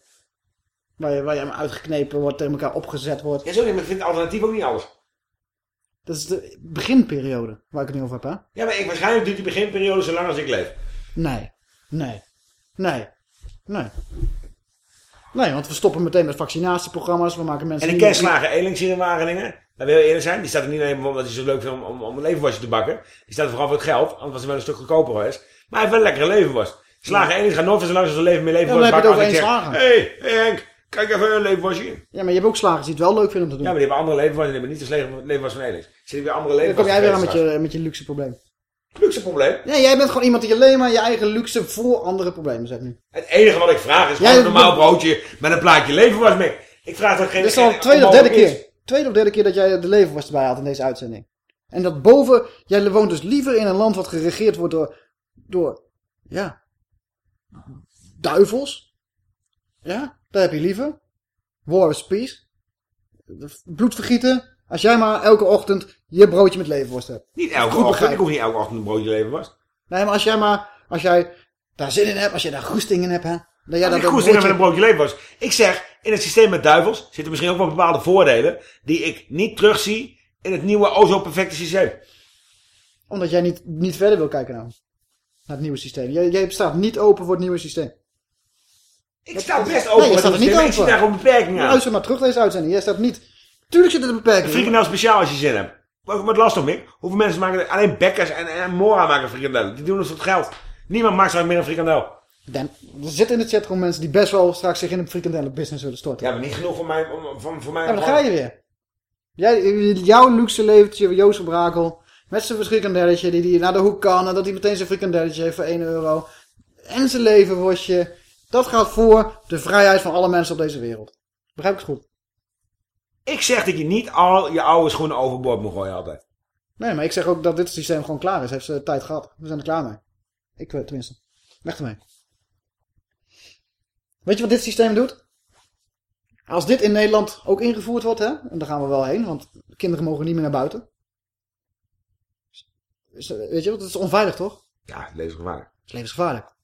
waar, je, waar je hem uitgeknepen wordt, tegen elkaar opgezet wordt. Ja, sorry, maar ik vind alternatief ook niet alles. Dat is de beginperiode waar ik het nu over heb, hè? Ja, maar ik, waarschijnlijk duurt die beginperiode zo lang als ik leef. Nee. Nee. Nee. Nee. Nee, want we stoppen meteen met vaccinatieprogramma's. We maken mensen... En ik ken Slager Elings hier in Wageningen. Dat wil je eerlijk zijn. Die staat er niet alleen omdat hij zo leuk vindt om, om, om een levenworstje te bakken. Die staat er vooral voor het geld. Anders was hij wel een stuk goedkoper geweest. Maar hij heeft wel een lekkere levenworst. Slager Elings gaat nooit van zijn lang zijn leven meer Ja, levenworst dan heb je bakken. het over als één slager. Hé, hey, Henk, kijk even een levenworstje. Ja, maar je hebt ook slagers die het wel leuk vinden om te doen. Ja, maar die hebben andere levenworst. Die hebben niet de levenworst van Elings. Zit ik weer andere Dan kom jij weer aan met je, met je luxe probleem. Luxe probleem. Nee, jij bent gewoon iemand die alleen maar je eigen luxe voor andere problemen zet nu. Het enige wat ik vraag is gewoon een normaal broodje met een plaatje levenworst mee. Ik vraag toch geen... Dit is al tweede of derde keer. Tweede of derde keer dat jij de levenworst erbij haalt in deze uitzending. En dat boven, jij woont dus liever in een land wat geregeerd wordt door, door, ja, duivels. Ja, dat heb je liever. War is peace. Bloedvergieten. Als jij maar elke ochtend je broodje met levenworst hebt. Niet elke Goed ochtend. begrijpen. Ik hoef niet elke ochtend een broodje levenworst. Nee, maar als jij maar, als jij daar zin in hebt, als je daar goesting in hebt, hè. Nou dat goed zeggen met broodje- een broodje leven was. Ik zeg, in het systeem met duivels zitten misschien ook wel bepaalde voordelen die ik niet terugzie in het nieuwe o zo perfecte systeem. Omdat jij niet, niet verder wil kijken nou. Naar het nieuwe systeem. Jij, jij staat niet open voor het nieuwe systeem. Ik sta best open Nee, voor het niet systeem. Ik zie daar gewoon beperkingen aan. Luister maar terug deze uitzending. Jij staat niet... Tuurlijk zit er een beperking Een frikandel speciaal als je zin hebt. Wat, wat last om ik? Hoeveel mensen maken alleen Bekkers en, en Mora maken frikandellen. Die doen het voor het geld. Niemand maakt straks meer een frikandel. Dan, er zitten in de chat gewoon mensen die best wel straks zich in een frikandellenbusiness willen storten. Ja, maar niet genoeg voor mij. Van, voor mij Ja, maar dan ga je weer. Jij, jouw luxe leventje, Joost van Brakel, met zijn frikandelletje, die, die naar de hoek kan en dat hij meteen zijn frikandelletje heeft voor 1 euro. En zijn levenworstje. Dat gaat voor de vrijheid van alle mensen op deze wereld. Begrijp ik het goed? Ik zeg dat je niet al je oude schoenen overboord moet gooien altijd. Nee, maar ik zeg ook dat dit systeem gewoon klaar is. Heeft ze tijd gehad. We zijn er klaar mee. Ik eh, tenminste. Weg ermee. Weet je wat dit systeem doet? Als dit in Nederland ook ingevoerd wordt, hè, en daar gaan we wel heen, want kinderen mogen niet meer naar buiten. Is- Weet je, wat? dat is onveilig toch? Ja, levensgevaarlijk. Dat is levensgevaarlijk.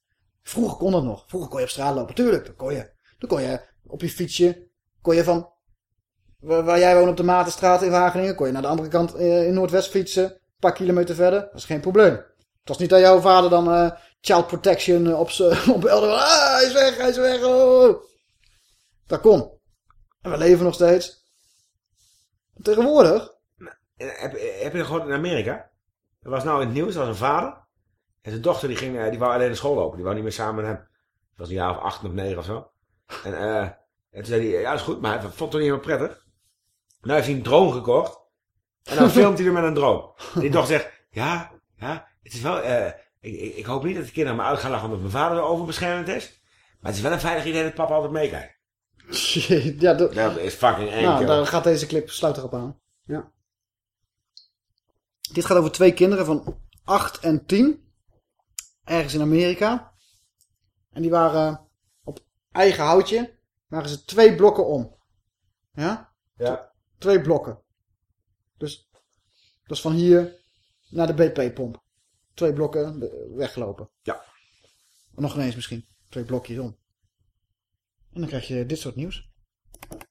Vroeger kon dat nog. Vroeger kon je op straat lopen. Tuurlijk, dan kon je. Dan kon je op je fietsje, kon je van waar, jij woont op de Matenstraat in Wageningen, kon je naar de andere kant eh, in Noordwest fietsen. Een paar kilometer verder. Dat is geen probleem. Het was niet dat jouw vader dan eh, child protection eh, op opbelde. Ah, hij is weg, hij is weg. Oh. Dat kon. En we leven nog steeds. Tegenwoordig. Eh, Heb, heb je dat gehoord in Amerika? Er was nou in het nieuws, er was een vader. En zijn dochter die, ging, die wou alleen naar school lopen. Die wou niet meer samen met hem. Dat was een jaar of acht of negen of zo. En, en toen zei hij, ja dat is goed, maar hij vond het toch niet helemaal prettig. Nou heeft hij een drone gekocht. En dan filmt hij er met een drone. En die dochter zegt, ja, ja, het is wel, eh, ik, ik, hoop niet dat de kinderen me uit gaan lachen omdat mijn vader overbeschermend is. Maar het is wel een veilig idee dat papa altijd meekijkt. ja, dat, Dat is fucking eng, Nou, daar gaat deze clip sluit erop aan. Ja. Dit gaat over twee kinderen van 8 en 10. Ergens in Amerika. En die waren op eigen houtje. Waren ze twee blokken om. Ja? Ja. Twee blokken. Dus dat is van hier naar de BP-pomp. Twee blokken de- weggelopen. Ja. Nog ineens misschien. Twee blokjes om. En dan krijg je dit soort nieuws.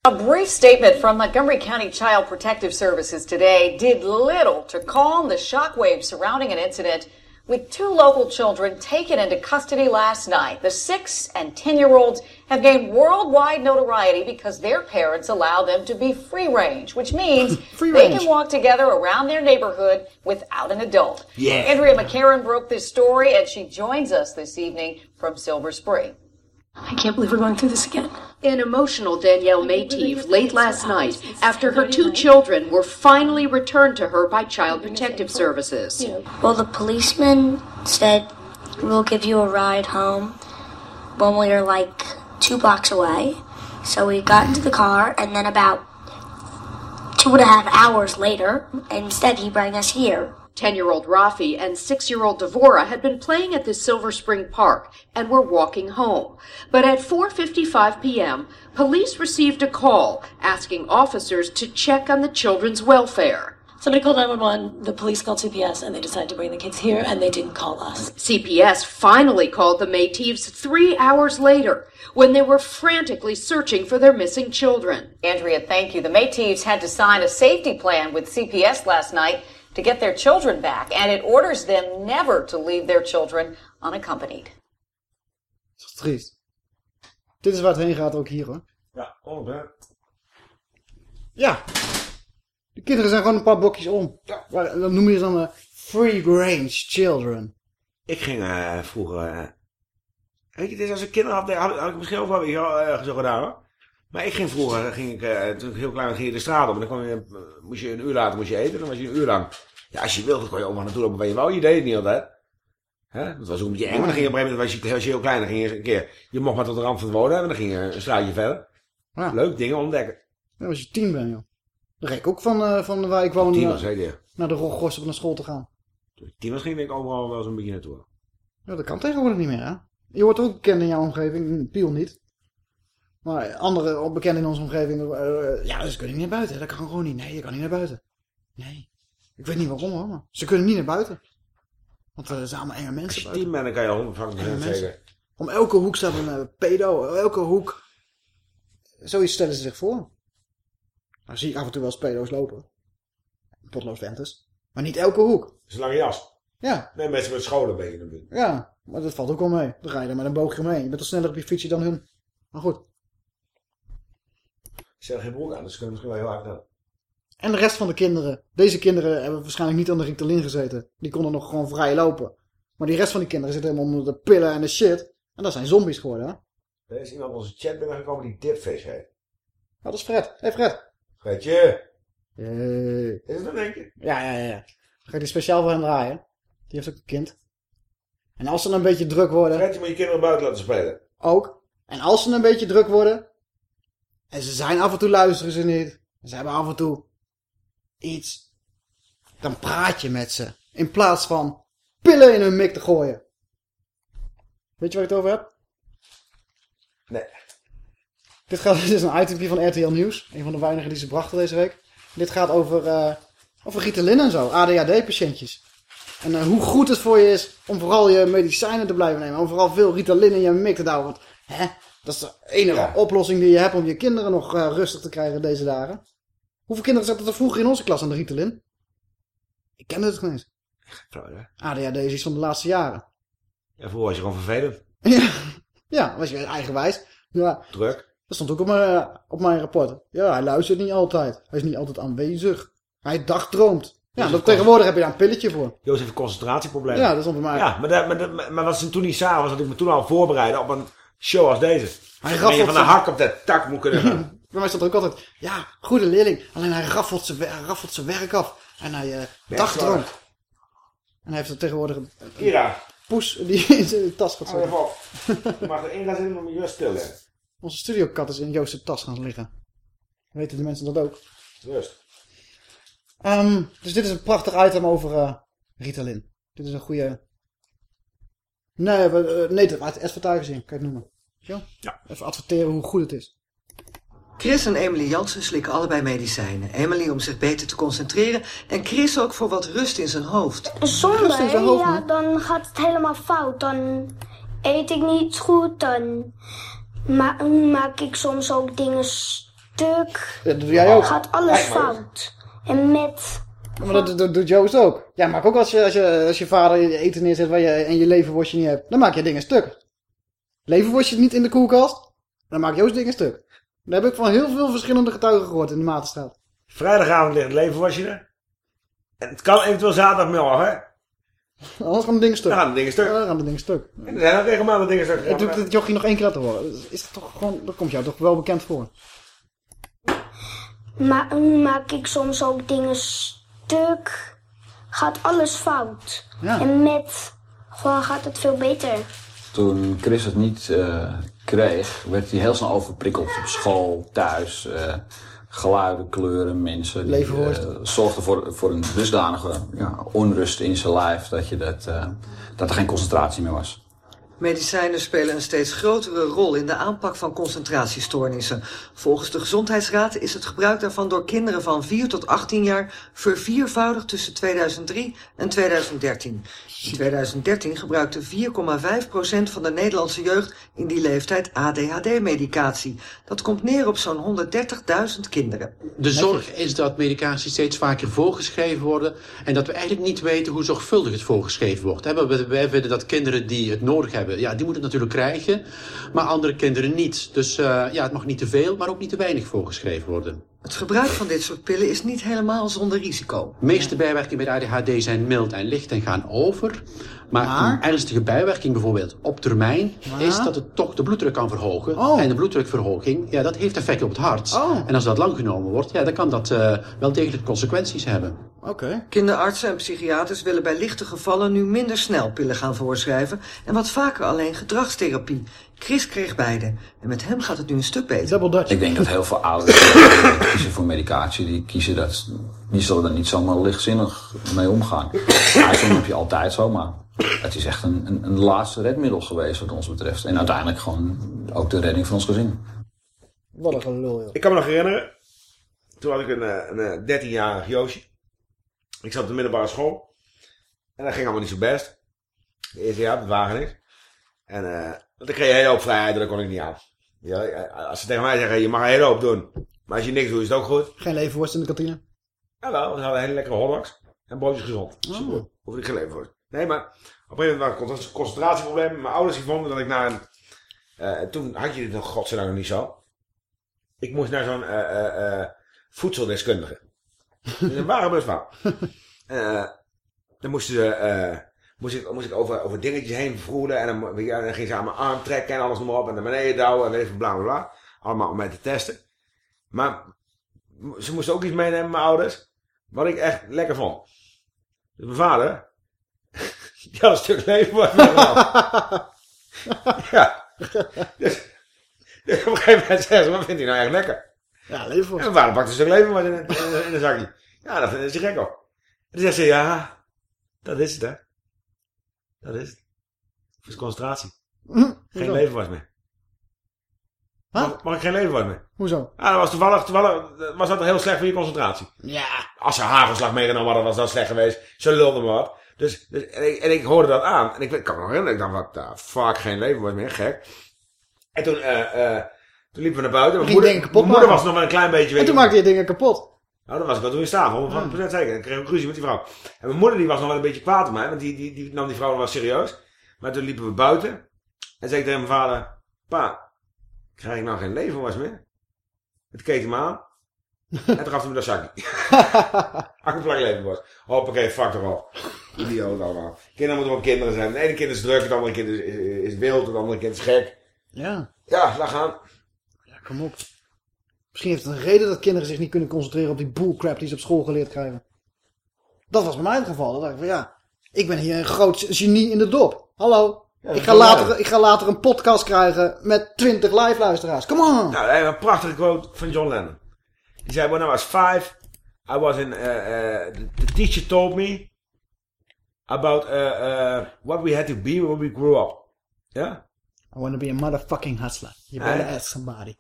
A brief statement from Montgomery County Child Protective Services today did little to calm the shockwaves surrounding an incident with two local children taken into custody last night. The six and 10 year olds have gained worldwide notoriety because their parents allow them to be free range, which means Free they range. can walk together around their neighborhood without an adult. Yeah. Andrea McCarran broke this story and she joins us this evening from Silver Spring. I can't believe we're going through this again. An emotional Danielle Mayteve late last night after her two children were finally returned to her by Child Protective Services. Well, the policeman said, We'll give you a ride home when we were like two blocks away. So we got into the car, and then about two and a half hours later, instead, he brought us here. 10 year old Rafi and 6 year old Devora had been playing at the Silver Spring Park and were walking home. But at 4:55 p.m., police received a call asking officers to check on the children's welfare. Somebody called 911, the police called CPS, and they decided to bring the kids here, and they didn't call us. CPS finally called the Mayteves three hours later when they were frantically searching for their missing children. Andrea, thank you. The Mayteves had to sign a safety plan with CPS last night to get their children back, and it orders them never to leave their children unaccompanied. Dat is triest. Dit is waar het heen gaat ook hier hoor. Ja, onderbreid. Ja. De kinderen zijn gewoon een paar blokjes om. Waar- Dat noem je dan eh, free range children. Ik ging eh, vroeger... eh, weet je, dit is als ik kinderen had, had, had ik misschien ook wel weer uh, zo gedaan hoor. Maar ik ging vroeger, ging ik, eh, toen ik heel klein was, ging je de straat op. En dan kwam je, eh, moest je een uur later moest je eten. Dan was je een uur lang. Ja, als je wilde, kon je overal naartoe lopen waar je wou. Je deed het niet altijd. Hè? Dat was ook een beetje eng. Maar dan ging je op een gegeven moment, was je, was je heel klein, dan ging je een keer... Je mocht maar tot de rand van het wonen hebben. En dan ging je een straatje verder. Ja. Leuk, dingen ontdekken. Ja, als je tien bent joh. Dan reek ik ook van, eh, van waar ik woon Tien eh, was, je. naar de Roggors om naar school te gaan. Tien was ging ik overal wel zo'n beetje naartoe. Ja, dat kan tegenwoordig niet meer hè. Je wordt ook bekend in jouw omgeving. Piel niet. Maar anderen ook bekend in onze omgeving. eh, ja, ze kunnen niet naar buiten. Dat kan gewoon niet. Nee, je kan niet naar buiten. Nee. Ik weet niet waarom hoor, maar ze kunnen niet naar buiten. Want eh, er zijn allemaal enge mensen Als je buiten. bent, dan kan je al 100% Enge mensen. zeggen. Om elke hoek staat een eh, pedo. Elke hoek. Zoiets stellen ze zich voor. Nou zie ik af en toe wel eens pedo's lopen. Potloos Ventes. Maar niet elke hoek. Dat is een lange jas. Ja. Nee, mensen met scholen de buurt. Ja, maar dat valt ook wel mee. Dan ga je er met een boogje omheen. Je bent al sneller op je fietsje dan hun. Maar goed. Ze hebben geen broek aan, dus ze kunnen misschien wel heel hard gaan. En de rest van de kinderen. Deze kinderen hebben waarschijnlijk niet aan de Ritalin gezeten. Die konden nog gewoon vrij lopen. Maar die rest van die kinderen zitten helemaal onder de pillen en de shit. En dat zijn zombies geworden, hè? Er is iemand op onze chat binnengekomen die Dipface heet. Oh, dat is Fred. Hé, hey, Fred. Fredje. Hey. Is het denk je? Ja, ja, ja. Dan ga ik die speciaal voor hem draaien. Die heeft ook een kind. En als ze een beetje druk worden... Fredje moet je kinderen buiten laten spelen. Ook. En als ze een beetje druk worden... En ze zijn af en toe luisteren ze niet. Ze hebben af en toe iets. Dan praat je met ze. In plaats van pillen in hun mik te gooien. Weet je waar ik het over heb? Nee. Dit, gaat, dit is een itemje van RTL Nieuws. Een van de weinigen die ze brachten deze week. Dit gaat over, uh, over Ritalin en zo. ADHD-patiëntjes. En uh, hoe goed het voor je is om vooral je medicijnen te blijven nemen. Om vooral veel Ritalin in je mik te houden. Want hè, dat is de enige ja. oplossing die je hebt om je kinderen nog uh, rustig te krijgen deze dagen. Hoeveel kinderen zaten er vroeger in onze klas aan de Ritalin? Ik ken het niet eens. ADHD is iets van de laatste jaren. Ja, vroeger was je gewoon vervelend. ja, ja was je eigenwijs. Ja. Druk. Dat stond ook op mijn, op mijn rapport. Ja, hij luistert niet altijd. Hij is niet altijd aanwezig. Hij dagdroomt. Ja, dat tegenwoordig heb je daar een pilletje voor. Joost heeft een concentratieprobleem. Ja, dat is op mij. Ja, maar, dat, maar, dat, maar wat ze toen niet zagen was dat ik me toen al voorbereidde op een show als deze. Hij raffelt van de hak op de tak moet kunnen gaan. Bij mij stond ook altijd, ja, goede leerling. Alleen hij raffelt zijn, raffelt zijn werk af. En hij uh, dagdroomt. En hij heeft er tegenwoordig een, een Kira. poes die in zijn tas gaat zitten. op. Je mag erin gaan zitten om je stil leggen. Onze studiokat is in Joost's tas gaan liggen. Weten de mensen dat ook? Rust. Um, dus dit is een prachtig item over uh, Ritalin. Dit is een goede... Nee, we, uh, nee, advertising, kan je het noemen. Ja? ja. Even adverteren hoe goed het is. Chris en Emily Jansen slikken allebei medicijnen. Emily om zich beter te concentreren en Chris ook voor wat rust in zijn hoofd. Zonder, ja, dan gaat het helemaal fout. Dan eet ik niet goed, dan ma maak ik soms ook dingen stuk. Ja, dat doe jij ook. Gaat alles fout. En met... Maar dat, dat doet Joost ook. Ja, maak ook als je, als je, als je vader je eten neerzet waar je, en je leverworstje niet hebt. Dan maak je dingen stuk. Leverworstje niet in de koelkast. Dan maak Joost dingen stuk. Dat heb ik van heel veel verschillende getuigen gehoord in de Matenstraat. Vrijdagavond ligt het leverworstje er. En het kan eventueel zaterdagmiddag, hè? Anders gaan de dingen stuk. Dan gaan de dingen stuk. Ja, dan gaan de dingen stuk. En er zijn ook regelmatig dingen stuk. Ik doe het jochie nog één keer laten horen. Is dat toch gewoon, dat komt jou toch wel bekend voor? Ma maak ik soms ook dingen stuk. Gaat alles fout. Ja. En met gewoon gaat het veel beter. Toen Chris het niet uh, kreeg, werd hij heel snel overprikkeld op school, thuis. Uh, geluiden, kleuren, mensen. Die, uh, zorgden voor, voor een dusdanige ja, onrust in zijn lijf dat, je dat, dat er geen concentratie meer was. Medicijnen spelen een steeds grotere rol in de aanpak van concentratiestoornissen. Volgens de Gezondheidsraad is het gebruik daarvan door kinderen van 4 tot 18 jaar verviervoudigd tussen 2003 en 2013. In 2013 gebruikte 4,5% van de Nederlandse jeugd in die leeftijd ADHD-medicatie. Dat komt neer op zo'n 130.000 kinderen. De zorg is dat medicatie steeds vaker voorgeschreven worden en dat we eigenlijk niet weten hoe zorgvuldig het voorgeschreven wordt. Wij vinden dat kinderen die het nodig hebben, ja, die moeten het natuurlijk krijgen, maar andere kinderen niet. Dus uh, ja, het mag niet te veel, maar ook niet te weinig voorgeschreven worden. Het gebruik van dit soort pillen is niet helemaal zonder risico. De meeste bijwerkingen bij ADHD zijn mild en licht en gaan over. Maar, maar? een ernstige bijwerking bijvoorbeeld op termijn maar? is dat het toch de bloeddruk kan verhogen. Oh. En de bloeddrukverhoging, ja, dat heeft effect op het hart. Oh. En als dat lang genomen wordt, ja, dan kan dat uh, wel degelijk consequenties hebben. Oké. Okay. Kinderartsen en psychiaters willen bij lichte gevallen nu minder snel pillen gaan voorschrijven en wat vaker alleen gedragstherapie. Chris kreeg beide en met hem gaat het nu een stuk beter. Ik denk dat heel veel ouders die kiezen voor medicatie, die kiezen dat, die zullen er niet zomaar lichtzinnig mee omgaan. Eigenlijk heb je altijd zo, maar het is echt een, een, een laatste redmiddel geweest wat ons betreft. En uiteindelijk gewoon ook de redding van ons gezin. Wat een gelul, joh. Ik kan me nog herinneren, toen had ik een, een, een 13-jarig Joosje. Ik zat op de middelbare school. En dat ging allemaal niet zo best. De eerste jaar, dat waren niks. En uh, dan kreeg je een hele hoop vrijheid en dat kon ik niet aan. Ja, als ze tegen mij zeggen, je mag een hele hoop doen. Maar als je niks doet, is het ook goed. Geen levenworst in de kantine? Jawel, we hadden hele lekkere hotdogs. En broodjes gezond. Oh. Super. Hoef ik geen levenworst. Nee, maar op een gegeven moment was het een concentratieprobleem. Mijn ouders vonden dat ik naar een... Uh, toen had je dit nog godzijdank nog niet zo. Ik moest naar zo'n uh, uh, voedseldeskundige. dat is een ware busbaan. dan moesten ze moest ik, moest ik over, over dingetjes heen voelen. En dan, ja, dan ging ze aan mijn arm trekken en alles maar op. En naar beneden douwen en even bla bla bla. Allemaal om mij te testen. Maar ze moesten ook iets meenemen, mijn ouders. Wat ik echt lekker vond. Dus mijn vader. Had een stuk leven wat Ja. Dus, dus, op een gegeven moment zeggen ze, wat vindt hij nou echt lekker? Ja, leven En vader pakte een stuk leven in, in, in de zakje. Ja, dat vinden ze gek op. En toen zegt ze, ja, dat is het hè. Dat is het. Dat is concentratie. Hm, geen levenwas meer. Huh? Mag, mag, ik geen levenwas meer? Hoezo? Ja, dat was toevallig, toevallig was dat heel slecht voor je concentratie. Ja. Als ze hagelslag meegenomen hadden, was dat slecht geweest. Ze lulden me wat. Dus, dus en, ik, en, ik, hoorde dat aan. En ik, ik kan me nog herinneren, ik dacht, wat, uh, fuck, geen levenwas meer, gek. En toen, uh, uh, toen liepen we naar buiten. Mijn moeder, mijn moeder was nog wel een klein beetje... En toen maakte je dingen kapot. Nou, dat was ik wel toen in staat, 100% zeker. Ik kreeg een ruzie met die vrouw. En mijn moeder die was nog wel een beetje kwaad op mij, want die, die, die nam die vrouw wel serieus. Maar toen liepen we buiten. En zei ik tegen mijn vader, pa, krijg ik nou geen levenwas meer? Het keek hem aan. En toen gaf hij me dat zakje. Akkerplak levenwas. Hoppakee, fuck erop. Idioot allemaal. Kinderen moeten wel kinderen zijn. Het ene kind is druk, het andere kind is, is, is wild, het andere kind is gek. Ja. Ja, laat gaan. Ja, kom op. Misschien heeft het een reden dat kinderen zich niet kunnen concentreren op die bullcrap die ze op school geleerd krijgen. Dat was bij mij het geval. Dan dacht ik van ja, ik ben hier een groot genie in de dop. Hallo. ik, ga later, ik ga later een podcast krijgen met 20 live luisteraars. Come on. Nou, een prachtige quote van John Lennon. Die zei, when I was five, I was in, uh, uh, the teacher told me about uh, uh, what we had to be when we grew up. Yeah? I want to be a motherfucking hustler. You better ask somebody.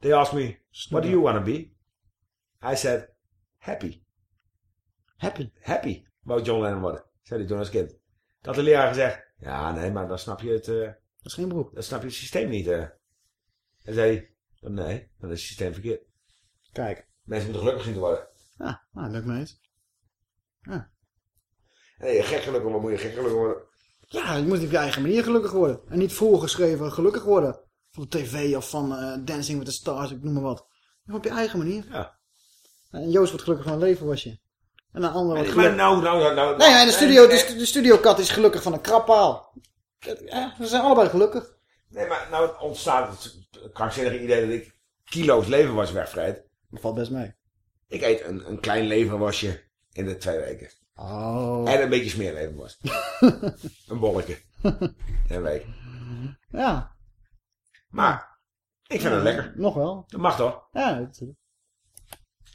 They asked me, what do you want to be? I said, happy. Happy? Happy. Wou John Lennon worden. Zei hij toen als kind. Dat had de leraar gezegd, ja nee, maar dan snap je het... Uh, dat is geen beroep. Dan snap je het systeem niet. En zei hij, nee, dan is het systeem verkeerd. Kijk. Mensen moeten gelukkig zien te worden. Ja, nou, lukt me eens. Ja. Nee, gek gelukkig worden, moet je gek gelukkig worden. Ja, je moet op je eigen manier gelukkig worden. En niet voorgeschreven gelukkig worden van de tv of van uh, Dancing with the Stars, ik noem maar wat. Op je eigen manier. Ja. En Joost wordt gelukkig van leven was je. En een ander wordt gelukkig... Nou, nou, nou, nou, nee, de, studio, de, de studiokat is gelukkig van een krappaal. Ja, we zijn allebei gelukkig. Nee, maar nou ontstaat het krankzinnige idee dat ik kilo's leverwas wegvrijt. Dat valt best mee. Ik eet een, een klein leverwasje in de twee weken. Oh. En een beetje smeerleverwas. een bolletje. een week. Ja. Maar, ik vind het lekker. Nog wel. Dat mag toch? Ja, natuurlijk.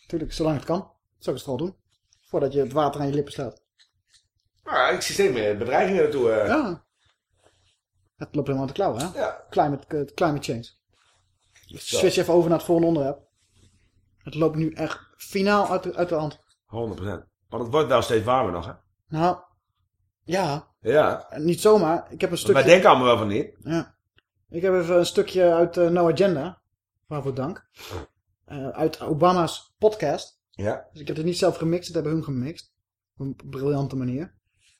Natuurlijk, zolang het kan. Zou ik het al doen. Voordat je het water aan je lippen staat. Nou, ik zie steeds meer bedreigingen naartoe. Uh... Ja. Het loopt helemaal te klauwen, hè? Ja. Climate, uh, climate change. Switch even over naar het volgende onderwerp. Het loopt nu echt finaal uit de, uit de hand. 100%. Want het wordt wel steeds warmer nog, hè? Nou, ja. Ja. Niet zomaar. Ik heb een stukje... wij denken allemaal wel van niet. Ja. Ik heb even een stukje uit uh, No Agenda. Waarvoor dank. Uh, uit Obama's podcast. Ja. Dus ik heb het niet zelf gemixt, het hebben hun gemixt. Op een briljante manier.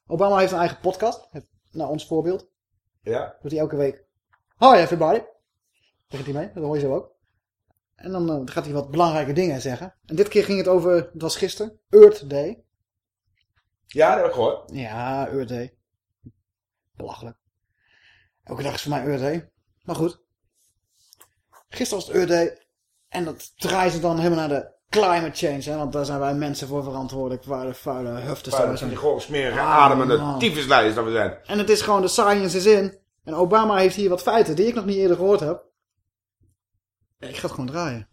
Obama heeft een eigen podcast. Naar ons voorbeeld. Ja. Doet hij elke week. Hi everybody. Begint hij mee, dat hoor je zo ook. En dan uh, gaat hij wat belangrijke dingen zeggen. En dit keer ging het over, het was gisteren, Earth Day. Ja, dat heb ik gehoord. Ja, Earth Day. Belachelijk. Elke dag is voor mij Earth Day. Maar goed. Gisteren was het Earth Day. En dat draaien ze dan helemaal naar de climate change. Hè? Want daar zijn wij mensen voor verantwoordelijk. Waar de vuile huftes zijn. zijn. Die gewoon smerige ah, ademende tyfusleiders dat we zijn. En het is gewoon, de science is in. En Obama heeft hier wat feiten die ik nog niet eerder gehoord heb. Ik ga het gewoon draaien.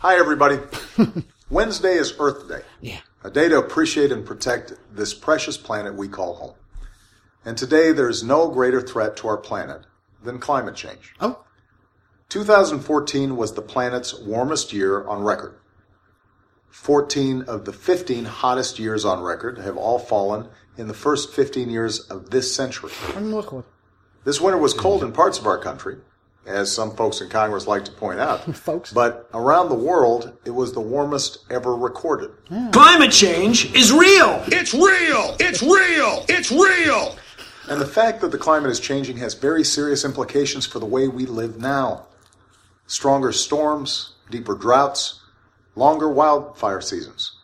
Hi everybody. Wednesday is Earth Day. Yeah. A day to appreciate and protect this precious planet we call home. And today there is no greater threat to our planet than climate change. Oh. 2014 was the planet's warmest year on record. 14 of the 15 hottest years on record have all fallen in the first 15 years of this century. This winter was cold in parts of our country, as some folks in Congress like to point out. folks. But around the world, it was the warmest ever recorded. Climate change is real. It's real. It's real. It's real. And the fact that the climate is changing has very serious implications for the way we live now. Stronger storms, deeper droughts, longer wildfire seasons.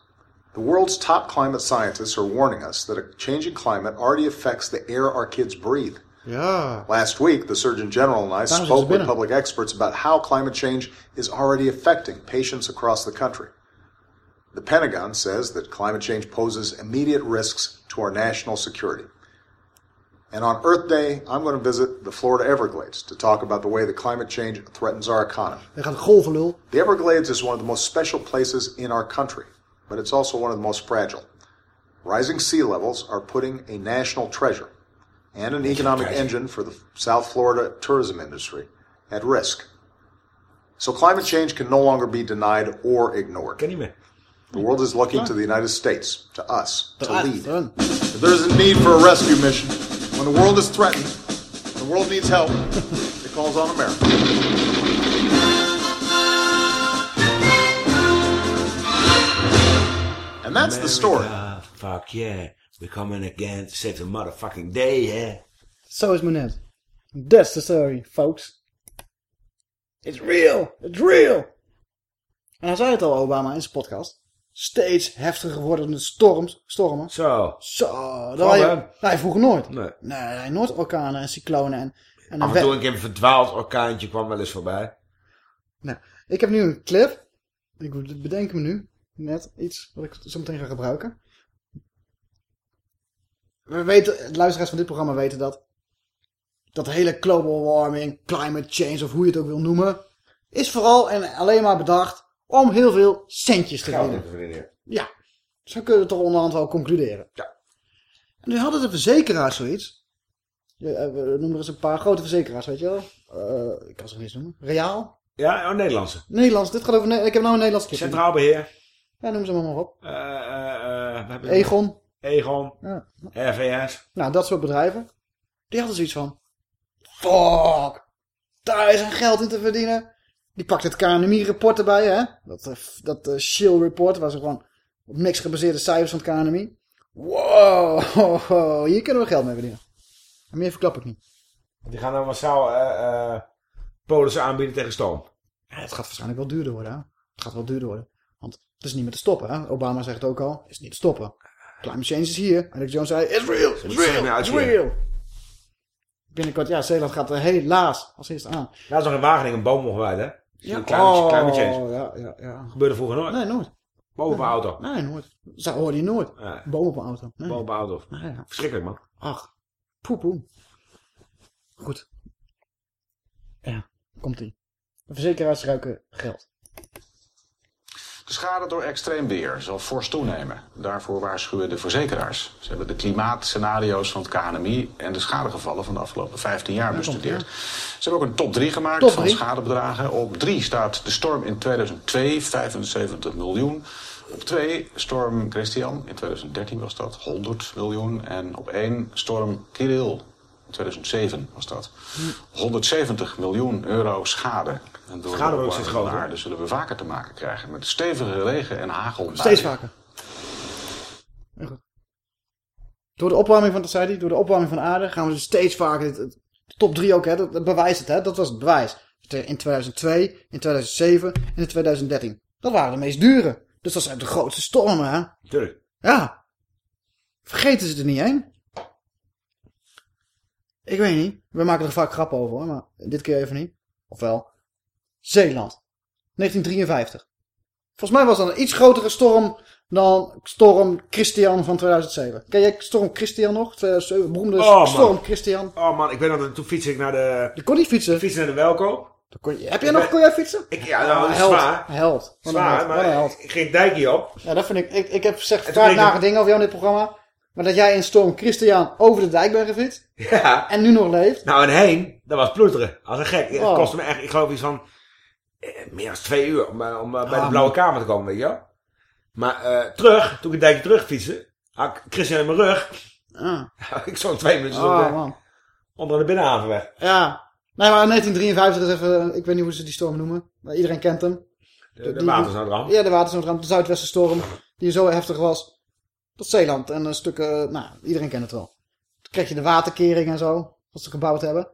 The world's top climate scientists are warning us that a changing climate already affects the air our kids breathe. Ja. Last week, the Surgeon General and I Daarom zitten ze spoke with public experts about how climate change is already affecting patients across the country. The Pentagon says that climate change poses immediate risks to our national security. And on Earth Day, I'm going to visit the Florida Everglades to talk about the way that climate change threatens our economy. Hij gaat golven, lul. The Everglades is one of the most special places in our country, but it's also one of the most fragile. Rising sea levels are putting a national treasure and an economic engine for the South Florida tourism industry at risk. So climate change can no longer be denied or ignored. The world is looking to the United States, to us, to lead. If there is a need for a rescue mission, when the world is threatened, the world needs help, it calls on America. And that's the story. America, Fuck yeah. We're coming again to save the motherfucking day, yeah. Zo is maar net. That's the story, folks. It's real. It's real. En hij zei het al, Obama, in zijn podcast. Steeds heftiger wordende storms, stormen. Zo. Zo. Dat hem? nee, vroeger nooit. Nee. Nee, nooit orkanen en cyclonen. En, en Af en toe een keer een verdwaald orkaantje kwam wel eens voorbij. Nou, ik heb nu een clip. Ik bedenk me nu. Net iets wat ik zo meteen ga gebruiken. We weten, de luisteraars van dit programma weten dat. Dat hele global warming, climate change of hoe je het ook wil noemen. Is vooral en alleen maar bedacht om heel veel centjes te verdienen. te verdienen. Ja, zo kunnen we toch onderhand wel concluderen. Ja. En nu hadden de verzekeraars zoiets. Ja, eh, we noemen er eens een paar grote verzekeraars, weet je wel. Eh, ik kan ze niet eens noemen. Reaal. Ja, oh, Nederlandse. Nederlands, dit gaat over... Ne- Ik heb nou een Nederlands. Centraal Beheer. Ja, noem ze maar, maar op. Eh, we Egon. Egon. Ja. RVS. Nou, dat soort bedrijven. Die hadden zoiets van... Fuck! Daar is een geld in te verdienen. Die pakt het KNMI-rapport erbij, hè. Dat, eh, dat eh, Shill-rapport, waar ze gewoon op niks gebaseerde cijfers van het KNMI. Wow, hier kunnen we geld mee verdienen. En meer verklap ik niet. Die gaan dan massaal eh eh polissen aanbieden tegen stoom. Ja, het gaat waarschijnlijk wel duurder worden, hè. Het gaat wel duurder worden. Want het is niet meer te stoppen, hè. Obama zegt het ook al. Het is niet te stoppen. Climate change is hier. Alex Jones zei, it's real, it's real, it's real. Binnenkort, ja, Zeeland gaat er helaas als eerste aan. Ja, is nog in Wageningen een boom omgewaaid, hè? Ja. Een climate, climate change. ja, ja, ja. Gebeurde vroeger nooit. Nee, nooit. Boven op een auto. Nee, nooit. Dat hoorde je nooit. Boom op een auto. Boven op een auto. Ja. Verschrikkelijk, man. Ach, poe poe. Goed. Ja, komt-ie. Verzekeraars ruiken geld. De schade door extreem weer zal fors toenemen. Daarvoor waarschuwen de verzekeraars. Ze hebben de klimaatscenario's van het KNMI en de schadegevallen van de afgelopen 15 jaar bestudeerd. Ze hebben ook een top 3 gemaakt Top van drie? schadebedragen. Op 3 staat de storm in 2002, 75 miljoen. Op 2 storm Christian, in 2013 was dat, 100 miljoen. En op 1 storm Kirill, in 2007 was dat. 170 miljoen euro schade. En door de ook steeds de groter. aarde zullen we vaker te maken krijgen met stevige regen en hagel. Steeds vaker. Ja, goed. Door de opwarming van, dat zei hij, door de opwarming van de aarde gaan we dus steeds vaker, de top 3 ook, hè, dat, dat bewijst het, hè, dat was het bewijs. In 2002, in 2007 en in 2013. Dat waren de meest dure. Dus dat zijn de grootste stormen, hè. Tuurlijk. Ja. Vergeten ze er niet heen. Ik weet niet. We maken er vaak grappen over, hoor, maar dit keer even niet. Ofwel, Zeeland. 1953. Volgens mij was dat een iets grotere storm dan storm Christian van 2007. Ken jij storm Christian nog? 2007, beroemde Oh, man. storm Christian. Oh man, ik nog dat toen fietste ik naar de... Je kon niet fietsen. Fietsen naar de Welko. Kon je, heb jij nog, kon jij fietsen? Ik, ja, nou, dat is held. zwaar. Held. Zwaar, held. Maar held. ik ging het dijkje op. Ja, dat vind ik. Ik, ik heb zeg toen vaak ik- nare dingen over jou in dit programma. Maar dat jij in storm Christian over de dijk bent gefietst. Ja. En nu nog leeft. Nou, en heen, dat was ploeteren. Als een gek. Het Oh. kostte me echt, ik geloof iets van meer dan twee uur om, eh, om eh, bij Ah, de Blauwe man. Kamer te komen, weet je wel. Maar eh, terug, toen ik het dijkje terug fietste, had ik Christian in mijn rug. Ah. ik stond twee minuten Oh, de- man. Onder de binnenhavenweg. Ja. Nee, maar 1953 is even... Ik weet niet hoe ze die storm noemen. Maar iedereen kent hem. De, de watersnoodramp. Ja, de watersnoodramp. De zuidwestenstorm. Die zo heftig was. Tot Zeeland. En een stuk... eh, nou, iedereen kent het wel. Toen kreeg je de waterkering en zo. Wat ze gebouwd hebben.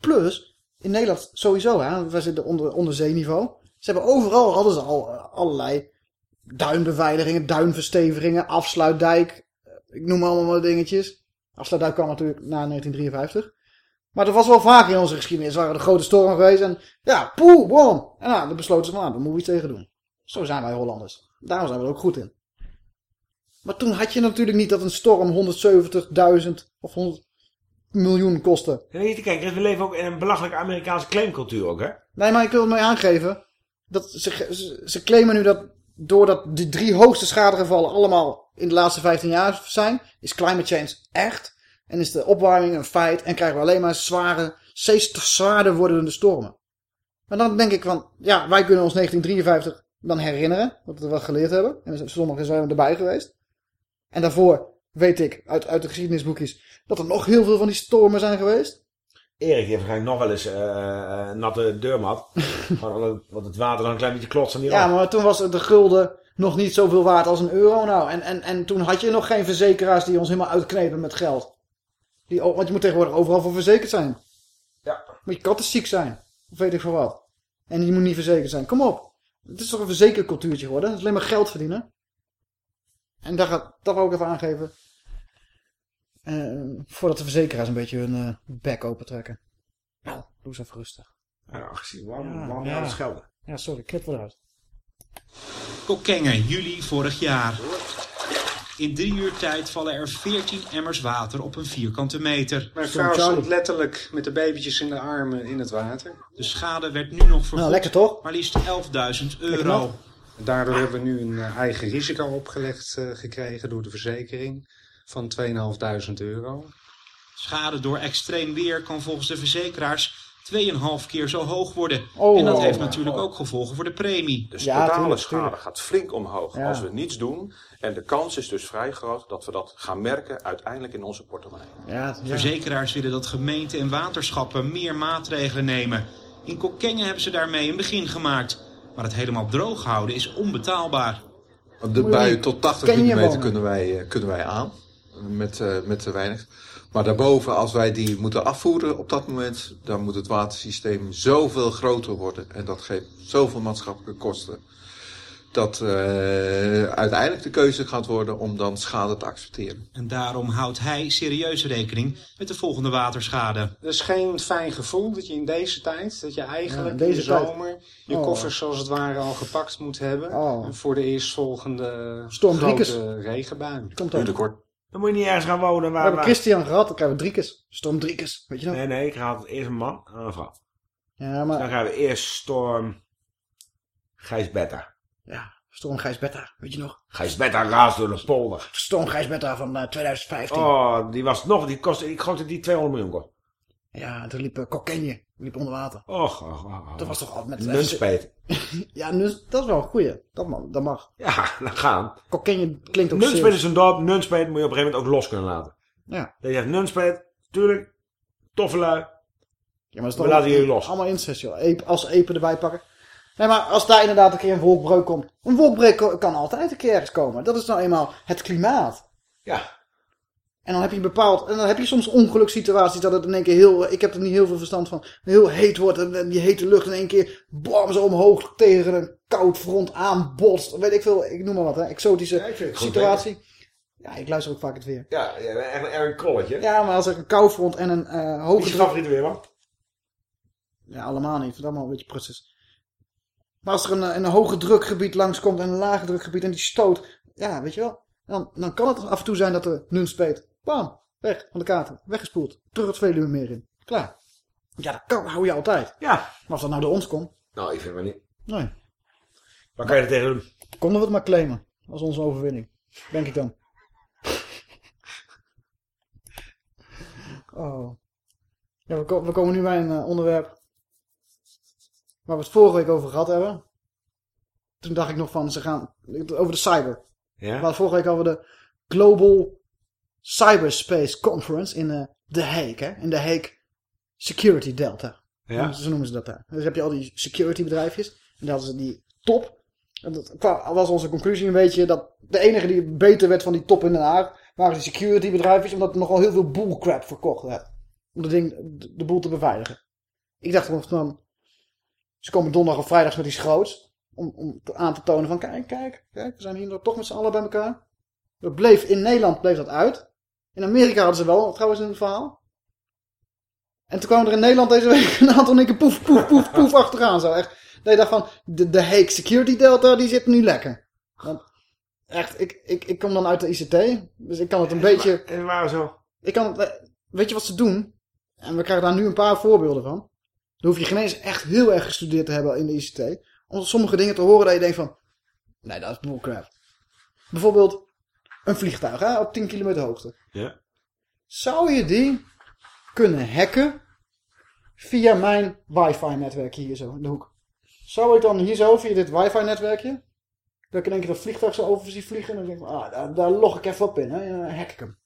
Plus, in Nederland sowieso, hè. Wij zitten onder, onder zeeniveau. Ze hebben overal, hadden ze al eh, allerlei duinbeveiligingen, duinverstevigingen, afsluitdijk. eh, Ik noem allemaal dingetjes. Afsluitdijk kwam natuurlijk na 1953. Maar dat was wel vaker in onze geschiedenis. Er waren de grote stormen geweest en ja, poeh, bom. En nou, dan besloten ze van, nou, daar moeten we iets tegen doen. Zo zijn wij Hollanders. Daarom zijn we er ook goed in. Maar toen had je natuurlijk niet dat een storm 170.000 of 100 miljoen te kijken, we leven ook in een belachelijke Amerikaanse claimcultuur ook, hè? Nee, maar ik wil het mee aangeven. Dat ze, ze, ze claimen nu dat doordat de drie hoogste schadegevallen allemaal in de laatste 15 jaar zijn, is climate change echt. En is de opwarming een feit en krijgen we alleen maar zware, steeds zwaarder wordende stormen. Maar dan denk ik van, ja, wij kunnen ons 1953 dan herinneren, dat we wat geleerd hebben. En sommigen zijn erbij geweest. En daarvoor weet ik uit, uit de geschiedenisboekjes dat er nog heel veel van die stormen zijn geweest. Erik heeft waarschijnlijk nog wel eens eh, natte deurmat. Want het water dan een klein beetje klotst aan die Ja, maar toen was de gulden nog niet zoveel waard als een euro nou. En, en, en toen had je nog geen verzekeraars die ons helemaal uitknepen met geld. Die, want je moet tegenwoordig overal voor verzekerd zijn. Ja. Moet je katten ziek zijn. Of weet ik veel wat. En je moet niet verzekerd zijn. Kom op. Het is toch een verzekercultuurtje geworden. Het is alleen maar geld verdienen. En daar gaat, dat wil ik even aangeven. Eh, voordat de verzekeraars een beetje hun eh, bek open trekken. Nou, doe eens even rustig. Ja, gezien, waarom, Ja, waarom ja. ja. schelden? Ja, sorry, knip eruit. Kokkengen, juli vorig jaar. In drie uur tijd vallen er 14 emmers water op een vierkante meter. Mijn vrouw stond letterlijk met de babytjes in de armen in het water. De schade werd nu nog vergoed. Nou, lekker toch? Maar liefst 11.000 euro. Daardoor hebben we nu een eh, eigen risico opgelegd eh, gekregen door de verzekering van 2.500 euro. Schade door extreem weer kan volgens de verzekeraars 2,5 keer zo hoog worden. Oh. en dat heeft Oh. natuurlijk ook gevolgen voor de premie. Dus Ja, totale tuurlijk, schade tuurlijk. gaat flink omhoog Ja. als we niets doen. En de kans is dus vrij groot dat we dat gaan merken uiteindelijk in onze portemonnee. Verzekeraars willen dat gemeenten en waterschappen meer maatregelen nemen. In Kokkengen hebben ze daarmee een begin gemaakt. Maar het helemaal droog houden is onbetaalbaar. De buien tot 80 Ken je mm kunnen wij, eh, kunnen wij aan. Met, eh, met te weinig. Maar daarboven, als wij die moeten afvoeren op dat moment, dan moet het watersysteem zoveel groter worden. En dat geeft zoveel maatschappelijke kosten. Dat eh, uiteindelijk de keuze gaat worden om dan schade te accepteren. En daarom houdt hij serieus rekening met de volgende waterschade. Dat is geen fijn gevoel dat je in deze tijd, dat je eigenlijk Ja, in in deze tijd. zomer je Oh. koffers zoals het ware al gepakt moet hebben. Oh. Voor de eerstvolgende Storm Driekes. grote regenbui. Komt ook. Dan moet je niet ergens gaan wonen We waar... hebben waar- Christian gehad, dan krijgen we Driekes. Storm Driekes, weet je nog? Nee, nee, ik had eerst een man en een vrouw. Ja, maar... Dan gaan we eerst storm Gijs Betta. Ja, Storm Gijs Betta, weet je nog? Gijs Betta raast door de polder. Storm Gijs Betta van eh, 2015. Oh, die was nog, die kostte, ik geloof dat die 200 miljoen kost. Ja, toen liep uh, Kokkenje, liep onder water. Och, och, och. Dat was toch altijd met... Nunspeet. ja, Nuns, dat is wel een goeie. Dat mag. Dat mag. Ja, dan gaan. Kokkenje klinkt ook Nunspeet is een dorp, Nunspeet moet je op een gegeven moment ook los kunnen laten. Ja. Dat je zegt, Nunspeet, tuurlijk, toffe lui. Ja, maar dat is We toch laten jullie los. Allemaal incest, joh. Als epen erbij pakken. Nee, maar als daar inderdaad een keer een wolkbreuk komt. Een wolkbreuk kan altijd een keer ergens komen. Dat is nou eenmaal het klimaat. Ja. En dan heb je bepaald, en dan heb je soms ongelukssituaties dat het in één keer heel, ik heb er niet heel veel verstand van, heel heet wordt en, die hete lucht in één keer bam zo omhoog tegen een koud front aanbotst. Weet ik veel, ik noem maar wat, hè. exotische situatie. Ja, ik luister ook vaak het weer. Ja, echt een Krolletje. Ja, maar als er een koud front en een eh Wie hoge is je druk... favoriete weerman? Ja, allemaal niet. Het allemaal een beetje prut is. Maar als er een, een hoge drukgebied langskomt en een lage drukgebied en die stoot. Ja, weet je wel. Dan, dan kan het af en toe zijn dat de Nunspeet. Bam, weg van de kaarten. Weggespoeld. Terug het Veluwe meer in. Klaar. Ja, dat kan, hou je altijd. Ja. Maar als dat nou door ons komt. Nou, ik vind het maar niet. Nee. Waar kan je er tegen doen? Konden we het maar claimen. Als onze overwinning. Denk ik dan. Oh. Ja, we, ko- we komen nu bij een eh, onderwerp. Waar we het vorige week over gehad hebben. Toen dacht ik nog van, ze gaan over de cyber. Ja? Maar vorige week hadden we de Global Cyberspace Conference in eh The Hague. Hè? In The Hague security delta. Ja. Zo noemen ze dat daar. Dus heb je al die security bedrijfjes. En dat is die top. En dat was onze conclusie een beetje dat de enige die beter werd van die top in Den Haag waren die security bedrijfjes. Omdat er nogal heel veel bullcrap verkocht werd. Om de, ding, de, de boel te beveiligen. Ik dacht nog dan, ze komen donderdag of vrijdag met iets groots. Om, om aan te tonen van kijk, kijk, kijk, we zijn hier toch met z'n allen bij elkaar. Dat bleef, in Nederland bleef dat uit. In Amerika hadden ze wel trouwens een verhaal. En toen kwamen er in Nederland deze week een aantal nikken poef, poef, poef, poef achteraan. Zo echt. Je dacht van, de, de Hague Security Delta, die zit nu lekker. Want echt, ik, ik, ik kom dan uit de ICT. Dus ik kan het een beetje... En waar zo? Ik kan het, eh, weet je wat ze doen? En we krijgen daar nu een paar voorbeelden van. Dan hoef je geen eens echt heel erg gestudeerd te hebben in de ICT. Om sommige dingen te horen dat je denkt van... Nee, dat is bullcrap. Bijvoorbeeld een vliegtuig hè, op 10 kilometer hoogte. Ja. Zou je die kunnen hacken via mijn wifi-netwerkje hier zo in de hoek? Zou ik dan hier zo via dit wifi-netwerkje... Dat ik in één keer dat vliegtuig zo over zie vliegen... en dan denk ik, van, ah, daar, daar log ik even op in. Hè, en dan hack ik hem.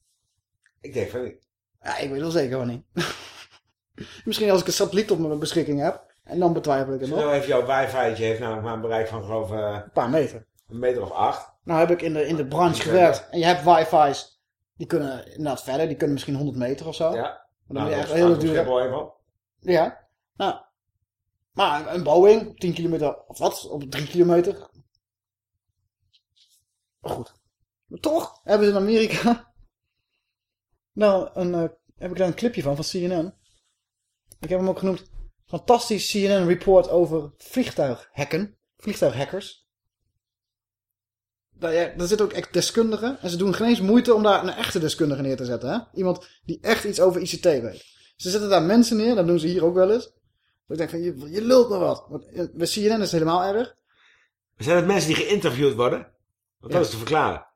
Ik denk van niet. Ja, ik weet wel zeker van niet. Misschien als ik een satelliet op mijn beschikking heb. En dan betwijfel ik het nog. Nou heeft jouw wifi'tje heeft namelijk maar een bereik van geloof ik eh, Een paar meter. een meter of acht. Nou heb ik in de, in de branche gewerkt. En je hebt wifi's. Die kunnen inderdaad verder. Die kunnen misschien 100 meter of zo. Ja. Maar dan Nou, moet je echt. Schiphol even. Ja. Nou. Maar een Boeing, 10 kilometer, of wat, op 3 kilometer. Maar goed. Maar toch hebben ze in Amerika... Nou, een, eh, heb ik daar een clipje van, van CNN. Ik heb hem ook genoemd. Fantastisch CNN report over vliegtuighacken. Vliegtuighackers. Daar, daar zitten ook echt deskundigen. En ze doen geen eens moeite om daar een echte deskundige neer te zetten. Hè? Iemand die echt iets over ICT weet. Ze zetten daar mensen neer, dat doen ze hier ook wel eens. Dat ik denk van, je, je lult nog wat. Want eh, bij CNN is het helemaal erg. Zijn het mensen die geïnterviewd worden? Want dat Ja. is te verklaren.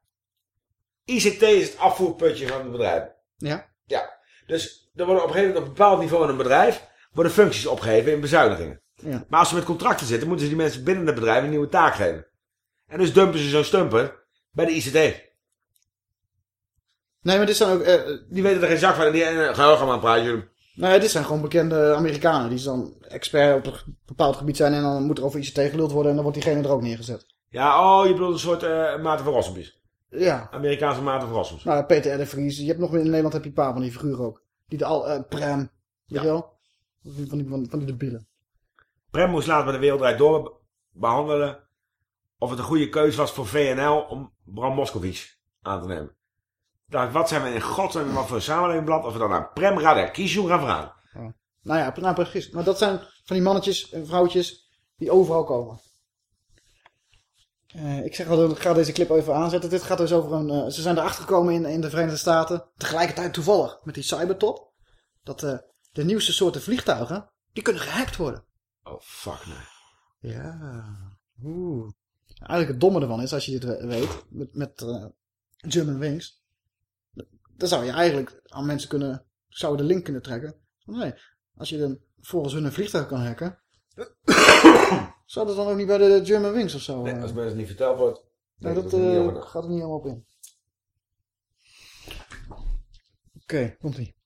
ICT is het afvoerputje van het bedrijf. Ja. Ja. Dus er worden op een gegeven moment op een bepaald niveau in een bedrijf worden functies opgegeven in bezuinigingen. Ja. Maar als ze met contracten zitten, moeten ze die mensen binnen het bedrijf een nieuwe taak geven. En dus dumpen ze zo'n stumper bij de ICT. Nee, maar dit zijn ook... eh, Die weten er geen zak van en die en, ga ga maar doen. nou, dit zijn gewoon bekende Amerikanen. Die dan expert op een bepaald gebied zijn. En dan moet er over ICT geluld worden. En dan wordt diegene er ook neergezet. Ja, oh, je bedoelt een soort eh Maarten van Rossumpies. Ja. Amerikaanse Maarten van Rossums. Nou, Peter R. de Vries. Je hebt nog in Nederland heb je een paar van die figuren ook. Die de al... eh Prem. Weet je wel? Van die, van van, die debielen. Prem moest later bij de Wereldrijd Door be- behandelen of het een goede keuze was voor VNL om Bram Moskowitz aan te nemen. Dacht, wat zijn we in godsnaam wat voor een samenlevingblad als we dan aan Prem Radakishun gaan vragen. Nou ja, nou, precies. Maar dat zijn van die mannetjes en vrouwtjes die overal komen. Eh, ik zeg al, ik ga deze clip even aanzetten. Dit gaat dus over een... eh, ze zijn erachter gekomen in, in de Verenigde Staten. Tegelijkertijd toevallig met die cybertop. Dat eh, de nieuwste soorten vliegtuigen, die kunnen gehackt worden. Oh, fuck nee. Ja. Oeh. Eigenlijk het domme ervan is, als je dit we- weet, met, met German Wings. Dan zou je eigenlijk aan mensen kunnen, zou de link kunnen trekken. Van, nee, als je dan volgens hun een vliegtuig kan hacken. zou dat dan ook niet bij de German Wings of zo? Nee, eh? als mensen niet verteld wordt. Nee, denk dat er niet eh, over na. gaat er niet helemaal op in. Oké, komt ie.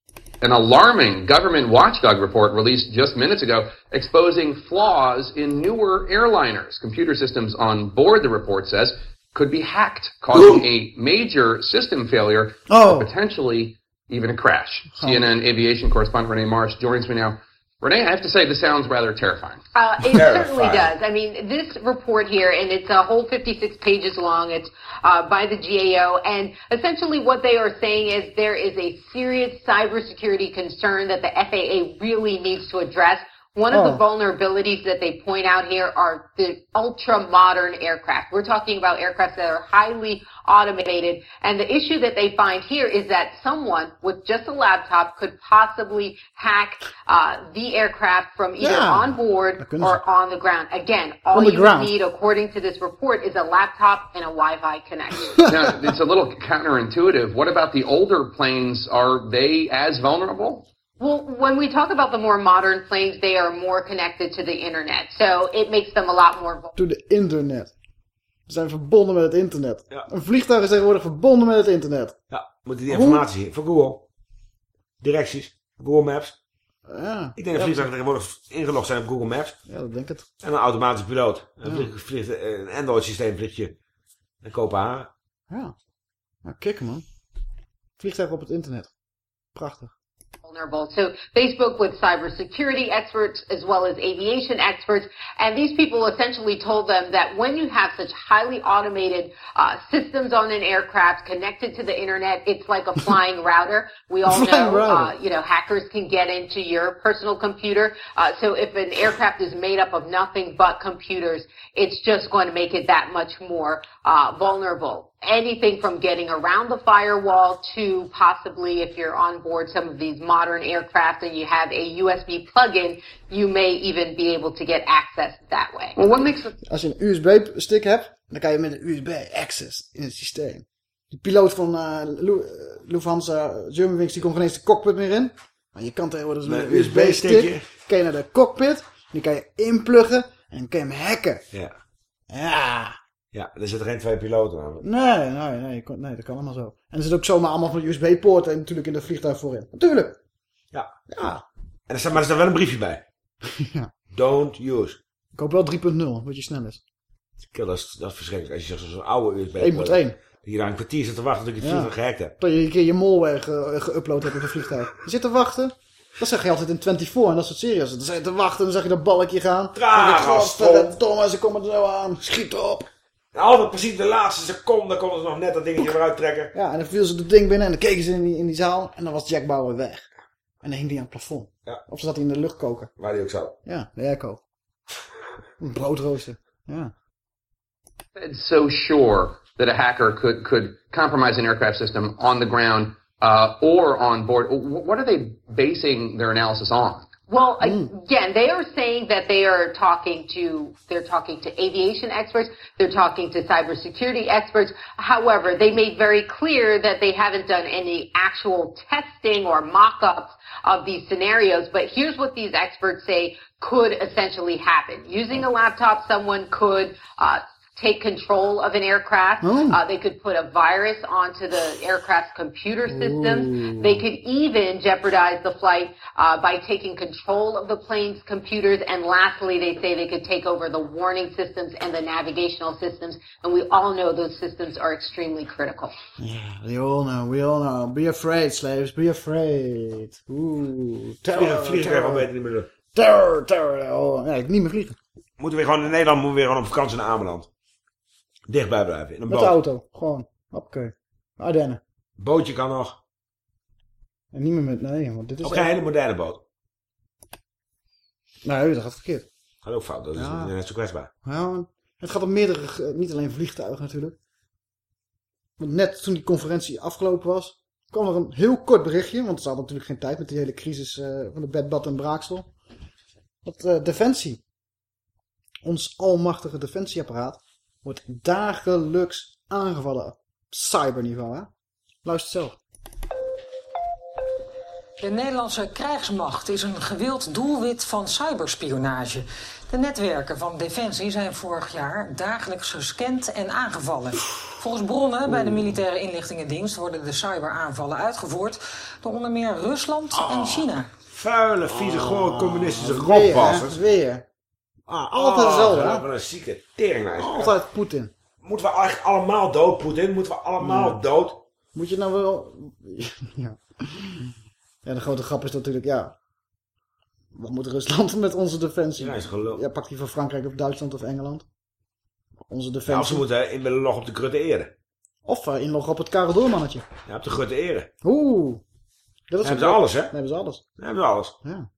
An alarming government watchdog report released just minutes ago exposing flaws in newer airliners. Computer systems on board, the report says, could be hacked, causing a major system failure Oh. or potentially even a crash. Oh. CNN aviation correspondent Renee Marsh joins me now. Renee, I have to say this sounds rather terrifying. Uh, it certainly does. I mean, this report here, and it's a whole 56 pages long. It's uh, by the GAO, and essentially what they are saying is there is a serious cybersecurity concern that the FAA really needs to address. One of Oh. the vulnerabilities that they point out here are the ultra modern aircraft. We're talking about aircraft that are highly automated. And the issue that they find here is that someone with just a laptop could possibly hack uh, the aircraft from either Yeah. on board or on the ground. Again, all you ground. need, according to this report, is a laptop and a Wi-Fi connection. now, it's a little counterintuitive. What about the older planes? Are they as vulnerable? Well, when we talk about the more modern planes, they are more connected to the internet. So it makes them a lot more. To de internet. We zijn verbonden met het internet. Ja. Een vliegtuig is tegenwoordig verbonden met het internet. Ja, moeten die informatie voor Google. Directies, Google Maps. Ja. Ik denk dat vliegtuigen tegenwoordig ingelogd zijn op Google Maps. Ja, dat denk ik. En een automatisch piloot. En Ja. vliegt, vliegt, eh, een Android systeem vliegt je naar Kopenhagen. Ja. Nou, kicken man. Vliegtuig op het internet. Prachtig. Vulnerable. So they spoke with cybersecurity experts as well as aviation experts, and these people essentially told them that when you have such highly automated uh, systems on an aircraft connected to the internet, it's like a flying router. We all know, uh, you know, hackers can get into your personal computer. Uh, so if an aircraft is made up of nothing but computers, it's just going to make it that much more uh, vulnerable. Anything from getting around the firewall to possibly if you're on board some of these modern aircraft and you have a USB plug-in, you may even be able to get access that way. Well, what makes it Als je een USB-stick hebt, dan kan je met een USB-access in het systeem. Die piloot van eh, Lu- eh, Lufthansa Germanwings, die kon geen eens de cockpit meer in. Maar je kan tegenwoordig met Met een. USB-stick, kan je naar de cockpit, die kan je inpluggen en dan kan je hem hacken. Ja. Ja. Ja, er zitten geen twee piloten aan. Nee, nee, nee, nee, dat kan allemaal zo. En er zit ook zomaar allemaal van USB-poorten natuurlijk in het vliegtuig voorin. Natuurlijk. Ja. Ja. En er staat, maar er staat wel een briefje bij. Ja. Don't use. Ik hoop wel 3.0, wat je snel is. Kill, dat, is, dat is verschrikkelijk. Als je zegt zo'n oude USB. 1.1. Dat je daar een kwartier zit te wachten tot je het Ja. vliegtuig gehackt hebt. Dat je een keer je malware ge- geüpload hebt op het vliegtuig. Je zit te wachten. Dat zeg je altijd in 24 en dat soort serieus. Dan zit je te wachten en dan zag je dat balkje gaan. Godverdomme, ze komen er zo aan. Schiet erop. En altijd precies de laatste seconde konden ze nog net dat dingetje eruit trekken. Ja, en dan viel ze het ding binnen en dan keken ze in die, in die zaal. En dan was Jack Bauer weg. En dan hing die aan het plafond. Ja. Of zat hij in de luchtkoker. Waar die ook zat. Ja, de airco. Een broodrooster. Ja. so sure that a hacker could could compromise an aircraft system on the ground uh, or on board? What are they basing their analysis on? Well, again, they are saying that they are talking to they're talking to aviation experts, they're talking to cybersecurity experts. However, they made very clear that they haven't done any actual testing or mock-ups of these scenarios. But here's what these experts say could essentially happen: using a laptop, someone could. Uh, Take control of an aircraft. Uh, they could put a virus onto the aircraft's computer systems. Ooh. They could even jeopardize the flight uh, by taking control of the plane's computers. And lastly, they say they could take over the warning systems and the navigational systems. And we all know those systems are extremely critical. Yeah, We all know, we all know. Be afraid, slaves, be afraid. Oeh. Vliegen, vliegen kan je gewoon beter niet meer doen. Terror, terror. Oh, ja, ik niet meer vliegen. Moeten we gewoon in Nederland moeten we weer gewoon op vakantie naar Ameland. Dichtbij blijven. In een Met boot. de auto. Gewoon. Oké. Ardennen. Bootje kan nog. En niet meer met, nee, want dit is... Ook geen hele moderne boot. Nee, dat gaat verkeerd. Gaat ook fout. Dat is net zo kwetsbaar. Ja, het gaat om meerdere, ge- niet alleen vliegtuigen natuurlijk. Want net toen die conferentie afgelopen was, kwam er een heel kort berichtje, want ze hadden natuurlijk geen tijd met die hele crisis eh, van de bedbad en braaksel. Dat eh, Defensie, ons almachtige defensieapparaat, wordt dagelijks aangevallen op cyberniveau. Hè? Luister zelf. De Nederlandse krijgsmacht is een gewild doelwit van cyberspionage. De netwerken van Defensie zijn vorig jaar dagelijks gescand en aangevallen. Volgens bronnen bij de militaire inlichtingendienst worden de cyberaanvallen uitgevoerd door onder meer Rusland en China. Vuile, vieze, gore, communistische Oh, weer, hè? rotbassers. Weer. Ah, altijd hetzelfde, hè? Wat een zieke teringlijst. Altijd Poetin. Moeten we echt allemaal dood, Poetin? Moeten we allemaal Ja. dood? Moet je nou wel... ja. ja, de grote grap is natuurlijk, ja... Wat moet Rusland met onze defensie? Ja, is gelul. Ja, pakt die van Frankrijk of Duitsland of Engeland? Onze defensie. ze moeten in willen loggen op de Grutte Ere. Of eh, inloggen op het Karel Doormannetje. Ja, op de Grutte Ere. Oeh. Dat is hebben ze alles, hè? Dan hebben ze alles. Dan hebben ze alles. Ja.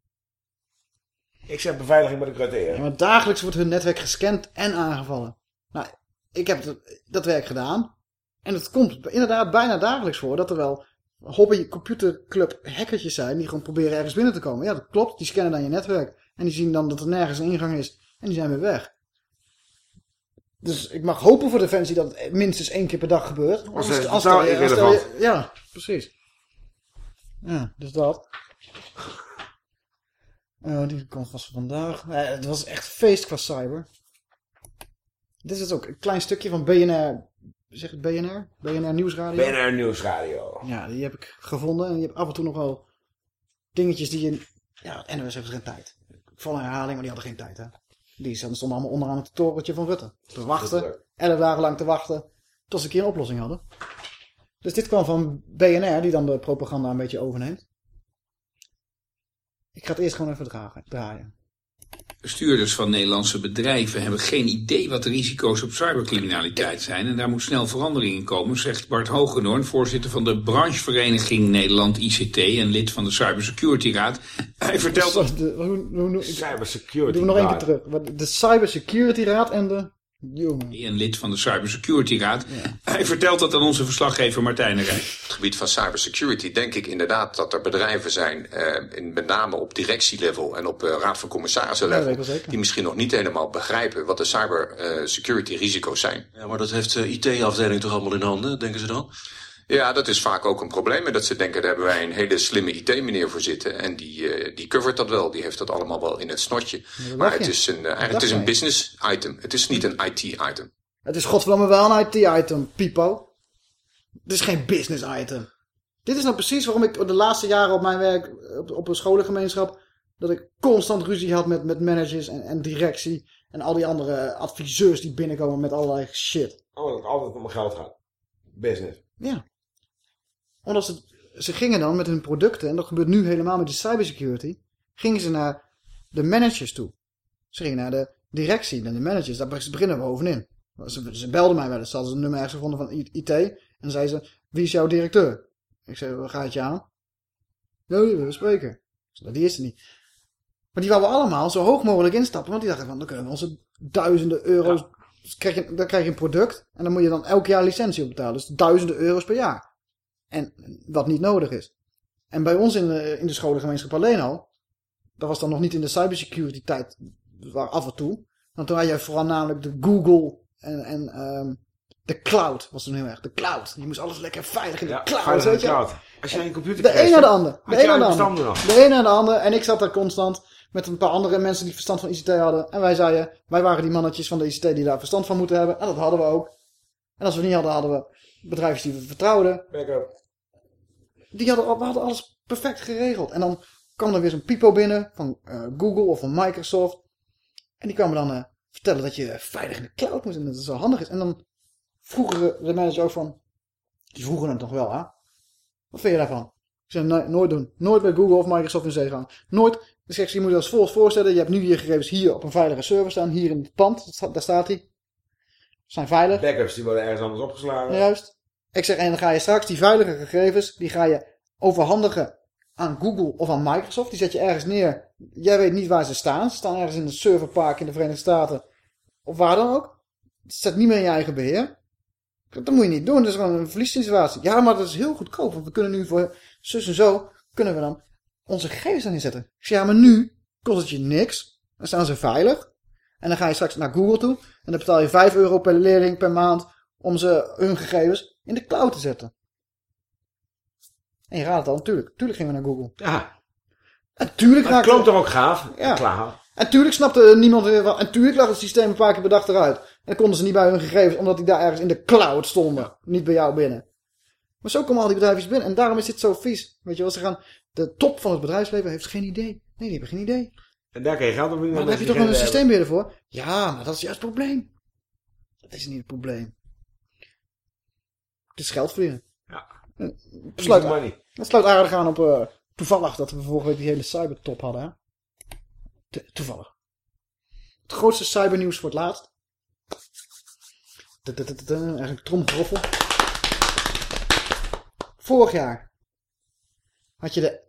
Ik zeg beveiliging bij de Ere. Ja, maar dagelijks wordt hun netwerk gescand en aangevallen. Nou, ik heb dat, dat werk gedaan. En het komt inderdaad bijna dagelijks voor dat er wel hobby computerclub hackertjes zijn die gewoon proberen ergens binnen te komen. Ja, dat klopt. Die scannen dan je netwerk. En die zien dan dat er nergens een ingang is. En die zijn weer weg. Dus ik mag hopen voor Defensie dat het minstens één keer per dag gebeurt. Als het als er- als irrelevant. Ja, precies. Ja, dus dat. Oh, die komt vast vandaag. Eh, het was echt feest qua cyber. Dit is ook een klein stukje van BNR. Zeg het BNR? BNR Nieuwsradio? BNR Nieuwsradio. Ja, die heb ik gevonden. En je hebt af en toe nog wel dingetjes die je Ja, en NOS heeft geen tijd. Een herhaling, maar die hadden geen tijd, hè. Die stonden allemaal onderaan het torentje van Rutte. Te wachten, elf dagen lang te wachten, tot ze een keer een oplossing hadden. Dus dit kwam van BNR, die dan de propaganda een beetje overneemt. Ik ga het eerst gewoon even dragen, draaien. Bestuurders van Nederlandse bedrijven hebben geen idee wat de risico's op cybercriminaliteit zijn. En daar moet snel verandering in komen, zegt Bart Hogendoorn, voorzitter van de branchevereniging Nederland ICT en lid van de Cybersecurity Raad. Hij vertelt... Dat... De, hoe, hoe, hoe, Cybersecurity Doe nog één keer terug. De Cybersecurity Raad en de... Jongen. Een lid van de Cybersecurity Raad. Hij vertelt dat aan onze verslaggever Martijn Rijk. het gebied van cybersecurity denk ik inderdaad dat er bedrijven zijn, eh, in, met name op directielevel en op uh, raad van commissarissen level, die misschien nog niet helemaal begrijpen wat de cybersecurity uh, risico's zijn. Ja, maar dat heeft de IT-afdeling toch allemaal in handen, denken ze dan? Ja, dat is vaak ook een probleem. En dat ze denken, daar hebben wij een hele slimme IT-meneer voor zitten. En die, uh, die covert dat wel. Die heeft dat allemaal wel in het snotje. Maar het is een, uh, het is een business item. Het is niet een IT-item. Het is godverdomme wel een IT-item, Pipo. Het is geen business item. Dit is nou precies waarom ik de laatste jaren op mijn werk, op, op een scholengemeenschap, dat ik constant ruzie had met, met managers en, en directie. En al die andere adviseurs die binnenkomen met allerlei shit. Oh, dat het altijd om geld gaat. Business. Ja omdat ze, ze gingen dan met hun producten, en dat gebeurt nu helemaal met die cybersecurity, gingen ze naar de managers toe. Ze gingen naar de directie en de managers, daar beginnen we bovenin. Ze, ze belden mij wel eens, ze hadden een nummer ergens gevonden van IT, en zeiden ze, wie is jouw directeur? Ik zei, waar gaat je aan? Die willen we spreken. Zei, die is er niet. Maar die wouden allemaal zo hoog mogelijk instappen, want die dachten van, dan kunnen we onze duizenden euro's, ja. dus krijg je, dan krijg je een product, en dan moet je dan elk jaar licentie op betalen, dus duizenden euro's per jaar. En wat niet nodig is. En bij ons in de, in de scholengemeenschap alleen al, dat was dan nog niet in de cybersecurity tijd, waar af en toe. Want toen had je vooral namelijk de Google en, en um, de cloud was toen heel erg. De cloud. Je moest alles lekker veilig in de ja, cloud. Weet je? cloud. Als je een computer de een naar de ander. De een naar de ander. ander. De een naar de ander. En ik zat daar constant met een paar andere mensen die verstand van ICT hadden. En wij zeiden, wij waren die mannetjes van de ICT die daar verstand van moeten hebben. En dat hadden we ook. En als we niet hadden, hadden we bedrijfjes die we vertrouwden. Backup die hadden, we hadden alles perfect geregeld. En dan kwam er weer zo'n pipo binnen van uh, Google of van Microsoft. En die kwamen dan uh, vertellen dat je veilig in de cloud moet en dat het zo handig is. En dan vroegen de manager ook van, die vroegen het toch wel, hè? Wat vind je daarvan? Ik zei, nee, nooit doen. Nooit bij Google of Microsoft in zee gaan. Nooit. Dus ik je moet je als volgt voorstellen, je hebt nu je gegevens hier op een veilige server staan, hier in het pand, daar staat hij. Zijn veilig. Backups, die worden ergens anders opgeslagen. Juist. Ik zeg, en dan ga je straks die veilige gegevens, die ga je overhandigen aan Google of aan Microsoft. Die zet je ergens neer. Jij weet niet waar ze staan. Ze staan ergens in een serverpark in de Verenigde Staten. Of waar dan ook. Het staat niet meer in je eigen beheer. Dat moet je niet doen. Dat is gewoon een verliessituatie. Ja, maar dat is heel goedkoop. We kunnen nu voor zus en zo, kunnen we dan onze gegevens erin zetten. Ik zeg, ja, maar nu kost het je niks. Dan staan ze veilig. En dan ga je straks naar Google toe. En dan betaal je 5 euro per leerling per maand om ze hun gegevens in de cloud te zetten. En je raadt het al, natuurlijk. Tuurlijk gingen we naar Google. Ja. En tuurlijk maar het klonk toch ook gaaf? Ja. Klaar. En tuurlijk snapte niemand weer wat. En tuurlijk lag het systeem een paar keer dag eruit. En konden ze niet bij hun gegevens, omdat die daar ergens in de cloud stonden. Niet bij jou binnen. Maar zo komen al die bedrijfjes binnen. En daarom is dit zo vies. Weet je wel, ze gaan... De top van het bedrijfsleven heeft geen idee. Nee, die hebben geen idee. En daar kun je geld op Maar daar heb je toch wel een systeembeheerder voor? Ja, maar dat is juist het probleem. Dat is niet het probleem. Het is geld verdienen. Ja. Sluit, dat sluit aardig aan op uh, toevallig dat we vorige week die hele cybertop hadden. Hè? To toevallig. Het grootste cybernieuws voor het laatst. Eigenlijk tromgeroffel. Vorig jaar had je de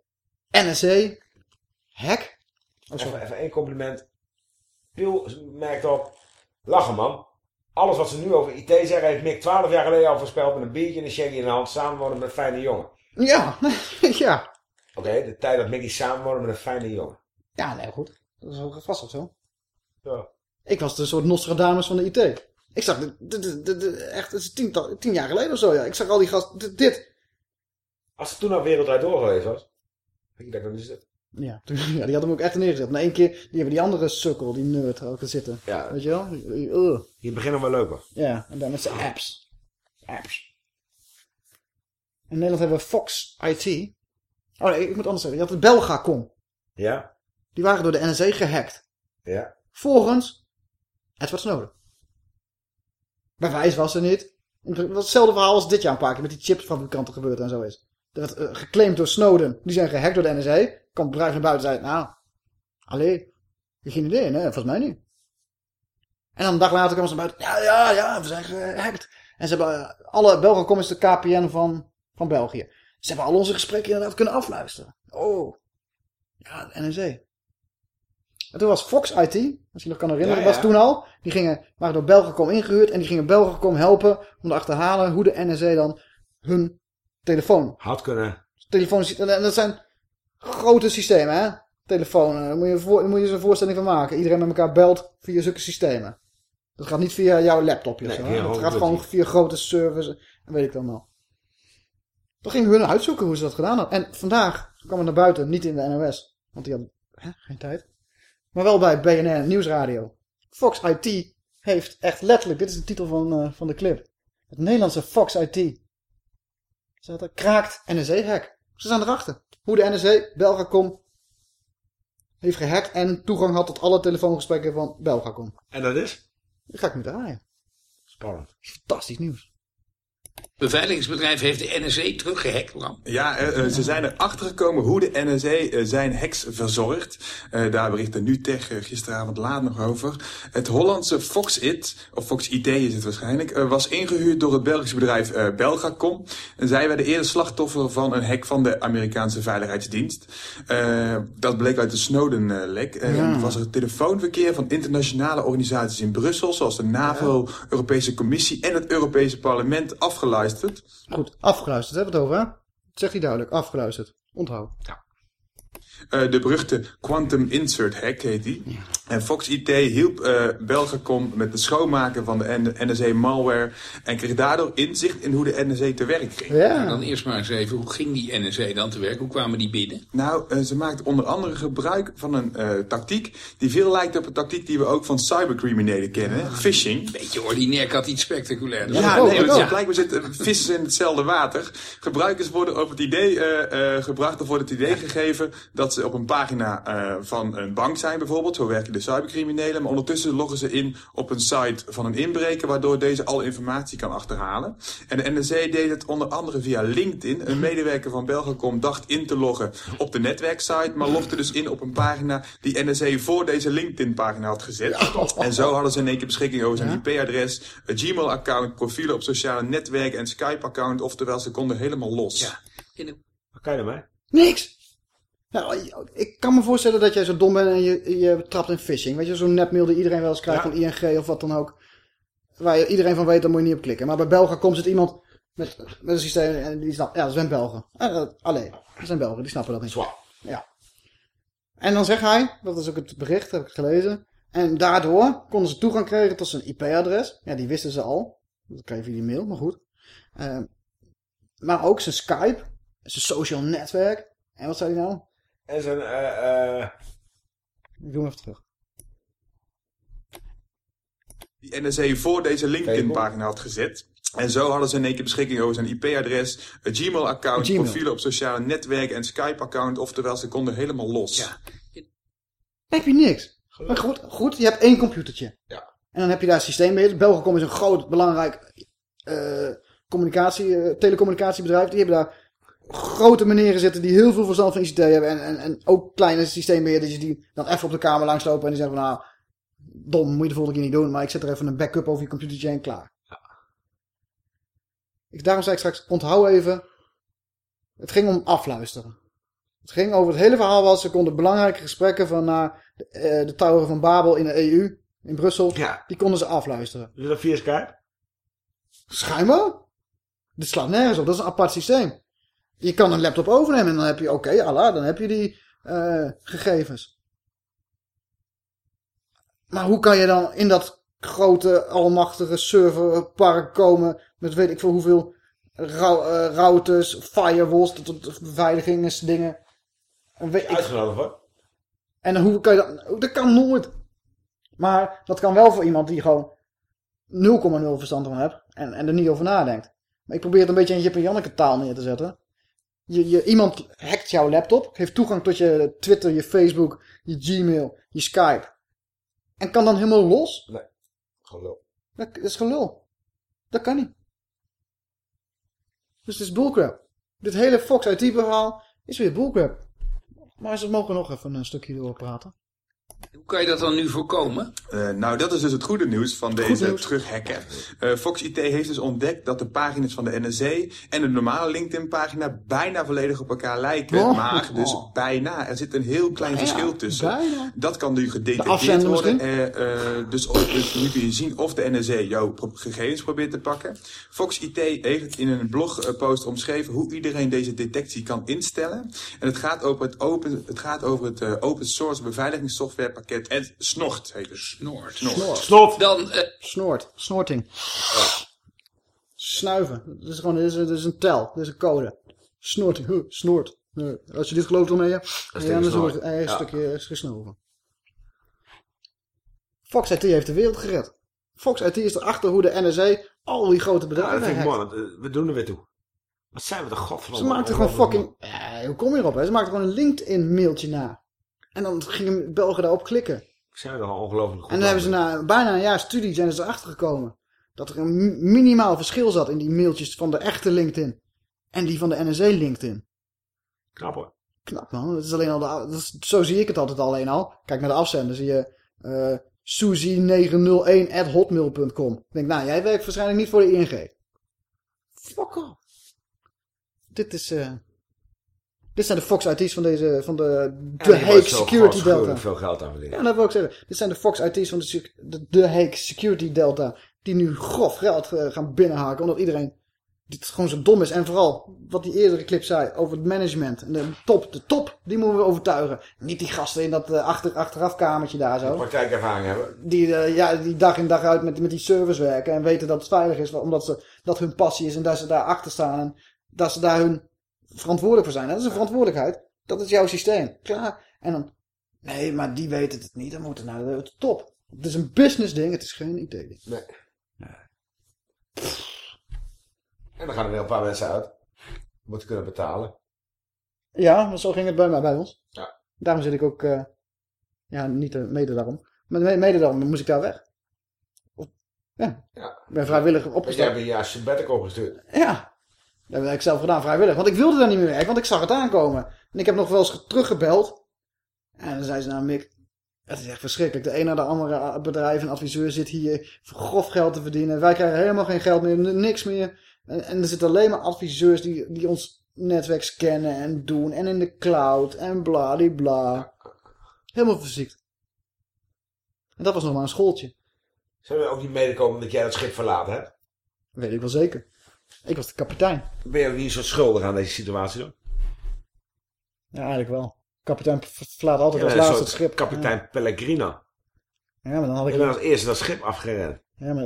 NSA hack. Oh, even, even één compliment. Piel merkt op. Lachen man. Alles wat ze nu over IT zeggen, heeft Mick 12 jaar geleden al voorspeld met een biertje en een shaggy in de hand, samenwonen met een fijne jongen. Ja, ja. Oké, okay, de tijd dat Mickey samenwoonde met een fijne jongen. Ja, nee, goed. Dat is ook vast ook zo. Ja. Ik was de soort Nostradamus van de IT. Ik zag, echt, het is tien, tien jaar geleden of zo, ja. Ik zag al die gasten, dit. Als het toen al wereldwijd door geweest was, denk ik dat is het. Ja, ja, die hadden hem ook echt neergezet. Na één keer, die hebben die andere sukkel, die nerd, ook zitten. Ja. Weet je wel? Uh. Hier beginnen wel leuk hoor. Ja, en dan met zijn apps. Apps. In Nederland hebben we Fox IT. Oh nee, ik moet anders zeggen. Je had de Belgacom. Ja. Die waren door de NSA gehackt. Ja. Volgens Edward Snowden. Bewijs was er niet. Hetzelfde verhaal als dit jaar een paar keer met die chipsfabrikanten gebeurd en zo is. Dat werd uh, geclaimd door Snowden. Die zijn gehackt door de NSA. Komt het bedrijf naar buiten en zei, nou, allee, je geen idee, nee, volgens mij niet. En dan een dag later kwamen ze naar buiten, ja, ja, ja, we zijn gehackt. En ze hebben, uh, alle Belgacom is de KPN van, van België. Ze hebben al onze gesprekken inderdaad kunnen afluisteren. Oh, ja, de NSA. En toen was Fox IT, als je nog kan herinneren, Ja, ja. was toen al. Die gingen, waren door Belgacom ingehuurd en die gingen Belgacom helpen om te achterhalen hoe de NSA dan hun telefoon Had kunnen. telefoon en dat zijn grote systemen, hè? Telefoon, daar moet je, voor, moet je een voorstelling van maken. Iedereen met elkaar belt via zulke systemen. Dat gaat niet via jouw laptopje. Nee, zo? Dat gaat gewoon via grote servers en weet ik dan wel. Toen gingen hun uitzoeken hoe ze dat gedaan hadden. En vandaag kwam het naar buiten, niet in de NOS. Want die hadden hè, geen tijd. Maar wel bij BNN Nieuwsradio. Fox IT heeft echt letterlijk, dit is de titel van, eh, van de clip. Het Nederlandse Fox IT. Zat er, kraakt NSA-hack. Ze zijn erachter. Hoe de NSA Belgacom heeft gehackt en toegang had tot alle telefoongesprekken van Belgacom. En dat is? Dat ga ik nu draaien. Spannend. Fantastisch nieuws. Beveiligingsbedrijf heeft de NSA teruggehackt, Bram. Ja, eh, eh, ze zijn erachter gekomen hoe de NSA eh, zijn hacks verzorgt. Eh, daar berichtte NuTech uh, gisteravond laat nog over. Het Hollandse Foxit, of Fox IT is het waarschijnlijk, uh, was ingehuurd door het Belgische bedrijf uh, Belgacom. En zij werden eerder slachtoffer van een hack van de Amerikaanse Veiligheidsdienst. Uh, dat bleek uit de Snowden-lek. Ja. En was er telefoonverkeer van internationale organisaties in Brussel, zoals de NAVO, Europese Commissie en het Europese Parlement afgeluisterd. Goed, afgeluisterd hebben we het over, hè? Dat zegt hij duidelijk, afgeluisterd. Onthoud. Uh, de beruchte Quantum Insert Hack heet die. En Fox IT hielp uh, Belgacom met het schoonmaken van de NSA malware en kreeg daardoor inzicht in hoe de NSA te werk ging. Ja. Nou, dan eerst maar eens even, hoe ging die NSA dan te werk? Hoe kwamen die binnen? Nou, uh, ze maakt onder andere gebruik van een tactiek die veel lijkt op een tactiek die we ook van cybercriminelen kennen. Ja. Phishing. Beetje ordinair, ik had iets spectaculairs. Ja, ja nee, ja. blijkbaar zitten vissen in hetzelfde water. Gebruikers worden op het idee gebracht of worden het idee gegeven dat ze op een pagina van een bank zijn bijvoorbeeld. Zo werken de cybercriminelen. Maar ondertussen loggen ze in op een site van een inbreker, waardoor deze alle informatie kan achterhalen. En de NSA deed het onder andere via LinkedIn. Een medewerker van Belgacom dacht in te loggen op de netwerksite, maar logde dus in op een pagina die NSA voor deze LinkedIn-pagina had gezet. En zo hadden ze in één keer beschikking over zijn IP-adres, een Gmail-account, profielen op sociale netwerken en Skype-account. Oftewel, ze konden helemaal los. Ja. In een... Wat kan je ermee? Niks! Nou, ik kan me voorstellen dat jij zo dom bent en je, je trapt in phishing. Weet je, zo'n netmail die iedereen wel eens krijgt ja. van ING of wat dan ook. Waar iedereen van weet, daar moet je niet op klikken. Maar bij Belgen komt zit iemand met, met een systeem en die snapt, ja, dat zijn Belgen. Uh, alleen, dat zijn Belgen, die snappen dat niet. Zwaar. Ja. En dan zegt hij, dat is ook het bericht, heb ik gelezen. En daardoor konden ze toegang krijgen tot zijn IP-adres. Ja, die wisten ze al. Dat via die mail, maar goed. Uh, maar ook zijn Skype, zijn social netwerk. En wat zei hij nou? En zijn, eh... Uh... Ik doe hem even terug. Die NSA voor deze LinkedIn-pagina had gezet. En zo hadden ze in één keer beschikking over zijn IP-adres, een Gmail-account, Gmail. profielen op sociale netwerken en Skype-account. Oftewel, ze konden helemaal los. Ja. Dan heb je niks. Maar goed, goed, je hebt één computertje. Ja. En dan heb je daar systeembeheer. Belgacom is een groot, belangrijk uh, communicatie, uh, telecommunicatiebedrijf. Die hebben daar grote meneren zitten die heel veel verstand van ICT hebben. En, en, en ook kleine systeembeheerders die dan even op de kamer langslopen. En die zeggen van nou, dom, moet je de volgende keer niet doen. Maar ik zet er even een backup over je computertje heen, klaar. Ja. Ik, daarom zei ik straks, onthoud even. Het ging om afluisteren. Het ging over het hele verhaal was, ze konden belangrijke gesprekken van naar de, uh, de Tower van Babel in de EU, in Brussel. Ja. Die konden ze afluisteren. Is dat via Skype? Schijnbaar. Dit slaat nergens op, dat is een apart systeem. Je kan een laptop overnemen en dan heb je, oké, okay, Allah, dan heb je die uh, gegevens. Maar hoe kan je dan in dat grote, almachtige serverpark komen met weet ik veel hoeveel uh, routers, firewalls, beveiligingsdingen. Uitgenodigd hoor. En hoe kan je dat... Dat kan nooit. Maar dat kan wel voor iemand die gewoon 0,0 verstand van hebt en, en er niet over nadenkt. Maar ik probeer het een beetje in Jip en Janneke taal neer te zetten. Je, je, iemand hackt jouw laptop, heeft toegang tot je Twitter, je Facebook, je Gmail, je Skype. En kan dan helemaal los? Nee, gelul. Dat, dat is gelul. Dat kan niet. Dus het is bullcrap. Dit hele Fox IT-verhaal is weer bullcrap. Maar ze mogen nog even een stukje door praten. Hoe kan je dat dan nu voorkomen? Uh, nou, dat is dus het goede nieuws van deze nieuws. terughacken. Uh, Fox IT heeft dus ontdekt dat de pagina's van de NSA en de normale LinkedIn-pagina bijna volledig op elkaar lijken. Oh. Maar dus Oh. bijna. Er zit een heel klein Bijna, verschil tussen. bijna. Dat kan nu gedetecteerd worden. Eh, eh, dus, dus nu kun je zien of de NSA jouw gegevens probeert te pakken. Fox IT heeft in een blogpost omschreven hoe iedereen deze detectie kan instellen. En het gaat over het open, het gaat over het eh, open source en Snort heet het. Snort. Snort. Snort. Dan, eh, Snoort. Snorting. Snuiven. Dat is gewoon dat is, dat is een tel. Dat is een code. Snorting. Huh, snort. Eh, Als je dit gelooft dan ben je... Dat is ja, tegen dan is het een stukje is gesnoven. Fox IT heeft de wereld gered. Fox IT is erachter hoe de NSA al die grote Ja, bedrijven dat vind ik hackt. mooi, want eh, we doen er weer toe. Wat zijn we toch godverdomme. Ze maakten gewoon fucking... Ja, hoe kom je erop? Hè? Ze maakten gewoon een LinkedIn mailtje na. En dan gingen Belgen daarop klikken. Zijn toch ongelooflijk goed. En dan hebben ze na bijna een jaar studie zijn ze erachter gekomen. Dat er een mi- minimaal verschil zat in die mailtjes van de echte LinkedIn. En die van de NSA LinkedIn. Knap hoor. Knap man. Dat is alleen al de, dat is- zo zie ik het altijd alleen al. Kijk naar de afzender. Zie je eh Suzy901 at hotmail.com. Ik denk, nou, jij werkt waarschijnlijk niet voor de ING. Fuck off. Dit is... eh dit zijn de Fox IT's van deze... Van de, de die Hague Security Delta. veel geld aan verdienen. Ja, dat wil ik zeggen. Dit zijn de Fox IT's van de, de, de Hague Security Delta. Die nu grof geld eh, gaan binnenhaken. Omdat iedereen dit gewoon zo dom is. En vooral wat die eerdere clip zei over het management. En de top, de top, die moeten we overtuigen. Niet die gasten in dat eh, achter, achterafkamertje daar zo. Praktijkervaring hebben. Die, eh, ja, die dag in dag uit met, met die servers werken. En weten dat het veilig is. Omdat ze, dat hun passie is. En dat ze daar achter staan. En dat ze daar hun verantwoordelijk voor zijn. Dat is een verantwoordelijkheid. Dat is jouw systeem. Klaar. En dan, nee, maar die weten het niet. Dan moet het naar de top. Het is een business ding. Het is geen idee. Nee. En dan gaan er weer een paar mensen uit. Moeten kunnen betalen. Ja, maar zo ging het bij, mij, bij ons. Ja. Daarom zit ik ook, eh, ja, niet eh, mede daarom. Maar me- mede daarom moest ik daar weg. Of- ja. Ja. Ik ben vrijwillig Ik opgestapt. heb een jaar sabbatical gestuurd. Ja. Dat heb ik zelf gedaan, vrijwillig. Want ik wilde daar niet meer werken, want ik zag het aankomen. En ik heb nog wel eens teruggebeld. En dan zei ze nou, Mick, het is echt verschrikkelijk. De een naar de andere bedrijf en adviseur zit hier voor grof geld te verdienen. Wij krijgen helemaal geen geld meer, niks meer. En, en er zitten alleen maar adviseurs die, die ons netwerk scannen en doen. En in de cloud en bladibla. Helemaal verziekt. En dat was nog maar een schooltje. Zijn we ook niet medekomen omdat jij dat schip verlaten hebt? Weet ik wel zeker. Ik was de kapitein. Ben je ook niet een soort schuldig aan deze situatie dan? Ja, eigenlijk wel. Kapitein verlaat altijd als een laatste het schip. Kapitein Pellegrino. Ja, maar dan had ik... Je bent als eerste dat schip afgerend. Ja, maar,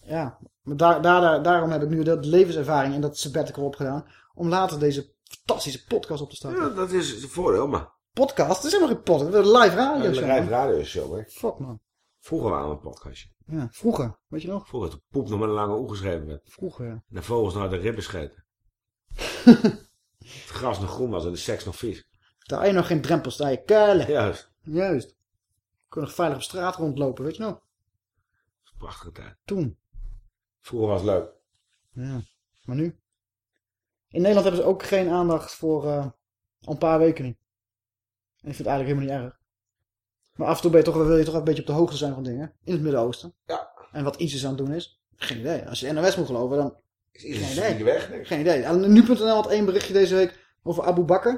ja. maar daar, daar, daar- daarom heb ik nu dat levenservaring en dat sabbatical opgedaan. Om later deze fantastische podcast op te starten. Ja, dat is het voordeel, maar. Podcast? Dat is helemaal geen podcast. Dat is een live radio Een show. live man. radio show, hè. Fuck man. Vroeger waren we een podcastje. Ja, vroeger. Weet je nog? Vroeger toen poep nog met een lange oe geschreven werd. Vroeger, ja. En de vogels uit de ribben scheten. het gras nog groen was en de seks nog vies. Daar je nog geen drempels, daar je kuilen. Juist. Juist. Kon nog veilig op straat rondlopen, weet je nog? Prachtige tijd. Toen. Vroeger was het leuk. Ja. Maar nu? In Nederland hebben ze ook geen aandacht voor eh, een paar weken niet. En ik vind het eigenlijk helemaal niet erg. Maar af en toe ben je toch, wil je toch een beetje op de hoogte zijn van dingen. In het Midden-Oosten. Ja. En wat ISIS aan het doen is. Geen idee. Als je NOS moet geloven, dan... Is ISIS geen idee. weg? Nee. Geen idee. Nu.nl had één berichtje deze week over Abu Bakr.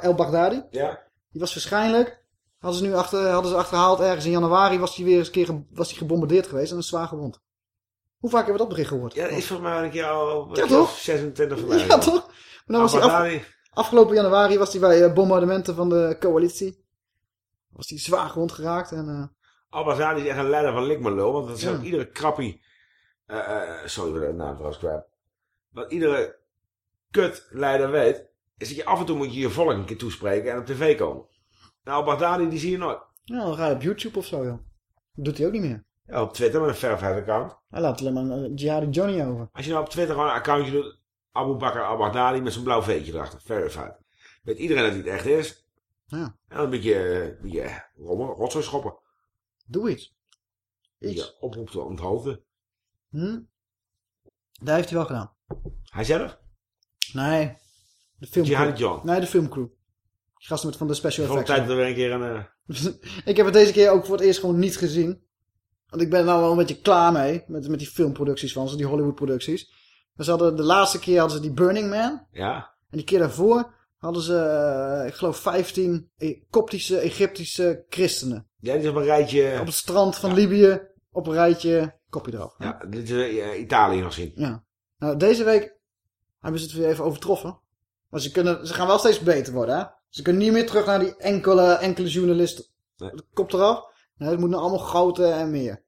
El Baghdadi. Ja. Die was waarschijnlijk... Hadden ze nu achter, hadden ze achterhaald ergens in januari was hij weer eens een keer was hij gebombardeerd geweest en een zwaar gewond. Hoe vaak hebben we dat bericht gehoord? Ja, dat is volgens mij een keer al Ja, toch? 26 voorbij. Ja, toch? Maar dan was hij af- afgelopen januari was hij bij eh, bombardementen van de coalitie. Was hij zwaar gewond geraakt. En, eh, Al-Baghdadi is echt een leider van Likmerlul. Want dat is Ja. iedere krappie... eh, eh, sorry voor de naam trouwens kwijt. Wat iedere kutleider weet... Is dat je af en toe moet je je volk een keer toespreken en op tv komen. Nou, Al-Baghdadi die zie je nooit. ja, dan ga je op YouTube of zo, joh. Dat doet hij ook niet meer. Ja, op Twitter met een verified account. Hij laat alleen maar een jihadi Johnny over. Als je nou op Twitter gewoon een accountje doet... Abu Bakr al-Baghdadi met zo'n blauw veetje erachter. Verified. Weet iedereen dat hij het echt is. Ja. En een beetje, rommel, rotzooi schoppen. Doe iets. Iets. Ja, oproep te onthoofden. Hm? Dat heeft hij wel gedaan. Hij zelf? Nee. De filmcrew. John. Nee, de filmcrew. Die gasten met van de special Gewoon effects. tijd dat we een keer een... eh, ik heb het deze keer ook voor het eerst gewoon niet gezien. Want ik ben er nou wel een beetje klaar mee. Met, met die filmproducties van ze, die Hollywood producties. Maar ze hadden, de laatste keer hadden ze die Burning Man. Ja. En die keer daarvoor hadden ze, eh, ik geloof, 15 E- koptische, Egyptische christenen. Ja, die is op een rijtje... Op het strand van Libië, op een rijtje, kopje eraf. Ja, dit is eh, Italië nog zien. Ja. Nou, deze week hebben ze het weer even overtroffen. Maar ze, kunnen, ze gaan wel steeds beter worden, hè? Ze kunnen niet meer terug naar die enkele, enkele journalisten. Nee. Kop eraf. Nee, het moet nou allemaal groter en meer.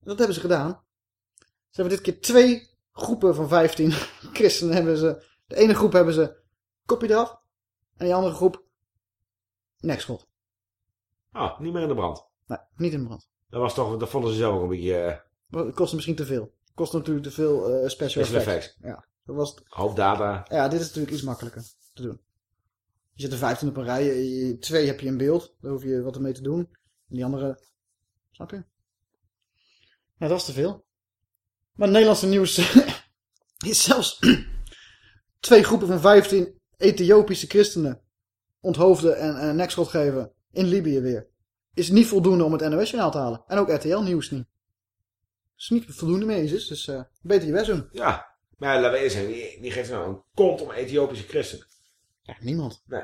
En dat hebben ze gedaan. Ze hebben dit keer twee groepen van 15 christenen hebben ze... De ene groep hebben ze kopje eraf. En die andere groep nekschot. Oh, niet meer in de brand. Nee, niet in brand. Dat was toch, dat vonden ze zelf ook een beetje... eh, Maar Het kostte misschien te veel. Het kostte natuurlijk te veel eh, special, Special effects. effects. Ja, dat was hoofddata. Ja, dit is natuurlijk iets makkelijker te doen. Je zet er 15 op een rij, je- je- twee heb je in beeld, daar hoef je wat mee te doen. En die andere, snap je? Ja, dat was te veel. Maar het Nederlandse nieuws is zelfs twee groepen van 15 Ethiopische christenen onthoofden en een nekschot geven in Libië weer. Is niet voldoende om het NOS-journaal te halen. En ook RTL Nieuws niet. is niet voldoende mee, is dus eh, beter je best doen. Ja, maar laten we eerst zeggen, wie, wie geeft nou een kont om Ethiopische christenen? Ja, niemand. Nee.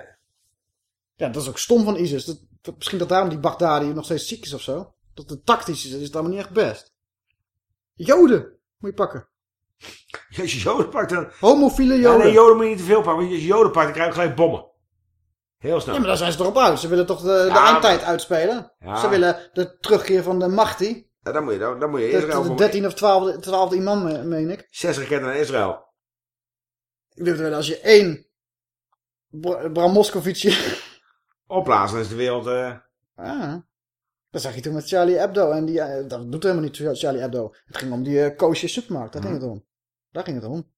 Ja, dat is ook stom van ISIS. Dat, dat- misschien dat daarom die Baghdadi nog steeds ziek is of zo. Dat het tactisch is, is het allemaal niet echt best. Joden moet je pakken. Als je Joden pakt dan... Homofiele Ja, Joden. nee, Joden moet je niet te veel pakken. Want als je Joden pakt, dan krijg je gelijk bommen. Heel snel. Ja, maar daar zijn ze toch op uit. Ze willen toch de, de Ja, eindtijd maar- uitspelen. Ja. Ze willen de terugkeer van de Mahdi. Ja, dan moet je, dan, dan moet je De, Israël... de, voor- 13 of 12, 12 imam, me- meen ik. Zes raketten naar Israël. Ik denk dat als je één Bra- Bram Moscovici... Opblazen, is de wereld... eh, Ah, dat zag je toen met Charlie Hebdo. En die, eh, dat doet helemaal niet Charlie Hebdo. Het ging om die eh koosje supermarkt. Daar ging het om. Daar ging het om.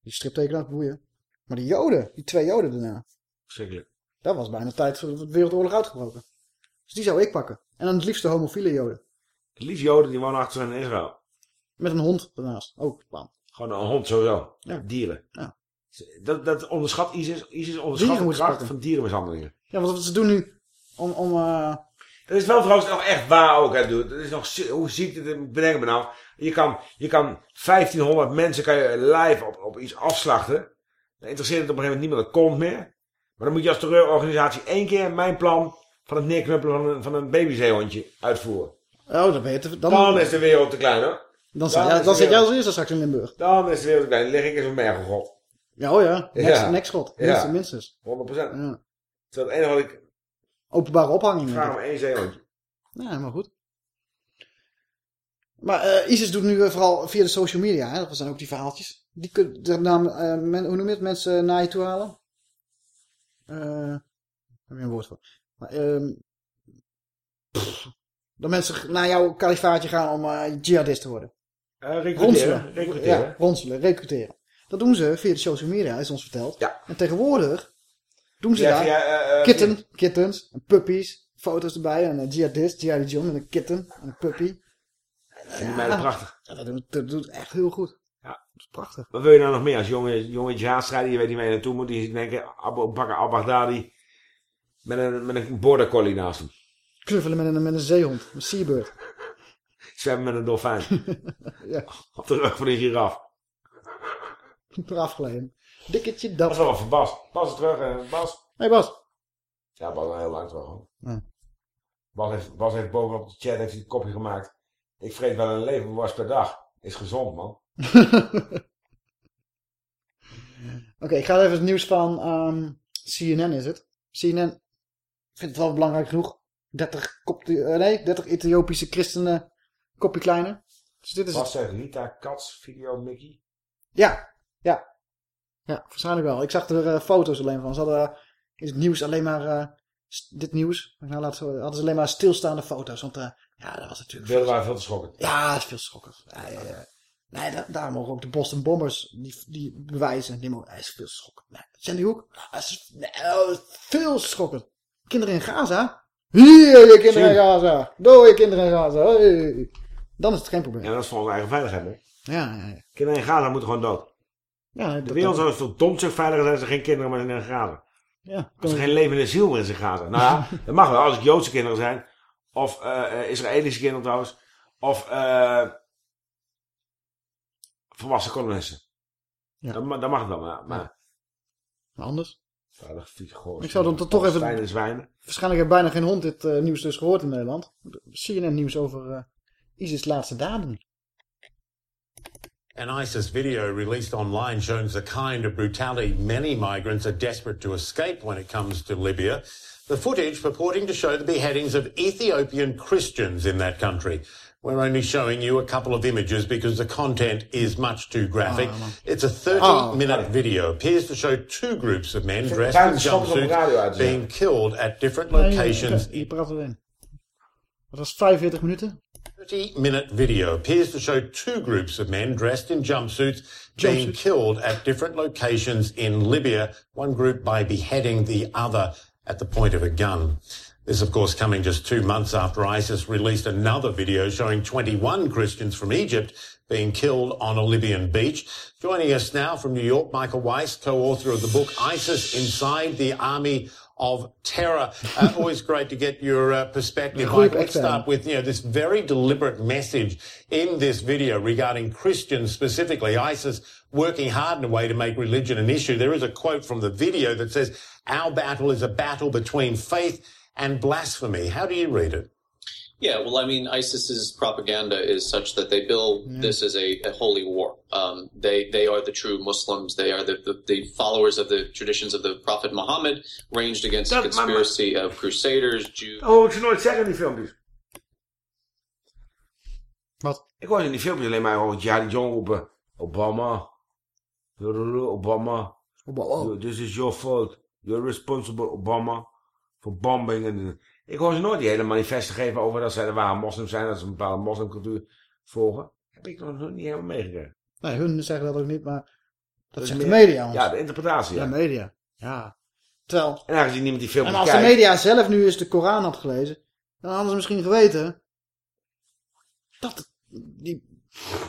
Die striptekenaar boeien. Maar die joden, die twee joden daarna. Verschrikkelijk. Dat was bijna tijd voor de wereldoorlog uitgebroken. Dus die zou ik pakken. En dan het liefst de homofiele joden. Het liefst Joden die wonen achter in Israël. Met een hond daarnaast. Ook, bam. Gewoon een hond sowieso. Ja. Dieren. Ja. Dat, dat onderschat ISIS. ISIS onderschat de kracht pakken. van dierenmishandelingen. Ja, want wat ze doen nu om... om eh, Dat is wel trouwens nog echt waar ook, hè, dude. Dat is nog, hoe ziek dit, bedenk me nou. Je kan, je kan 1500 mensen kan je live op, op iets afslachten. Dan interesseert het op een gegeven moment niemand de kont meer. Maar dan moet je als terreurorganisatie één keer mijn plan van het neerknuppelen van een, van een babyzeehondje uitvoeren. oh, dan ben je te... Dan, Dan, is de wereld te klein, hoor. dan, dan ja, zit jij als eerste straks in Limburg. Dan is de wereld te klein. Dan lig ik in zo'n mergelgod. Ja, oh ja. Nek, Ja. Ja. Minstens. minstens. 100%. Ja. Dat is het enige wat ik Openbare ophanging. vraag om één zeehondje. Ja, helemaal goed. Maar eh, ISIS doet nu vooral via de social media. Hè? Dat zijn ook die verhaaltjes. Die kunnen naam, eh, men- hoe noem je het? Mensen naar je toe halen. Eh, heb je een woord voor. Maar, ehm, pff, dat mensen naar jouw kalifaatje gaan om jihadist te worden. Recruteren. Ronselen. Recruteren. Ja, ronselen, recruteren. Dat doen ze via de social media, is ons verteld. Ja. En tegenwoordig doen ze Ja, daar via, eh, kitten, kittens en puppies. Foto's erbij. En een jihadist, Jihadi John met een kitten en een puppy. En die meiden prachtig. Ja, dat doet, dat doet echt heel goed. Ja. Dat is prachtig. Wat wil je nou nog meer als jonge, jonge jihadstrijder? Je weet niet waar je naartoe moet. Die denken, Abu Bakr al-Baghdadi met een, met een border collie naast hem. Knuffelen met een, met een zeehond, een seabird. Zwemmen met een dolfijn. ja, Op de rug van een giraf. eraf geleden. Dikketje Dat dat. is wel voor Bas. Bas terug. eh, Bas. Hey Bas. Ja, Bas is heel lang terug. Ja. Bas, heeft, Bas heeft bovenop de chat heeft hij een kopje gemaakt. Ik vreet wel een leverworst per dag. Is gezond, man. Oké, ik ga even het nieuws van ehm, CNN is het. CNN vindt het wel belangrijk genoeg. 30, kopti- eh, nee, 30 Ethiopische christenen, kopje kleiner. Dus dit is het. zegt Rita Kats, video Mickey. Ja, ja. Ja, waarschijnlijk wel. Ik zag er eh, foto's alleen van. Ze hadden eh, in het nieuws alleen maar, eh, dit nieuws, nou, laten we, hadden ze alleen maar stilstaande foto's. Want eh, ja, dat was natuurlijk... Waren veel te schokken. Ja, dat is veel schokkend. Nee, da daar mogen ook de Boston Bombers die, die bewijzen. Die mogen, hij is veel schokkend. Nee, Sandy Hook, hij is, nee, veel schokkend. Kinderen in Gaza. Hier, je kinderen in Gaza. Doe je kinderen in Gaza. Hey. Dan is het geen probleem. Ja, dat is voor onze eigen veiligheid, hè? Ja, ja, ja. Kinderen in Gaza moeten gewoon dood. Ja, de wereld zou verdomd zo veiliger zijn als er geen kinderen meer in Gaza. Ja, Als er geen levende ziel meer is in Gaza. Nou ja, dat mag wel. Als het Joodse kinderen zijn. Of eh, eh, Israëlische kinderen trouwens. Of eh volwassen kolonisten. Ja. Dan, dan mag het wel. Maar, maar Maar anders? Vieze Ik zou dan toch toch even... Zwijnen. Waarschijnlijk heeft bijna geen hond dit nieuws dus gehoord in Nederland. CNN nieuws over eh ISIS laatste daden. An ISIS video released online shows the kind of brutality many migrants are desperate to escape when it comes to Libya. The footage purporting to show the beheadings of Ethiopian Christians in that country. We're only showing you a couple of images because the content is much too graphic. Oh, it's a 30 Oh, minute video. Appears to show two groups of men dressed in to stop op de radio uit jumpsuits being killed at different Nee, locations je, je praat erin. Dat was 45 minuten. 30 minute video appears to show two groups of men dressed in jumpsuits being killed at different locations in Libya, one group by beheading the other at the point of a gun. This, of course, coming just two months after ISIS released another video showing 21 Christians from Egypt being killed on a Libyan beach. Joining us now from New York, Michael Weiss, co-author of the book ISIS Inside the Army of Terror. Uh, always great to get your uh, perspective, Michael. Let's start with you know this very deliberate message in this video regarding Christians specifically. ISIS working hard in a way to make religion an issue. There is a quote from the video that says, "Our battle is a battle between faith and blasphemy." How do you read it? Yeah, well, I mean, ISIS's propaganda is such that they bill this as a, a holy war. Um, they they are the true Muslims. They are the, the, the followers of the traditions of the Prophet Muhammad, ranged against a conspiracy of crusaders, Jews. Dat hoor ik ze nooit zeggen in die filmpjes. Wat? Ik hoor in die filmpjes alleen maar over Jihadi John roepen. Obama. Obama. Obama. This is your fault. You're responsible, Obama. For bombing. En, ik hoor ze nooit die hele manifesten geven over dat zij de ware moslims zijn. Dat ze een bepaalde moslimcultuur volgen. Heb ik nog niet helemaal meegekregen. Nee, hun zeggen dat ook niet, maar dat, zegt de media ons. Ja, de interpretatie. Ja, de media. Ja. Terwijl... En aangezien niemand die filmpjes En als kijkt. de media zelf nu eens de Koran had gelezen, dan hadden ze misschien geweten dat die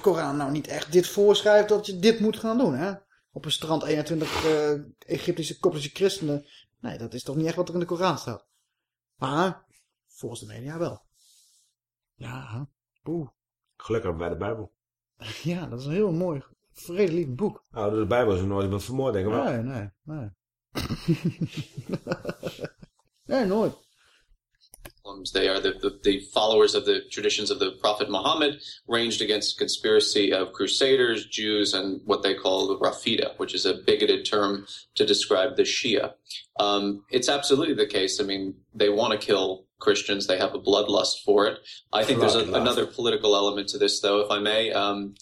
Koran nou niet echt dit voorschrijft dat je dit moet gaan doen. Hè? Op een strand 21 eh, Egyptische koptische christenen. Nee, dat is toch niet echt wat er in de Koran staat. Maar volgens de media wel. Ja, oeh. Gelukkig wij de Bijbel. Ja, dat is een heel mooi, vredelievend boek. Nou, de Bijbel is er nooit iemand vermoord, denk ik wel. Nee, nee, nee. nee, nooit. Muslims. They are the, the, the followers of the traditions of the Prophet Muhammad, ranged against a conspiracy of crusaders, Jews, and what they call the Rafida, which is a bigoted term to describe the Shia. Um, it's absolutely the case. I mean, they want to kill Christians. They have a bloodlust for it. I think there's a, another political element to this, though, if I may. Um,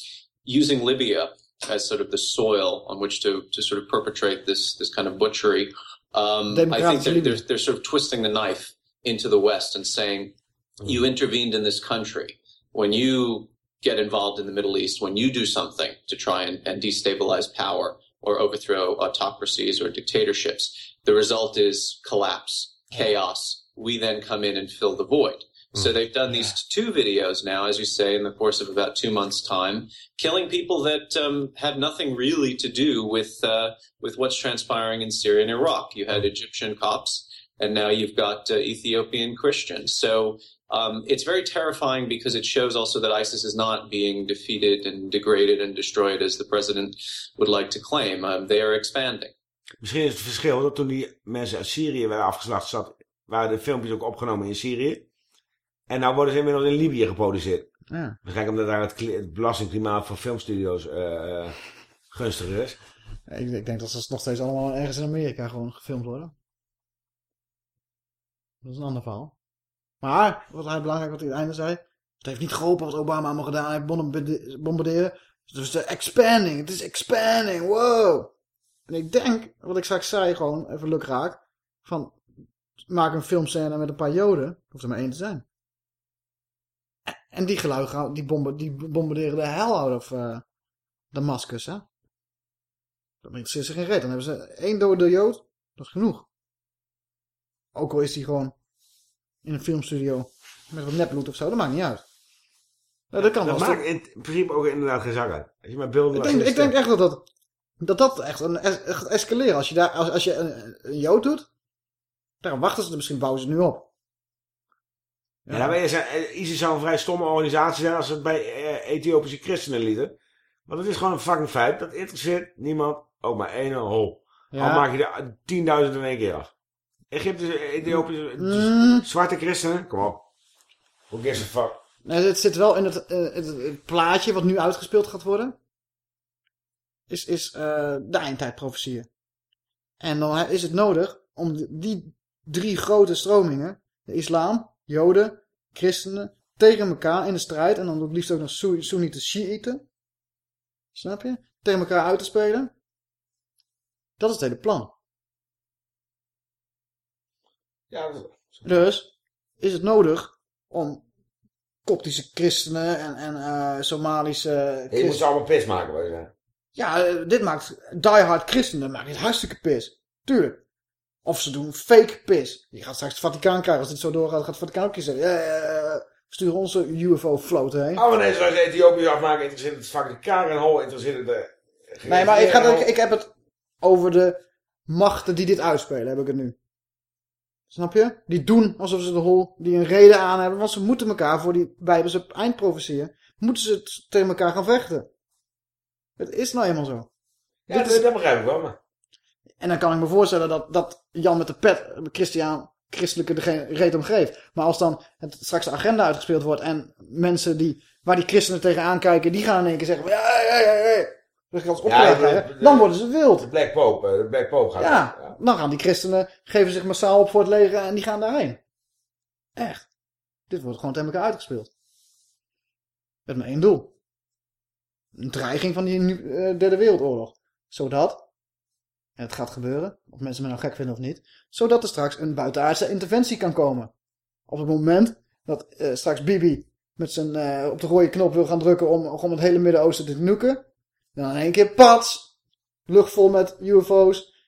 using Libya as sort of the soil on which to, to sort of perpetrate this, this kind of butchery. Um, I think they're, they're, they're sort of twisting the knife into the West and saying, you intervened in this country. When you get involved in the Middle East, when you do something to try and, and destabilize power or overthrow autocracies or dictatorships, the result is collapse, chaos. We then come in and fill the void. So they've done these two videos now, as you say, in the course of about two months' time, killing people that um, have nothing really to do with uh, with what's transpiring in Syria and Iraq. You had Egyptian cops, and now you've got uh, Ethiopian Christians. So um, it's very terrifying because it shows also that ISIS is not being defeated and degraded and destroyed as the president would like to claim. Um, they are expanding. Misschien is het verschil dat toen die mensen uit Syrië werden afgeslacht, zat, waren de filmpjes ook opgenomen in Syrië. En nou worden ze inmiddels in Libië geproduceerd. Ja. Waarschijnlijk omdat daar het, kli- het belastingklimaat voor filmstudio's eh, eh, gunstiger is. Ik, ik denk dat ze nog steeds allemaal ergens in Amerika gewoon gefilmd worden. Dat is een ander verhaal. Maar, wat hij belangrijk wat hij het einde zei. Het heeft niet geholpen wat Obama allemaal gedaan heeft bombarderen. Dus de expanding. Het is expanding. Wow. En ik denk, wat ik straks zei, gewoon even lukraak. Van, maak een filmscène met een paar joden. Hoeft er maar één te zijn. En die geluiden die, die bombarderen de hel of uh, Damascus, hè. Dat interesseert ze geen reet. Dan hebben ze één dode jood. Dat is genoeg. Ook al is die gewoon in een filmstudio met wat nepbloed of zo. Dat maakt niet uit. dat kan dat wel. maakt in principe ook inderdaad geen zak uit. Als je maar beelden ik, denk, ik denk echt dat dat, dat, dat echt een es, escaleren. Als je, daar, als, als je een, een jood doet, dan wachten ze er misschien, bouwen ze nu op. Ja, ja maar ISIS zou een vrij stomme organisatie zijn als ze het bij uh, Ethiopische christenen lieten. Want het is gewoon een fucking feit. Dat interesseert niemand. Ook maar één hol. Ja. Al maak je er tienduizend in één keer af. Egyptische, Ethiopische, mm. zwarte christenen. Kom op. Who gives a fuck? Nee, het zit wel in het, uh, het, het, plaatje wat nu uitgespeeld gaat worden. Is, is uh, de eindtijdprofetieën. En dan is het nodig om die drie grote stromingen. De islam, joden, christenen. Tegen elkaar in de strijd. En dan het liefst ook nog Soenieten, Shiiten. Snap je? Tegen elkaar uit te spelen. Dat is het hele plan. Ja, dus is het nodig om koptische christenen en, en uh, Somalische christenen... Je moet ze allemaal pis maken, wil je Ja, uh, dit maakt diehard christenen maakt het hartstikke pis. Tuurlijk. Of ze doen fake pis. Je gaat straks het Vaticaan krijgen. Als dit zo doorgaat, gaat het Vaticaan ook zeggen... Ja, uh, stuur onze UFO-float heen. Oh nee, zoals Ethiopië afmaken, interesseert het Vaticaan en hol, interesseert de... Nee, maar ik, ga ik, ik heb het over de machten die dit uitspelen, heb ik het nu. Snap je? Die doen alsof ze de hol, die een reden aan hebben, want ze moeten elkaar voor die bijbelse eindprofetieën, moeten ze tegen elkaar gaan vechten. Het is nou eenmaal zo. Ja, dat, is... dat begrijp ik wel, maar... En dan kan ik me voorstellen dat, dat Jan met de pet, Christian, christelijke de reet om geeft. Maar als dan het, straks de agenda uitgespeeld wordt en mensen die, waar die christenen tegenaan kijken, die gaan in één keer zeggen, ja, ja, ja, ja. Dus als ja, dan worden ze wild. De Black Pope, de Black Pope gaat ja, ja, dan gaan die christenen, geven zich massaal op voor het leger en die gaan daarheen. Echt. Dit wordt gewoon tegen elkaar uitgespeeld. Met maar één doel. Een dreiging van die uh, derde wereldoorlog. Zodat, en het gaat gebeuren, of mensen me nou gek vinden of niet, zodat er straks een buitenaardse interventie kan komen. Op het moment dat uh, straks Bibi met zijn uh, op de rode knop wil gaan drukken om, om het hele Midden-Oosten te nuken, dan in één keer pats, lucht vol met UFO's.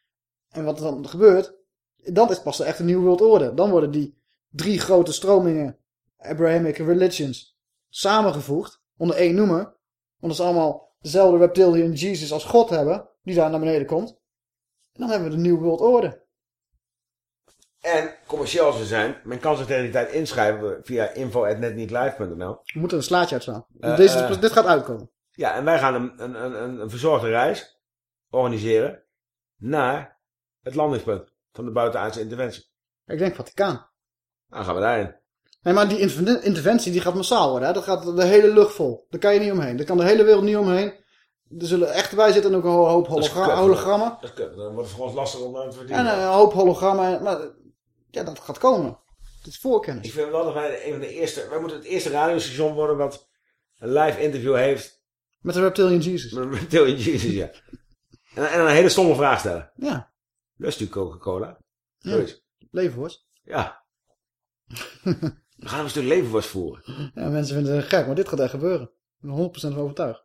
En wat er dan gebeurt, dat is pas de echte nieuwe wereldorde. Dan worden die drie grote stromingen, Abrahamic religions, samengevoegd onder één noemer. Want ze allemaal dezelfde reptilian Jesus als God hebben, die daar naar beneden komt. En dan hebben we de nieuwe wereldorde. En commercieel we zijn, men kan zich tegen die tijd inschrijven via info.netnietlive.nl. We moeten een slaatje uitstaan. Uh, Deze, uh, dit gaat uitkomen. Ja, en wij gaan een, een, een, een verzorgde reis organiseren naar het landingspunt van de buitenaardse interventie. Ik denk Vaticaan. Dan gaan we daarin. Nee, maar die interventie die gaat massaal worden. Hè? Dat gaat de hele lucht vol. Daar kan je niet omheen. Daar kan de hele wereld niet omheen. Er zullen echt bij zitten en ook een hoop hologra hologrammen. Dat is kut. Dan wordt het voor ons lastig om te verdienen. En een hoop hologrammen. Maar ja, dat gaat komen. Dit is voorkennis. Ik vind wel dat wij een van de eerste... Wij moeten het eerste radiostation worden wat een live interview heeft met de Reptilian Jesus. Met de Reptilian Jesus, ja. en, en, een hele stomme vraag stellen. Ja. Lust u Coca-Cola? Ja. Leverworst. Ja. We gaan een stuk leverworst voeren. Ja, mensen vinden het gek, maar dit gaat echt gebeuren. Ik ben 100% van overtuigd.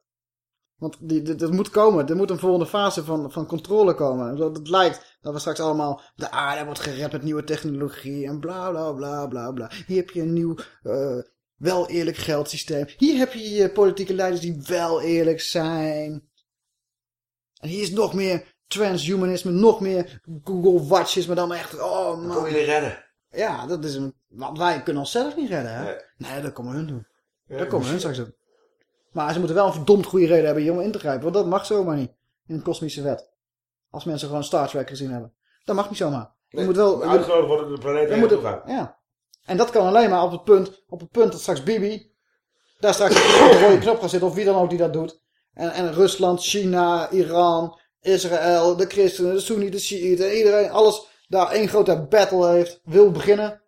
Want die, dit, dit, moet komen. Er moet een volgende fase van, van controle komen. Het lijkt dat we straks allemaal... De aarde wordt gered met nieuwe technologie en bla bla bla bla bla. Hier heb je een nieuw uh, wel eerlijk geldsysteem. Hier heb je je politieke leiders die wel eerlijk zijn. En hier is nog meer transhumanisme, nog meer Google Watches, maar dan echt, oh man. Kom jullie redden? Ja, dat is een, want wij kunnen onszelf niet redden, hè? Nee, nee dat komen hun doen. Ja, dat komen hun straks doen. Maar ze moeten wel een verdomd goede reden hebben om in te grijpen, want dat mag zomaar niet. In een kosmische wet. Als mensen gewoon Star Trek gezien hebben. Dat mag niet zomaar. Je moet wel... Uitgenodigd worden de planeet moet gaan. Ja. En dat kan alleen maar op het punt, op het punt dat straks Bibi daar straks op de rode knop gaat zitten, of wie dan ook die dat doet. En, en Rusland, China, Iran, Israël, de christenen, de Sunni, de Shiiten, iedereen, alles daar één grote battle heeft, wil beginnen.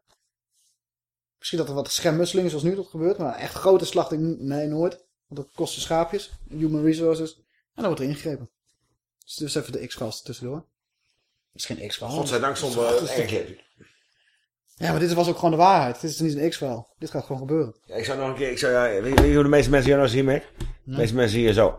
Misschien dat er wat schermutselingen zoals nu dat gebeurt, maar echt grote slachting, nee nooit. Want dat kost schaapjes, human resources. En dan wordt er ingegrepen. Dus, dus even de X-Files tussendoor. Dat is geen X-Files. Godzijdank zonder Ja, maar dit was ook gewoon de waarheid. Dit is niet een X-verhaal. Dit gaat gewoon gebeuren. Ja, ik zou nog een keer... Ik zou, ja, weet, weet je hoe de meeste mensen hier nou zien, Mick? De meeste mensen hier zo.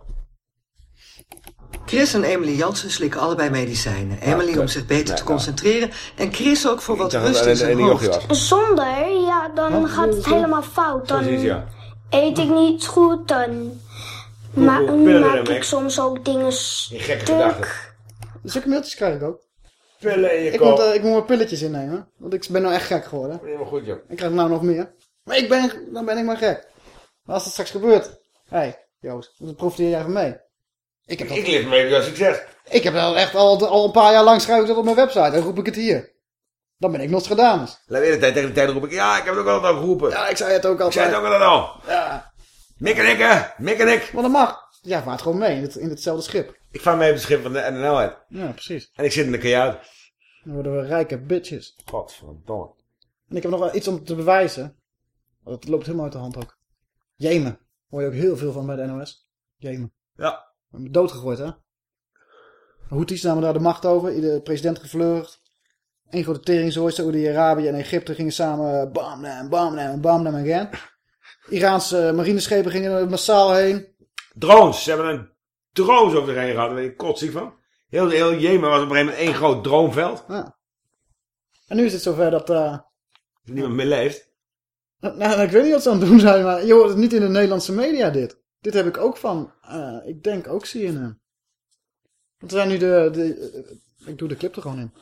Chris en Emily Jansen slikken allebei medicijnen. Emily om zich beter Nee, te nou. concentreren. En Chris ook voor wat rust in zijn hoofd. Zonder, ja, dan Wat? gaat het helemaal fout. Dan Precies, ja. eet ik niet goed, dan ma maak ik soms ook dingen Die gekke stuk. gedachten. Zulke mailtjes krijg ik ook. Pillen in je Ik kop. moet, eh, ik moet mijn pilletjes innemen. Want ik ben nou echt gek geworden. Helemaal goed, joh. Ik krijg nou nog meer. Maar ik ben, dan ben ik maar gek. Maar als het straks gebeurt. Hé, hey, Joost, dan profiteer jij van mee. Ik heb, dat, Ik leef mee door succes. ik heb dat echt al, al een paar jaar lang schrijf ik dat op mijn website. Dan roep ik het hier. Dan ben ik Nostradamus. De hele tijd tegen de tijd roep ik, ja, ik heb het ook altijd al geroepen. Ja, ik zei het ook Ik altijd. zei het ook altijd al. Ja. Mik en ik, hè. Mik en ik. Maar dat mag. Ja, vaart gewoon mee in, het, in hetzelfde schip. Ik vaar mee op het schip van de NNL uit. Ja, precies. En ik zit in de kajuit. Dan worden we rijke bitches. Godverdomme. En ik heb nog wel iets om te bewijzen. Want het loopt helemaal uit de hand ook. Jemen. Hoor je ook heel veel van bij de NOS. Jemen. Ja. We hebben doodgegooid, hè? Houthis namen daar de macht over. De president gevleugd. Eén grote teringzooi. Saudi-Arabië en Egypte gingen samen... Bam, bam, bam, bam, bam, bam again. Iraanse marineschepen gingen er massaal heen. Drones. Ze hebben een drones over de heen gehad. Daar ben ik kotsziek van. Heel, heel Jemen was op een gegeven moment één groot droomveld. Ja. En nu is het zover dat... eh, Niemand meer leeft. Nou, nou, ik weet niet wat ze aan het doen zijn, maar je hoort het niet in de Nederlandse media, dit. Dit heb ik ook van, eh, ik denk ook CNN. Want er zijn nu de, de ik doe de clip er gewoon in.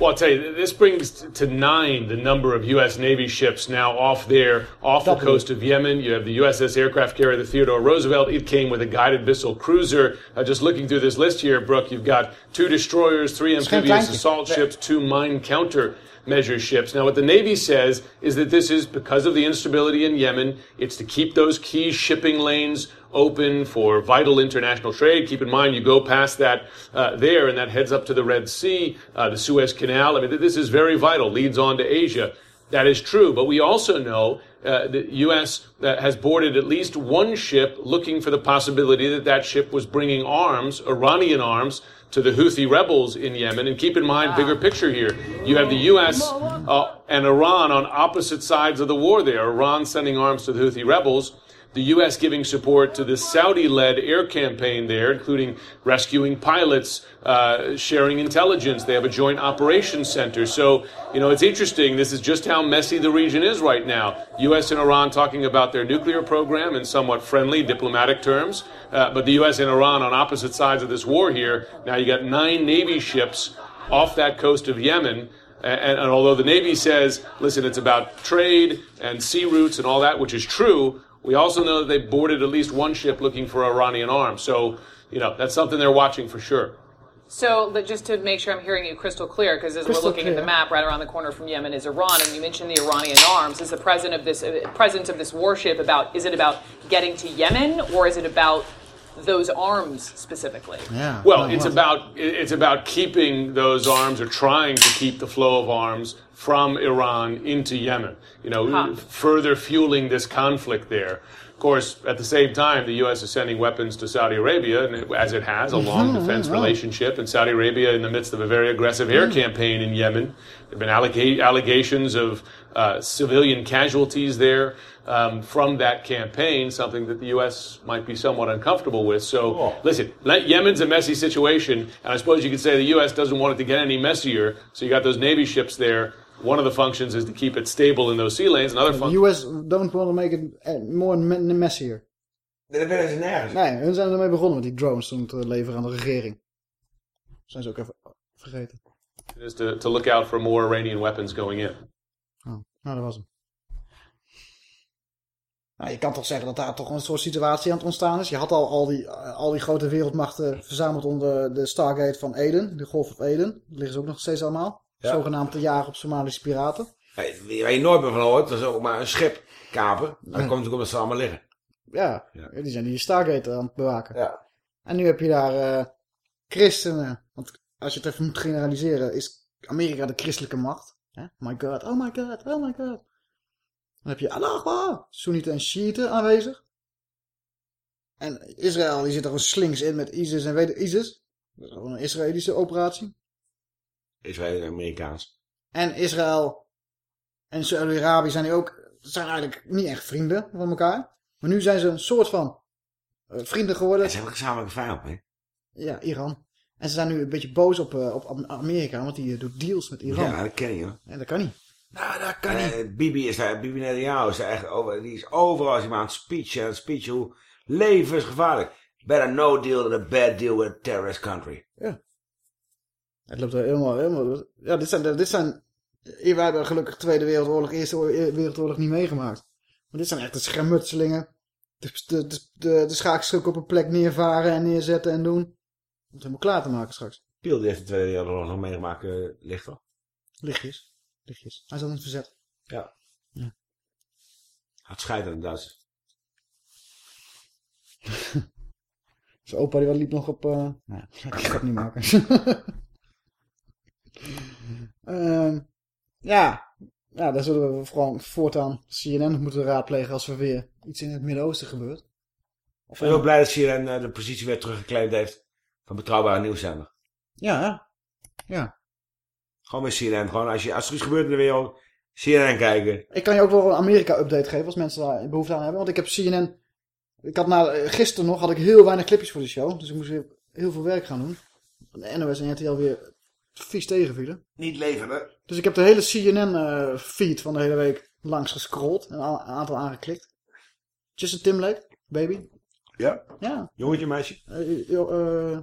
Well, I'll tell you, this brings to nine the number of U.S. Navy ships now off there, off the coast of Yemen. You have the USS aircraft carrier, the Theodore Roosevelt. It came with a guided missile cruiser. Uh, just looking through this list here, Brooke, you've got two destroyers, three amphibious assault ships, two mine counter measure ships. Now, what the Navy says is that this is because of the instability in Yemen. It's to keep those key shipping lanes open for vital international trade. Keep in mind, you go past that uh, there, and that heads up to the Red Sea, uh, the Suez Canal. I mean, this is very vital, leads on to Asia. That is true, but we also know uh, the U.S. uh, has boarded at least one ship looking for the possibility that that ship was bringing arms, Iranian arms, to the Houthi rebels in Yemen. And keep in mind, bigger picture here. You have the U.S. Uh, and Iran on opposite sides of the war there. Iran sending arms to the Houthi rebels. The U.S. giving support to the Saudi led air campaign there, including rescuing pilots, uh, sharing intelligence. They have a joint operations center. So, you know, it's interesting. This is just how messy the region is right now. U.S. and Iran talking about their nuclear program in somewhat friendly diplomatic terms, uh, but the U.S. and Iran on opposite sides of this war here. Now you got nine Navy ships off that coast of Yemen. And, and although the Navy says, listen, it's about trade and sea routes and all that, which is true, we also know that they boarded at least one ship looking for Iranian arms. So, you know, that's something they're watching for sure. So, but just to make sure I'm hearing you crystal clear, because as Crystal we're looking at the map, right around the corner from Yemen is Iran, and you mentioned the Iranian arms. Is the president of this uh, presence of this warship about? Is it about getting to Yemen, or is it about those arms specifically? Yeah. Well, it's about it's about keeping those arms or trying to keep the flow of arms from Iran into Yemen. You know, Huh. further fueling this conflict there. Of course, at the same time, the U.S. is sending weapons to Saudi Arabia, and it, as it has a long Mhm, defense mhm. relationship, and Saudi Arabia in the midst of a very aggressive air campaign in Yemen. There have been allega- allegations of uh, civilian casualties there um, from that campaign, something that the U.S. might be somewhat uncomfortable with. So, listen, let- Yemen's a messy situation, and I suppose you could say the U.S. doesn't want it to get any messier. So you got those Navy ships there. One of the functions is to keep it stable in those sea lanes. Another The function. US don't want to make it eh, more me- messier. Dat willen ze nergens. Nee, hun zijn ermee begonnen met die drones toen te leveren aan de regering. Zijn ze ook even vergeten. is to, to look out for more Iranian weapons going in. Oh, nou, dat was hem. Nou, je kan toch zeggen dat daar toch een soort situatie aan het ontstaan is. Je had al, al, die, eh, al die grote wereldmachten verzameld onder de Stargate van Eden, de Golf van Eden. Daar liggen ze ook nog steeds allemaal. Ja. Zogenaamd te jagen op Somalische piraten. Waar waar je nooit meer van hoort, dat is ook maar een schip kapen. Dan Nee. komt het natuurlijk omdat ze allemaal liggen. Ja, die zijn die Stargate aan het bewaken. Ja. En nu heb je daar eh, christenen. Want als je het even moet generaliseren, is Amerika de christelijke macht. Hè? My god, oh my god, oh my god. Dan heb je Allah Soenieten en Shiiten aanwezig. En Israël, die zit er gewoon slinks in met ISIS en weet ISIS. Dat is gewoon een Israëlische operatie. Israël en Amerikaans. En Israël en Saudi-Arabië zijn nu ook, zijn eigenlijk niet echt vrienden van elkaar. Maar nu zijn ze een soort van eh, vrienden geworden. En ze hebben een gezamenlijke vijand, hè? Ja, Iran. En ze zijn nu een beetje boos op, eh, op Amerika, want die eh, doet deals met Iran. Ja, dat ken je, hoor. En dat kan niet. Nou, dat kan niet. Bibi is daar, Bibi Netanyahu is daar echt over, die is overal als hij maar aan het speechen, aan het speechen, hoe levensgevaarlijk. Better no deal than a bad deal with a terrorist country. Ja. Het loopt er helemaal, helemaal... Ja, dit zijn, dit zijn... Wij hebben gelukkig Tweede Wereldoorlog, Eerste Wereldoorlog niet meegemaakt. Maar dit zijn echt de schermutselingen. De, de, de, de, de schaakstukken op een plek neervaren en neerzetten en doen. Om het helemaal klaar te maken straks. Piel die heeft de Tweede Wereldoorlog nog meegemaakt, uh, ligt toch? Lichtjes. Lichtjes. Hij zat in het verzet. Ja. ja. Had scheiden in Duits. Zijn opa die liep nog op... Uh... Nou, ik ga het niet maken. uh, ja. ja, daar zullen we vooral voortaan CNN moeten raadplegen als er weer iets in het Midden-Oosten gebeurt. Of, ik ben heel blij dat CNN uh, de positie weer teruggeclaimd heeft van betrouwbare nieuwszender. Ja, ja. Gewoon weer CNN. Gewoon als, je, als er iets gebeurt in de wereld, CNN kijken. Ik kan je ook wel een Amerika-update geven als mensen daar behoefte aan hebben. Want ik heb CNN... Ik had na, gisteren nog had ik heel weinig clipjes voor de show. Dus ik moest weer heel veel werk gaan doen. De NOS en RTL weer vies tegenvielen. Niet leven, hè? Dus ik heb de hele CNN-feed van de hele week langs gescrolld. En een aantal aangeklikt. Justin Timberlake, baby. Ja? Ja. Jongetje, meisje? Uh, uh,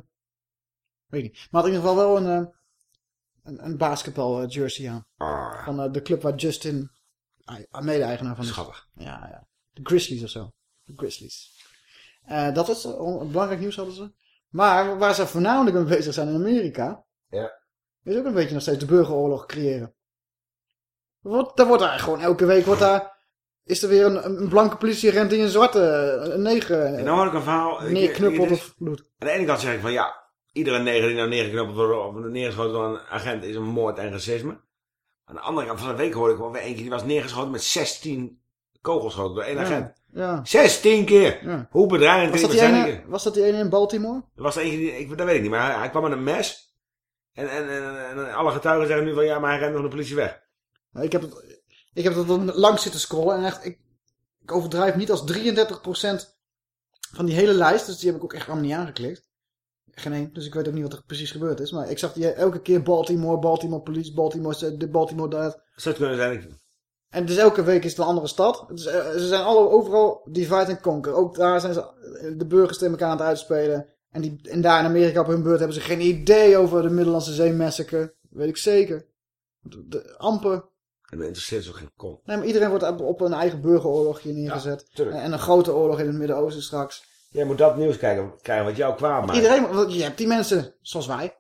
weet niet. Maar had in ieder geval wel een, uh, een, een basketbal jersey aan. Ah. Van de club waar Justin mede-eigenaar van is. Schattig. Ja, ja. De Grizzlies of zo. De Grizzlies. dat is belangrijk nieuws hadden ze. Maar waar ze voornamelijk mee bezig zijn in Amerika... Ja. Is ook een beetje nog steeds de burgeroorlog creëren. Wat, daar wordt daar gewoon elke week wordt daar, is er weer een, een blanke politieagent die een zwarte, een neger En dan hoor ik een verhaal. neerknuppelt of bloed. Aan de ene kant zeg ik van ja, iedere neger die nou neergeknuppeld wordt of neergeschoten door een agent is een moord en racisme. Aan de andere kant van de week hoorde ik wel weer eentje die was neergeschoten met 16 kogelschoten door één Ja, agent. ja. 16 keer! Ja. Hoe bedreigend Was dat, die ene, was dat die ene in Baltimore? Er was eentje, die, ik, dat weet ik niet, maar hij, hij kwam met een mes. En, en, en, en alle getuigen zeggen nu van ja, maar hij rent nog de politie weg. Nou, Ik heb het, ik heb het wat langs zitten scrollen en echt, ik, ik overdrijf niet als 33% van die hele lijst, dus die heb ik ook echt allemaal niet aangeklikt. Geen één, dus ik weet ook niet wat er precies gebeurd is. Maar ik zag die elke keer Baltimore, Baltimore police, Baltimore dit, Baltimore dat. Zou het kunnen zijn. En dus elke week is het een andere stad. Is, eh, ze zijn alle overal divide en conquer. Ook daar zijn ze de burgers tegen elkaar aan het uitspelen. En, die, en daar in Amerika op hun beurt hebben ze geen idee over de Middellandse Zee massacre. Weet ik zeker. De, de- amper. En dat interesseert ze ook geen kont. Nee, maar iedereen wordt op, een eigen burgeroorlogje neergezet. en, en een grote oorlog in het Midden-Oosten straks. Jij moet dat nieuws kijken, krijgen wat jou kwaad maakt. Iedereen, want je hebt die mensen, zoals wij.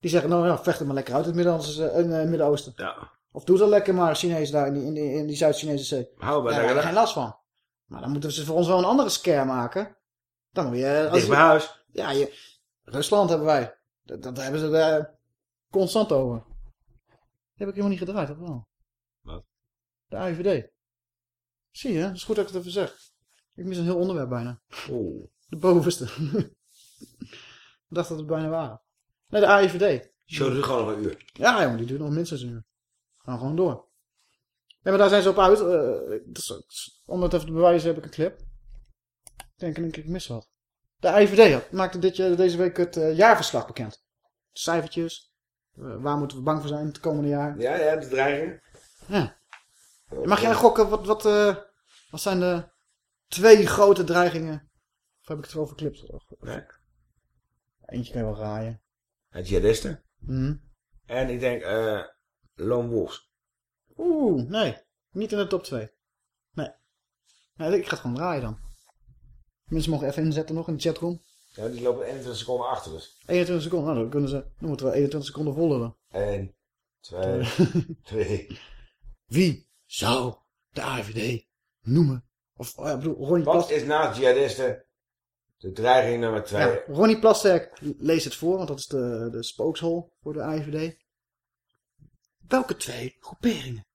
Die zeggen, nou ja, vecht het maar lekker uit het Middellandse, eh, Midden-Oosten. Ja. Of doe dat lekker maar Chinees daar in die, in die, in die Zuid-Chinese zee. Hou maar Daar hebben we geen last van. Maar dan moeten ze voor ons wel een andere scare maken. Dan moet je... als Dicht bij je- huis. Ja, je, Rusland hebben wij. Dat, dat hebben ze daar constant over. Heb ik helemaal niet gedraaid, of wel? Wat? De AIVD. Zie je, dat is goed dat ik het even zeg. Ik mis een heel onderwerp bijna. Oeh. De bovenste. ik dacht dat het bijna waren. Nee, de AIVD. Show duurt gewoon nog een uur. Ja, jongen, die duurt nog minstens een uur. Gaan gewoon door. Ja, maar daar zijn ze op uit. eh, dus, om het even te bewijzen heb ik een clip. Ik denk, ik, ik mis wat. De had, maakte dit, deze week het eh, jaarverslag bekend. Cijfertjes. Eh, waar moeten we bang voor zijn het komende jaar? Ja, ja, de dreiging. Ja. Mag jij gokken, wat, wat, eh, wat zijn de twee grote dreigingen? Of heb ik het wel verklipt? Nee. Eentje kan je wel raaien. Het jihadisten. Mhm. En ik denk, eh Lone Wolves. Oeh, nee. Niet in de top 2. Nee. nee. Ik ga het gewoon draaien dan. Mensen mogen even inzetten nog in de chatroom. Ja, die lopen 21 seconden achter dus. 21 seconden. Nou, dan, kunnen ze, dan moeten we 21 seconden vollullen. 1, 2, 2. Wie zou de AVD noemen? Of, oh ja, ik bedoel, Ronnie Wat Plasterk. is naast jihadisten de dreiging nummer 2? Ja, Ronnie Plasterk leest het voor, want dat is de, de spookshol voor de AVD. Welke twee groeperingen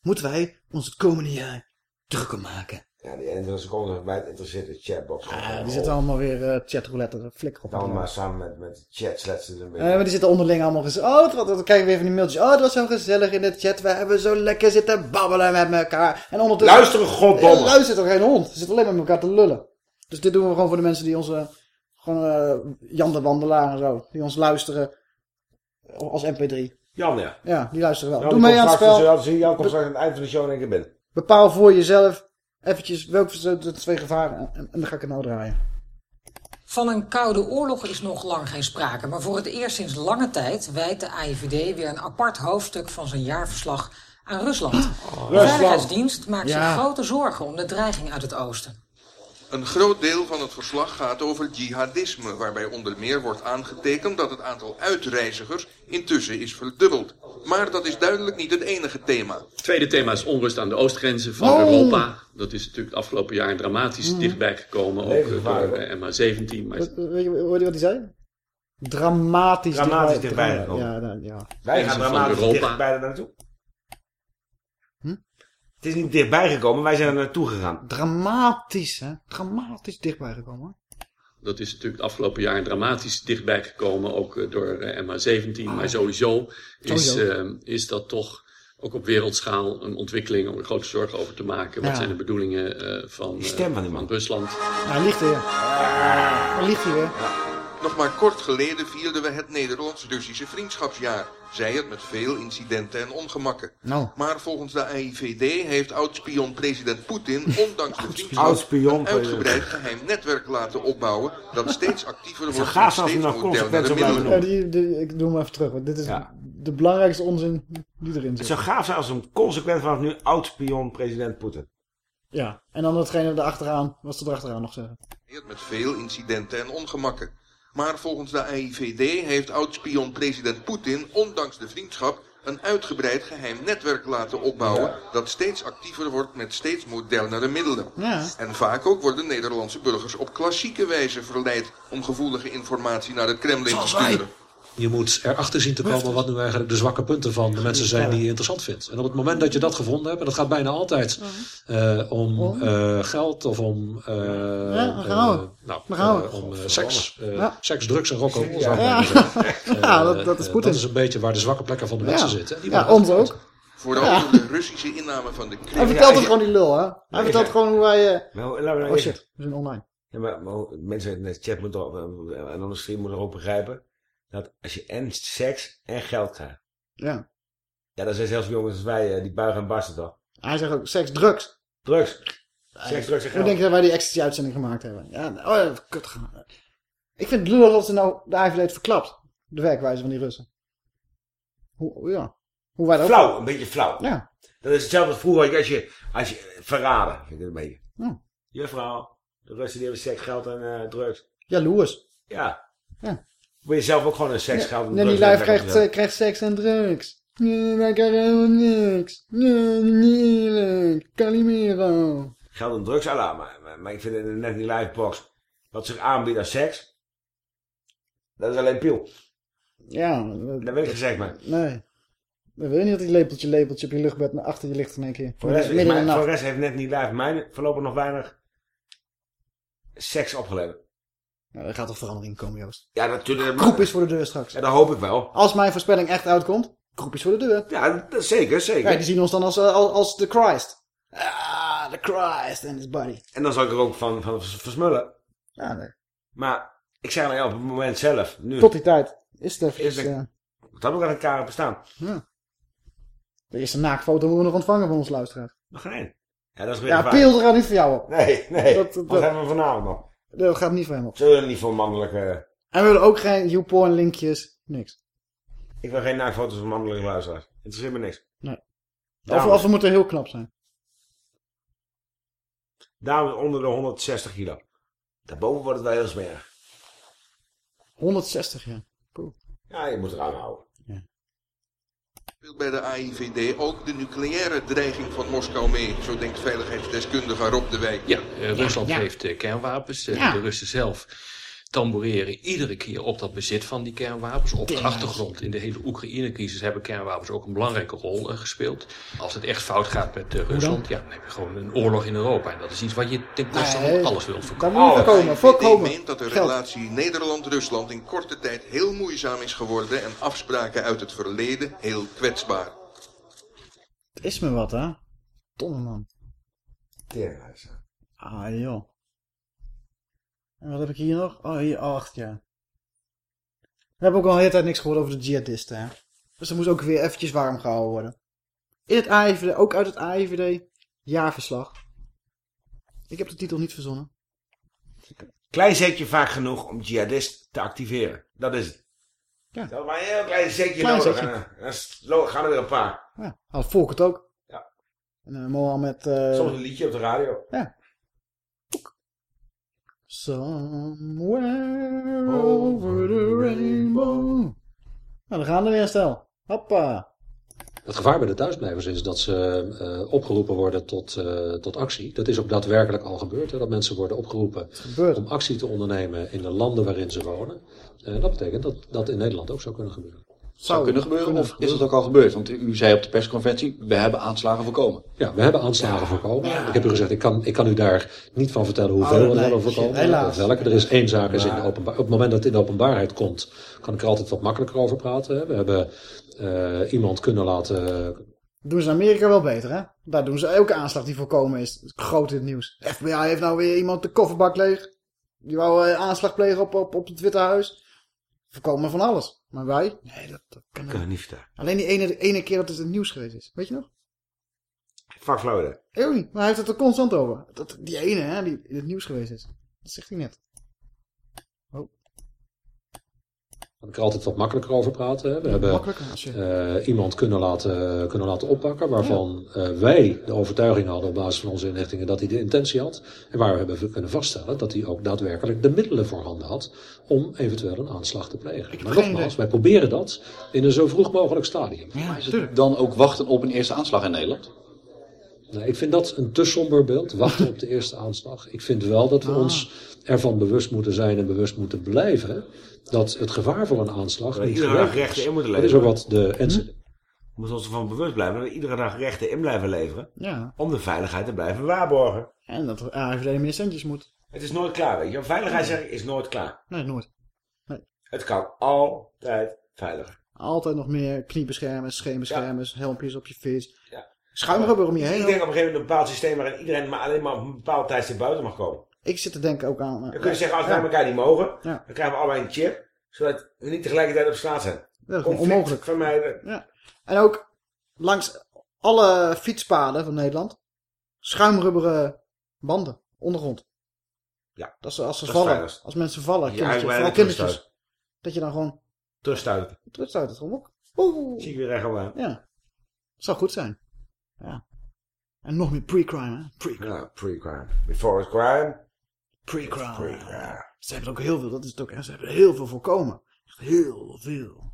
moeten wij ons het komende jaar druk om maken? Ja, die 21 seconden wijd interesseert de chatbox. Ja, die zitten allemaal weer uh, chatroulette, de flikker op. Dan maar samen met, met chat sletsen ze een beetje. Ja, maar die zitten onderling allemaal gezegd. Oh, wat, dan krijg je weer van die mailtjes. Oh, het was zo gezellig in de chat. We hebben zo lekker zitten babbelen met elkaar. En ondertussen... Luisteren, goddomme. Ja, luistert toch geen hond. Ze zitten alleen maar met elkaar te lullen. Dus dit doen we gewoon voor de mensen die onze... Gewoon uh, Jan de Wandelaar en zo. Die ons luisteren als mp3. Jan, ja. Ja, die luisteren wel. Jan, Doe mee aan het spel. Jan komt straks aan het eind van de show één keer binnen. Bepaal voor jezelf eventjes welke van de twee gevaren en, en, dan ga ik het nou draaien. Van een koude oorlog is nog lang geen sprake, maar voor het eerst sinds lange tijd wijdt de AIVD weer een apart hoofdstuk van zijn jaarverslag aan Rusland. Oh, de Veiligheidsdienst maakt Ja. zich grote zorgen om de dreiging uit het oosten. Een groot deel van het verslag gaat over jihadisme, waarbij onder meer wordt aangetekend dat het aantal uitreizigers intussen is verdubbeld. Maar dat is duidelijk niet het enige thema. Het tweede thema is onrust aan de oostgrenzen van Oh. Europa. Dat is natuurlijk het afgelopen jaar dramatisch Mhm. dichtbij gekomen, ook eh, door eh, MH17. Maar Weet weet je, hoorde je wat hij zei? Dramatisch, Dramatisch dichtbij- dichtbij gekomen. Ja, ja, ja. Wij gaan dramatisch Europa. dichtbij er naartoe. Het is niet dichtbij gekomen, wij zijn er naartoe gegaan. Dramatisch, hè? Dramatisch dichtbij gekomen. dat is natuurlijk het afgelopen jaar dramatisch dichtbij gekomen, ook eh, door eh, MH17. Maar sowieso is, Sowieso. eh, is dat toch ook op wereldschaal een ontwikkeling om er grote zorgen over te maken. Wat Ja. zijn de bedoelingen eh, van, stem van eh, Rusland? Nou, hij ligt weer. Hij ligt hier weer. Nog maar kort geleden vierden we het Nederlands-Russische vriendschapsjaar. Zij het met veel incidenten en ongemakken. Nou. Maar volgens de AIVD heeft oud-spion president Poetin, ondanks de vriendschap, een uitgebreid geheim netwerk laten opbouwen dat steeds actiever wordt we steeds modernere middelen. Ja, die, die, ik doe hem even terug, want dit is de belangrijkste onzin die erin Het zit. zou gaaf zijn als een consequent vanaf nu oud-spion president Poetin. Ja, en dan datgene erachteraan, wat ze erachteraan nog zeggen. met veel incidenten en ongemakken. Maar volgens de AIVD heeft oud-spion president Poetin, ondanks de vriendschap, een uitgebreid geheim netwerk laten opbouwen dat steeds actiever wordt met steeds modernere middelen. Ja. En vaak ook worden Nederlandse burgers op klassieke wijze verleid om gevoelige informatie naar het Kremlin te sturen. Je moet erachter zien te komen wat nu eigenlijk de zwakke punten van de mensen zijn die je interessant vindt. En op het moment dat je dat gevonden hebt, en dat gaat bijna altijd eh, om eh, geld of om, eh, Ja, dan gaan we. eh, nou, Dan gaan we. eh, om eh, seks, eh, seks, drugs en rock'n'roll. Ja. Eh, dat- dat is eh, Poetin. Dat is een beetje waar de zwakke plekken van de mensen zitten. Die Ja, ons ook. Vooral Ja. door de Russische inname van de Krim. Hij vertelt het gewoon die lul, hè? Hij vertelt ja. gewoon hoe wij... eh, nou Oh shit, we zijn online. Ja, maar, maar mensen in de chat moeten eh, en onder stream moeten ook begrijpen dat als je en seks en geld krijgt. Ja. Ja, dat zijn zelfs jongens als wij, eh, die buigen en barsten toch? Hij zegt ook seks, drugs. Drugs. Seks, drugs en Ik geld. denk dat wij die ecstasy-uitzending gemaakt hebben. Ja, oh kut. Ik vind het lullig dat ze nou de AIVD verklapt. De werkwijze van die Russen. Hoe, ja. Hoe wij dat ook- Flauw, een beetje flauw. Ja. Dat is hetzelfde als vroeger als je, als je verraden, vind ik het een beetje. Ja. Juffrouw, de Russen die hebben seks, geld en eh, drugs. Jaloers. Ja. Ja. Wil je zelf ook gewoon een seks, en Nee, die lijf krijgt, eh, krijgt seks en drugs. Nee, wij krijgen helemaal niks. Nee, niet. Calimero. Geld en drugs, ala, maar, maar, ik vind het net die livebox, wat zich aanbiedt als seks, dat is alleen piel. Ja. Dat weet ik gezegd, maar. Nee. We willen niet dat die lepeltje, lepeltje op je luchtbed naar achter je ligt in één keer. Voor de rest, in mijn- de voor de rest heeft net niet live mij voorlopig nog weinig seks opgeleverd. Ja, er gaat toch verandering komen, Joost. Ja, natuurlijk. Groep is voor de deur straks. Ja, dat hoop ik wel. Als mijn voorspelling echt uitkomt, groep is voor de deur. Ja, zeker, zeker. Kijk, die zien ons dan als, eh, als, als de Christ. Ah, de Christ and his body. En dan zal ik er ook van, van vers- versmullen. Ja, nee. Maar ik zeg nou ja, op het moment zelf, nu. Tot die tijd is het even... Is de- eh, Dat heb ik aan elkaar bestaan. ja. De eerste naaktfoto moeten we nog ontvangen van ons luisteraar. Nog geen één. Ja, dat is weer Ja. Peel niet voor jou op. Nee, nee. Dat, Dat, dat, hebben we vanavond nog. Dat gaat niet voor hem op. Zullen we niet voor mannelijke... En we willen ook geen YouPorn linkjes. Niks. Ik wil geen naaktfoto's van mannelijke luisteraars. Interesseert me niks. Nee. Of, we moeten heel knap zijn. dames onder de 160 kilo. Daarboven wordt het wel heel smerig. 160, ja. Cool. Ja, je moet eraan houden. Speelt bij de AIVD ook de nucleaire dreiging van Moskou mee. Zo denkt veiligheidsdeskundige Rob de Wijk. Ja, eh, Rusland Ja. heeft eh, kernwapens. Ja. De Russen zelf tamboureren iedere keer op dat bezit van die kernwapens. Op de achtergrond in de hele Oekraïne-crisis hebben kernwapens ook een belangrijke rol eh, gespeeld. Als het echt fout gaat met eh, Rusland, ja, dan heb je gewoon een oorlog in Europa. En dat is iets wat je ten koste Nee, van alles wilt voorkomen. moet je voorkomen. Voorkomen. meent dat de relatie Nederland-Rusland in korte tijd heel moeizaam is geworden en afspraken uit het verleden heel kwetsbaar. Het is me wat, hè? Domme man. Teringhuis. Ah, joh. En wat heb ik hier nog? Oh, hier acht, ja. We hebben ook al een hele tijd niks gehoord over de jihadisten, hè. Dus er moest ook weer eventjes warm gehouden worden. In het AIVD, ook uit het AIVD jaarverslag. Ik heb de titel niet verzonnen. Klein zetje vaak genoeg om jihadist te activeren. Dat is het. Ja. Dat is maar een heel klein zetje Klein nodig. zetje. En, eh, dan gaan er weer een paar. Ja, had Volk het ook. Ja. En uh, Mohammed... eh Soms een liedje op de radio. Ja. Somewhere over the rainbow. Nou, dan gaan er weer stel. Hoppa. Het gevaar bij de thuisblijvers is dat ze eh, opgeroepen worden tot, eh, tot actie. Dat is ook daadwerkelijk al gebeurd. Hè? Dat mensen worden opgeroepen om actie te ondernemen in de landen waarin ze wonen. En dat betekent dat dat in Nederland ook zou kunnen gebeuren. Zou kunnen gebeuren of is het ook al gebeurd? Want u zei op de persconferentie, we hebben aanslagen voorkomen. Ja, we hebben aanslagen voorkomen. Ik heb u gezegd, ik kan, ik kan u daar niet van vertellen hoeveel Oh, we nee, hebben voorkomen. helaas. Of welke. Er is één zaak, is in de openbaar, op het moment dat het in de openbaarheid komt, kan ik er altijd wat makkelijker over praten. hè. We hebben eh, iemand kunnen laten Doen ze in Amerika wel beter, hè? Daar doen ze elke aanslag die voorkomen is. Groot in het nieuws. De FBI heeft nou weer iemand de kofferbak leeg. Die wou eh, aanslag plegen op, op, op het Witte Huis. Voorkomen van alles. Maar wij? Nee, dat, dat kan Kan ik niet vertellen. Alleen die ene, ene keer dat het in het nieuws geweest is. Weet je nog? Fuck Florida. Niet. Maar hij heeft het er constant over. Dat, die ene, hè, die in het nieuws geweest is. Dat zegt hij net. Kan ik er altijd wat makkelijker over praten. Hè. We hebben je- eh, iemand kunnen laten, kunnen laten oppakken waarvan eh, wij de overtuiging hadden op basis van onze inlichtingen dat hij de intentie had. En waar we hebben kunnen vaststellen dat hij ook daadwerkelijk de middelen voor handen had om eventueel een aanslag te plegen. Maar geen nogmaals, wij proberen dat in een zo vroeg mogelijk stadium. Maar is het dan ook wachten op een eerste aanslag in Nederland? Nou, ik vind dat een te somber beeld, wachten op de eerste aanslag. Ik vind wel dat we Ah. ons ervan bewust moeten zijn en bewust moeten blijven dat het gevaar voor een aanslag Dat we niet iedere dag rechten in moeten Dat is ook leveren. wat de NCD We moeten ons ervan bewust blijven dat we iedere dag rechten in blijven leveren. Ja. Om de veiligheid te blijven waarborgen. En dat de AFD meer centjes moet. Het is nooit klaar, weet je. Veiligheid zeg ik is nooit klaar. Nee, nooit. Het kan altijd veiliger. Altijd nog meer kniebeschermers, scheenbeschermers, helmpjes op je fiets. Ja. Schuimrubber om je heen. Ik denk op een gegeven moment een bepaald systeem waarin iedereen maar alleen maar op een bepaald tijdstip buiten mag komen. Ik zit te denken ook aan... Dan kun je zeggen, als wij elkaar niet mogen, Ja. dan krijgen we allebei een chip. Zodat we niet tegelijkertijd op straat zijn. Dat is onmogelijk. vermijden. Ja. En ook langs alle fietspaden van Nederland schuimrubberen banden, ondergrond. Ja. Dat ze als ze Dat is vallen, als mensen vallen, Je kindertjes, eigen vooral kindertjes, dat je dan gewoon Terugstuiten. terugstuit het gewoon op. Oeh. Zie ik weer recht aan. Ja. Dat zou goed zijn. Ja. En nog meer pre-crime, hè? Pre Ja, pre-crime. Before it's crime. Pre-crime. Pre-crime. Ze hebben er ook heel veel, dat is het ook, hè? Ze hebben er heel veel voorkomen. Echt heel veel.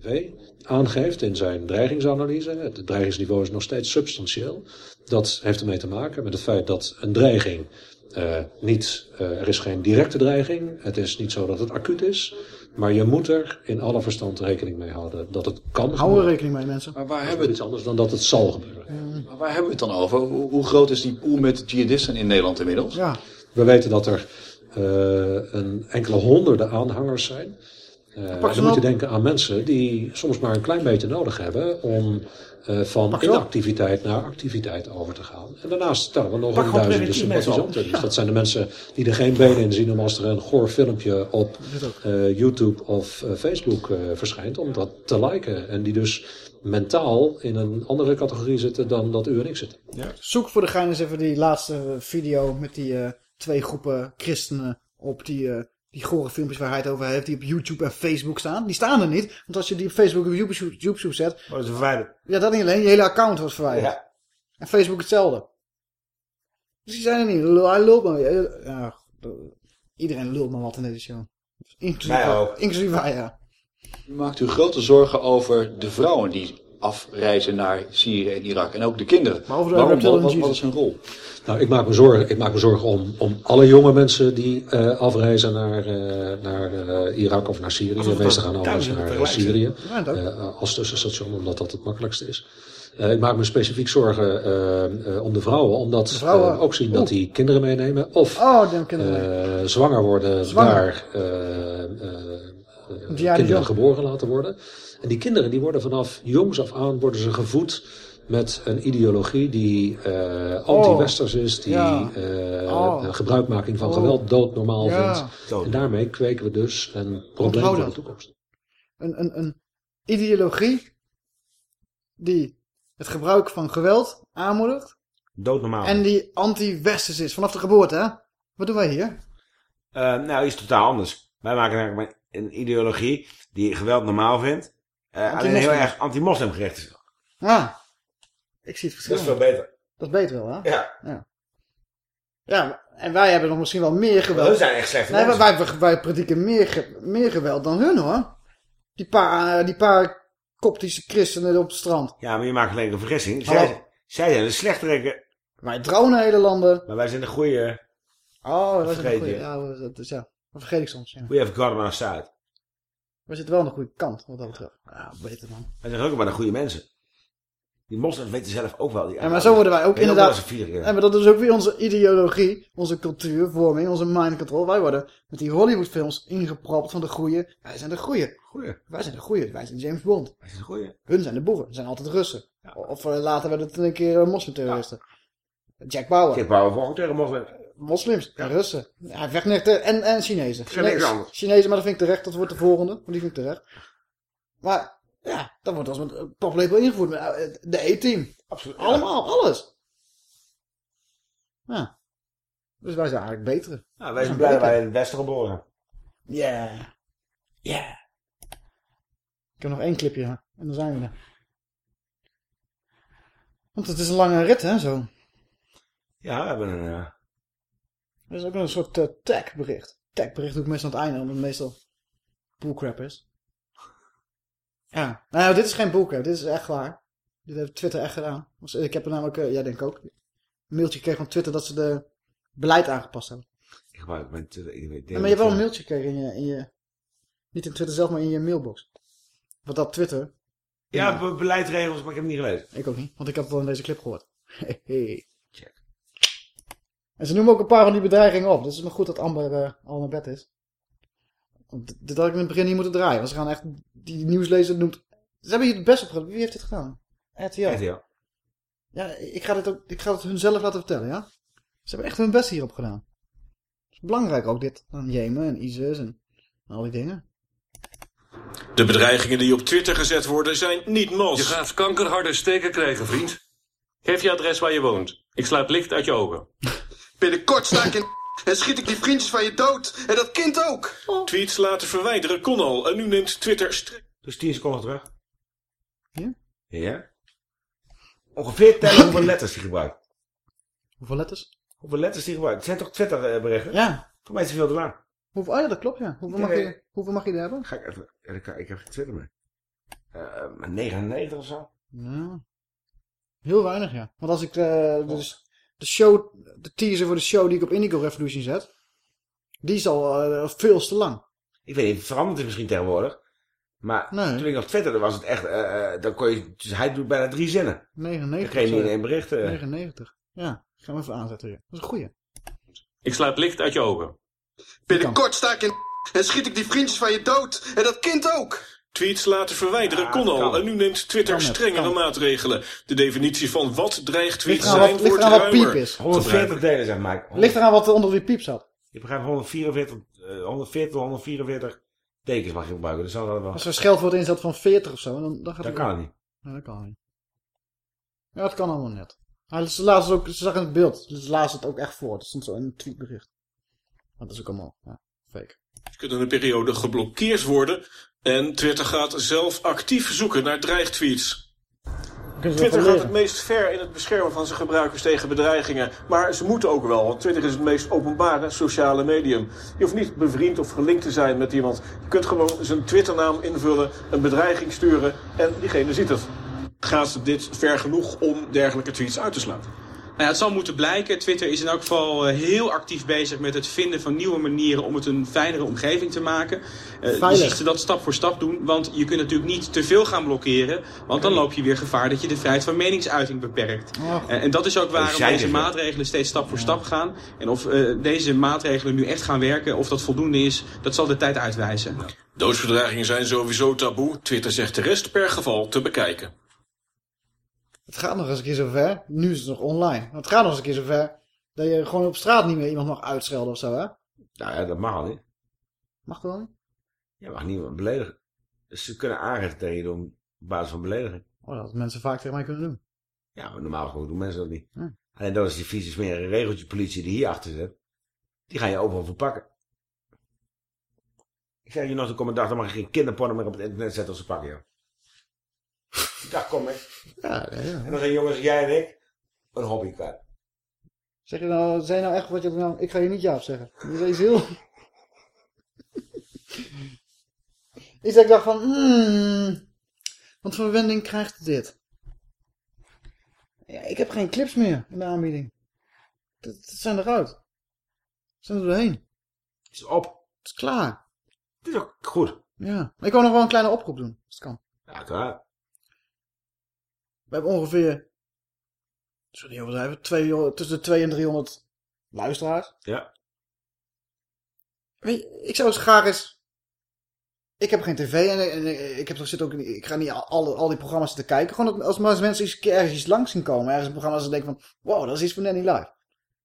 V aangeeft in zijn dreigingsanalyse, het dreigingsniveau is nog steeds substantieel. Dat heeft ermee te maken met het feit dat een dreiging eh, niet, eh, er is geen directe dreiging, het is niet zo dat het acuut is, maar je moet er in alle verstand rekening mee houden dat het kan Hou er rekening mee, mensen. Maar waar hebben we iets anders dan dat het zal gebeuren. Maar waar hebben we het dan over? Hoe, hoe groot is die pool met jihadisten in Nederland inmiddels? Ja. We weten dat er eh, een enkele honderden aanhangers zijn. Eh, ze dan moet je denken aan mensen die soms maar een klein beetje nodig hebben om eh, van inactiviteit naar activiteit over te gaan. En daarnaast stellen we nog Pak een duizenden sympathisanten. Dus dat zijn de mensen die er geen benen in zien om als er een goor filmpje op eh, YouTube of eh, Facebook eh, verschijnt, om dat te liken. En die dus mentaal in een andere categorie zitten dan dat u en ik zitten. Zoek voor de gein eens even die laatste video met die eh, twee groepen christenen op die, eh, die gore filmpjes waar hij het over heeft, die op YouTube en Facebook staan. Die staan er niet, want als je die op Facebook of YouTube, YouTube zet... Worden ze verwijderd. Ja, dat niet alleen, je hele account wordt verwijderd. Ja. En Facebook hetzelfde. Dus die zijn er niet. Lul- Hij lult maar weer. Ja, iedereen lult maar wat in deze show. Inclusief Wij ook. Inclusief wij, ja. U maakt u grote zorgen over de vrouwen die afreizen naar Syrië en Irak. En ook de kinderen. Maar over de Waarom? Wat, is hun rol? Nou, ik maak me zorgen, ik maak me zorgen om, om alle jonge mensen die eh, afreizen naar, eh, naar eh, Irak of naar Syrië. De meesten dat gaan afreizen naar Syrië als tussenstation, omdat dat het makkelijkste is. Ik maak me specifiek zorgen om de vrouwen, omdat De vrouwen? ook zien dat die kinderen meenemen. Of Oh, kinderen. zwanger worden Zwanger. daar kinderen jong. geboren laten worden. En die kinderen die worden vanaf jongs af aan worden ze gevoed met een ideologie die eh, anti-westers is, die ja. eh, Oh. gebruikmaking van Oh. geweld doodnormaal Ja. vindt. En daarmee kweken we dus een probleem voor de toekomst. Een, een, een ideologie die het gebruik van geweld aanmoedigt. Doodnormaal. En die anti-westers is, vanaf de geboorte, hè? Wat doen wij hier? Eh, nou, iets totaal anders. Wij maken eigenlijk een ideologie die geweld normaal vindt. eh, alleen heel erg anti-moslim gericht is. Ah, ik zie het verschil. Dat is veel beter. Dat is beter wel, hè? Ja. Ja, ja en wij hebben nog misschien wel meer geweld. Zijn echt slechte Nee, maar wij, wij, wij prediken meer, meer geweld dan hun, hoor. Die paar, eh, die paar koptische christenen op het strand. Ja, maar je maakt gelijk een vergissing. Hallo. Zij, zij zijn de slechterikken. Wij trouwen hele landen. Maar wij zijn de goede. Oh, dat is een goede. Ja, dat is, ja, dat vergeet ik soms. Ja. We have our side. We zitten wel aan de goede kant, wat dat betreft. Ja, beter man. Wij zijn ook maar de goede mensen. Die moslims weten zelf ook wel. Die Ja, maar zo worden wij ook inderdaad... vieren. En maar dat is ook weer onze ideologie, onze cultuurvorming, onze mind control. Wij worden met die Hollywoodfilms ingepropt van de goeie. Wij zijn de goeie. Goeie. Wij zijn de goeie. Wij zijn James Bond. Wij zijn de goeie. Hun zijn de boeven. Ze zijn altijd Russen. Of eh, later werden het een keer eh, moslimterroristen. Jack Bauer. Jack Bauer volgt tegen moslims. Moslims en Russen. Ja, hij vecht niet tegen- en, en Chinezen. Chinezen- maar dat vind ik terecht. Dat wordt de volgende. Maar die vind ik terecht. Maar ja, dat wordt als met een paplepel ingevoerd. met, eh, De E-team. Absoluut. Allemaal, alles. Ja. Dus wij zijn eigenlijk betere. Nou, wij zijn blij dat wij in het westen geboren. Ja. Ja. Ik heb nog één clipje en dan zijn we er. Want het is een lange rit, hè, zo. Ja, we hebben een... eh, Er is ook een soort eh, tag-bericht. Tag-bericht doe ik meestal aan het einde, omdat het meestal bullcrap is. Ja, nou ja, dit is geen bullcrap, dit is echt waar. Dit heeft Twitter echt gedaan. Dus Ik heb er namelijk, eh, jij denk ook, een mailtje gekregen van Twitter dat ze de beleid aangepast hebben. Ik gebruik mijn Twitter. Ik weet, Ja, maar je hebt wel een mailtje gekregen in je, in je, niet in Twitter zelf, maar in je mailbox. Wat dat Twitter. Ja, be- beleidsregels, maar ik heb het niet gelezen. Ik ook niet, want ik heb het wel in deze clip gehoord. Hey. En ze noemen ook een paar van die bedreigingen op. Dus het is maar goed dat Amber eh, al naar bed is. Dit- dit had ik in het begin niet moeten draaien. Want ze gaan echt, die nieuwslezer noemt... Ze hebben hier het best op gedaan. Wie heeft dit gedaan? RTL. RTL. Ja, ik ga, dit ook, ik ga het hun zelf laten vertellen, ja? Ze hebben echt hun best hierop gedaan. Het is belangrijk ook dit. Dan Jemen en ISIS en al die dingen. De bedreigingen die op Twitter gezet worden zijn niet mals. Je gaat kankerharde steken krijgen, vriend. Geef je adres waar je woont. Ik sluit licht uit je ogen. Binnenkort sta ik in en schiet ik die vriendjes van je dood. En dat kind ook. Tweets laten verwijderen kon al. En nu neemt Twitter... Dus 10 seconden terug. Ja? Ja. Ongeveer tellen hoeveel letters die gebruikt. Hoeveel letters? Hoeveel letters die gebruikt. Het zijn toch Twitter eh, berichten? Ja. Voor mij is het veel te lang. Hoeveel, oh ja, dat klopt, ja. Hoeveel mag, Nee. je, hoeveel mag je er hebben? Ga ik even... ik, ik heb geen Twitter meer. Eh, maar 99 of zo. Ja. Heel weinig, ja. Want als ik eh, dus de show, de teaser voor de show die ik op Indigo Revolution zet, die is al eh, veel te lang. Ik weet niet, het verandert het misschien tegenwoordig. Maar toen ik nog twitterde was het echt... eh, eh, dan kon je, dus hij doet bijna drie zinnen. 99. Dan kreeg je niet één bericht. eh. 99. Ja, ik ga hem even aanzetten hier. Dat is een goeie. Ik sluit licht uit je ogen. Binnenkort sta ik in en schiet ik die vriendjes van je dood. En dat kind ook. Tweets laten verwijderen kon al. En nu neemt Twitter strengere maatregelen. De definitie van wat dreigt tweets Ligt zijn wat- ligt wordt eraan wat ruimer. piep is. 140 delen, zeg Mike. Ligt eraan wat er onder die piep zat. Je begrijpt 144, eh, 140 tot 144 tekens mag je gebruiken. Dus we wel. Als er een scheldwoord in zat van 40 of zo, dan, dan gaat Dat het kan het niet. Nee, dat kan niet. Ja, dat kan allemaal net. Hij ze laat het ook, ze zag in het beeld, ze laat het ook echt voor. Dat stond zo in een tweetbericht. Maar dat is ook allemaal, ja, fake. kunnen een periode geblokkeerd worden. En Twitter gaat zelf actief zoeken naar dreigtweets. Twitter gaat het meest ver in het beschermen van zijn gebruikers tegen bedreigingen. Maar ze moeten ook wel, want Twitter is het meest openbare sociale medium. Je hoeft niet bevriend of gelinkt te zijn met iemand. Je kunt gewoon zijn Twitternaam invullen, een bedreiging sturen en diegene ziet het. gaat dit ver genoeg om dergelijke tweets uit te sluiten? Nou ja, het zal moeten blijken. Twitter is in elk geval eh, heel actief bezig met het vinden van nieuwe manieren om het een fijnere omgeving te maken. Uh, je ziet ze dat stap voor stap doen, want je kunt natuurlijk niet te veel gaan blokkeren, want dan loop je weer gevaar dat je de vrijheid van meningsuiting beperkt. Uh, en dat is ook waarom deze maatregelen steeds stap voor stap gaan. En of deze maatregelen nu echt gaan werken, of dat voldoende is, dat zal de tijd uitwijzen. Doodsbedreigingen zijn sowieso taboe. Twitter zegt de rest per geval te bekijken. Het gaat nog eens een keer zover. Nu is het nog online. Maar het gaat nog eens een keer zover dat je gewoon op straat niet meer iemand mag uitschelden of zo, hè? Nou ja, dat mag al niet. Mag dat wel niet? Je mag niemand beledigen. Dus ze kunnen aangeven tegen je doen op basis van belediging. Oh, dat mensen vaak tegen mij kunnen doen. Ja, maar normaal gewoon doen mensen dat niet. Alleen dat is die vieze smerige regeltje politie die hier achter zit. Die gaan je overal verpakken. Ik zeg je nog, de commentaar, dan mag je geen kinderporno meer op het internet zetten als ze pakken, joh. Daar kom ik. Ja, ja, ja. En dan zijn jongens, jij en ik, een hobby kwijt. Zeg je nou, zei nou echt wat je nou... Ik ga je niet ja op zeggen. Je is heel... Iets dat ik dacht van... Hmm, wat voor wending krijgt dit? Ja, ik heb geen clips meer in de aanbieding. Dat, zijn eruit. Dat zijn er doorheen. Het is op. Het is klaar. Het is ook goed. Ja. Maar ik wil nog wel een kleine oproep doen. Als het kan. Ja, klaar. We hebben ongeveer, sorry overdrijven, twee, tussen de 2 en 300 luisteraars. Ja. Weet je, ik zou eens graag eens... Ik heb geen tv en, en ik, heb, zit ook, ik ga niet al, al die programma's te kijken. Gewoon als, als mensen eens ergens iets langs zien komen. Ergens een programma dat ze denken van, wow, dat is iets van Nanny Live.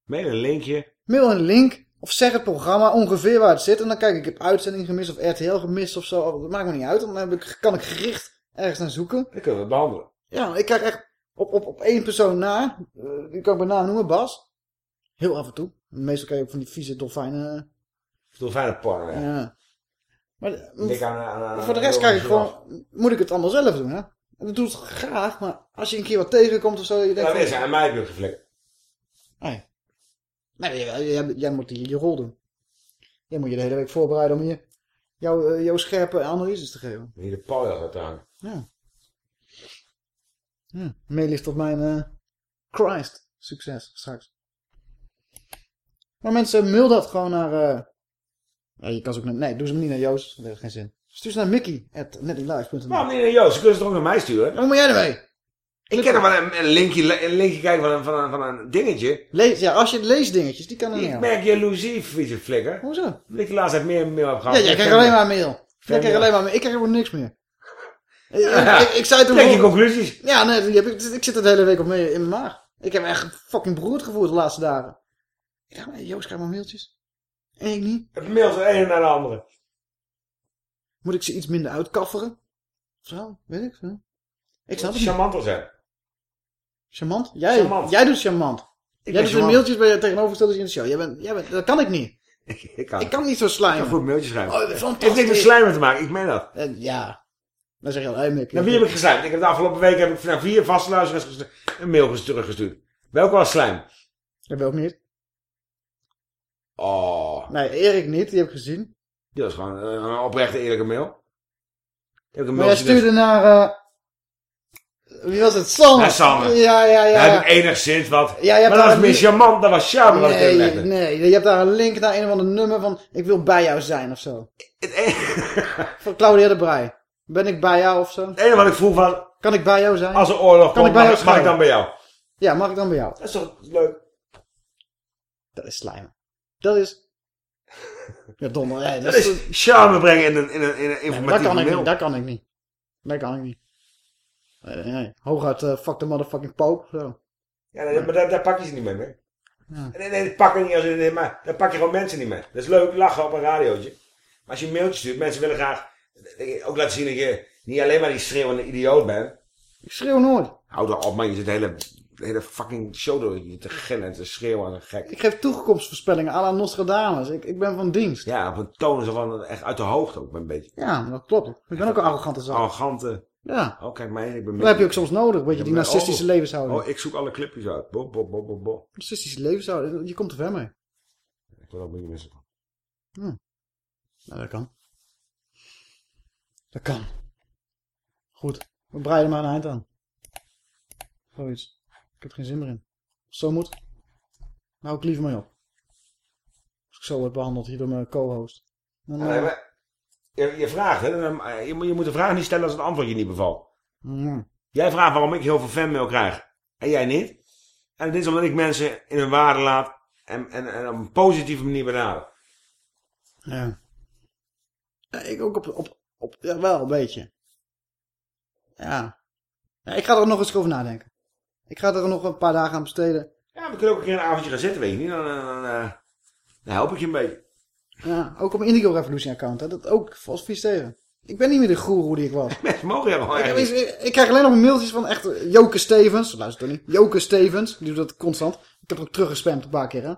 Mail een linkje. Mail een link. Of zeg het programma ongeveer waar het zit. En dan kijk ik, ik heb uitzending gemist of RTL gemist of zo. Dat maakt me niet uit. Dan heb ik, kan ik gericht ergens naar zoeken. Dan kunnen we het behandelen. Ja, ik krijg echt op, op, op één persoon na. Uh, die kan ik bij naam noemen, Bas. Heel af en toe. Meestal krijg je ook van die vieze dolfijnen. Dolfijnenporno, ja. ja. Maar aan, aan, aan, voor de rest krijg ik gewoon, moet ik het allemaal zelf doen, hè. En dat doe ik graag, maar als je een keer wat tegenkomt of zo, je denkt... Ja, dat is aan mij heb geflikt. Nee. Nee, jij, moet je rol doen. Jij moet je de hele week voorbereiden om je, jouw, uh, jouw scherpe analyses te geven. Hier de pauw gaat aan. Ja. Ja, meelift op mijn uh, Christ succes straks. Maar mensen, mail dat gewoon naar... Uh, ja, je kan ze ook naar... Nee, doe ze niet naar Joost. Dat heeft geen zin. Stuur ze naar mickey.netlive.nl Waarom niet naar Joost? Ze kunnen ze toch naar mij sturen? Wat moet jij ermee? Ik ken er wel een, een, linkje, een linkje kijken van een, van een, van een dingetje. Lees, ja, als je leesdingetjes, die kan er niet Ik merk jaloezie, vieze flikker. Hoezo? Ik de laatste tijd meer mail heb gehad. Ja, jij krijgt alleen maar mail. Jij krijgt alleen maar mail. Ik krijg helemaal niks meer. Ja, ik, ik, zei toen Trek je conclusies. Ja, nee, die heb ik, ik zit de hele week op mee in mijn maag. Ik heb echt fucking beroerd gevoeld de laatste dagen. Ik dacht, Joost, krijg maar mailtjes. En ik niet. Het van de ene naar de andere. Moet ik ze iets minder uitkafferen? Zo, weet ik veel. Ik snap het Charmanter zijn. Charmant? Jij, charmant. jij doet charmant. Ik jij doet de mailtjes bij je tegenovergestelde in de show. Jij bent, jij bent, dat kan ik niet. ik, kan. ik kan niet zo slijmen. Ik kan goed mailtjes schrijven. Oh, het heeft niks met slijmen te maken, ik meen dat. Uh, ja, dan zeg je al, hey Mick. Nou, wie heb ik geslijmd? Ik heb de afgelopen week heb ik naar vier vaste luisteraars een mail teruggestuurd. Welke was slijm? Dat ook niet. Oh. Nee, Erik niet, die heb ik gezien. Die was gewoon een oprechte eerlijke mail. Heb maar jij stuurde naar... Uh... Wie was het? Sander. Ja. Ja, ja, ja. Daar heb ik enigszins wat. Ja, maar dat was meer charmant, dat was charme wat nee, ik Nee, je hebt daar een link naar een of ander nummer van... Ik wil bij jou zijn of zo. Het enige... Van Claudia de Brij. Ben ik bij jou of zo? Het enige wat ik vroeg van... Kan ik bij jou zijn? Als er oorlog kan komt, ik mag, mag, ik dan bij jou? Ja, mag ik dan bij jou? Dat is toch leuk? Dat is slijmen. Dat is... Ja, donder. Dat, dat is, is charme brengen in een, in een, in een informatieve nee, dat kan mail. Ik niet, dat kan ik niet. Dat kan ik niet. Nee, nee. Hooguit uh, fuck the motherfucking pope. Zo. Ja, nee, maar daar, daar pak je ze niet mee, mee. Ja. Nee, nee, dat pak je niet als in, maar daar pak je gewoon mensen niet mee. Dat is leuk, lachen op een radiootje. Maar als je een mailtje stuurt, mensen willen graag ook laten zien dat je niet alleen maar die schreeuwende idioot bent. Ik schreeuw nooit. Houd er op man, je zit de hele, de hele fucking show door je te gillen en te schreeuwen als een gek. Ik geef toekomstvoorspellingen à la Nostradamus. Ik, ik ben van dienst. Ja, op een toon van echt uit de hoogte ook een beetje. Ja, dat klopt. Ik ben ook een arrogante zak. Arrogante. Ja. Oh, kijk mij, ik ben... Dat heb je ook soms nodig, weet je, die narcistische oh, levenshouding. Oh, ik zoek alle clipjes uit. Bo, bo, bo, bo, bo. Narcistische levenshouding, je komt er ver mee. Ik wil ook een beetje missen. Hm. Nou, dat kan. Dat kan. Goed, we breiden maar een eind aan. Zoiets. Ik heb er geen zin meer in. Als zo moet, nou ik liever mee op. Als ik zo word behandeld hier door mijn co-host. Dan, Ja, eh, je, je vraagt, hè. eh, Je, moet- je moet de vraag niet stellen als het antwoord je niet bevalt. mm. Jij vraagt waarom ik heel veel fanmail krijg. En jij niet. En dit is omdat ik mensen in hun waarde laat. En, en, en op een positieve manier benader. Ja. ja ik ook op, op, op, ja, wel een beetje. Ja. ja. Ik ga er nog eens over nadenken. Ik ga er nog een paar dagen aan besteden. Ja, we kunnen ook een keer een avondje gaan zitten, weet je niet. Dan, dan, dan, eh, dan help ik je een beetje. Ja, ook op mijn Indigo Revolution account. Hè. Dat ook vals vies tegen. Ik ben niet meer de goeroe die ik was. Mensen mogen gewoon ik, ik, ik krijg alleen nog mailtjes van echt eh, Joke Stevens. Luister toch niet. Joke Stevens. Die doet dat constant. Ik heb ook teruggespamd een paar keer hè.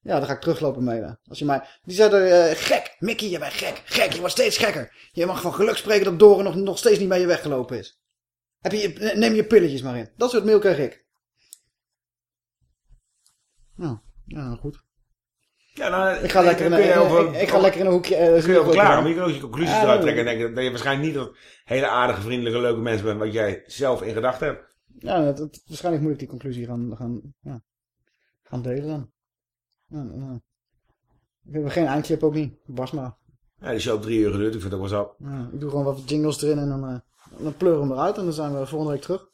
Ja, dan ga ik teruglopen mailen. Als je mij... Die zei er, eh, gek. Mickey, je bent gek. Gek, je wordt steeds gekker. Je mag van geluk spreken dat Doren nog, nog steeds niet bij je weggelopen is. Heb je, neem je pilletjes maar in. Dat soort mail krijg ik. Nou, ja, goed. Ja, nou, Ik ga lekker in, een- over- ik, ik ga lekker in een hoekje... eh, Dan kun je over klaar, maar je kan ook je conclusies Ja, eruit dat- trekken. En denken dat je waarschijnlijk niet dat hele aardige, vriendelijke, leuke mensen bent. Wat jij zelf in gedachten hebt. Ja, het- waarschijnlijk moet ik die conclusie gaan, gaan, ja, gaan delen dan. Ja, ja. Ik heb geen eindclip ook niet. Bas maar. Ja, die show op drie uur geduurd. Ik vind het ook wel zo. Ja, ik doe gewoon wat jingles erin en dan, eh dan pleuren we hem eruit. En dan zijn we volgende week terug.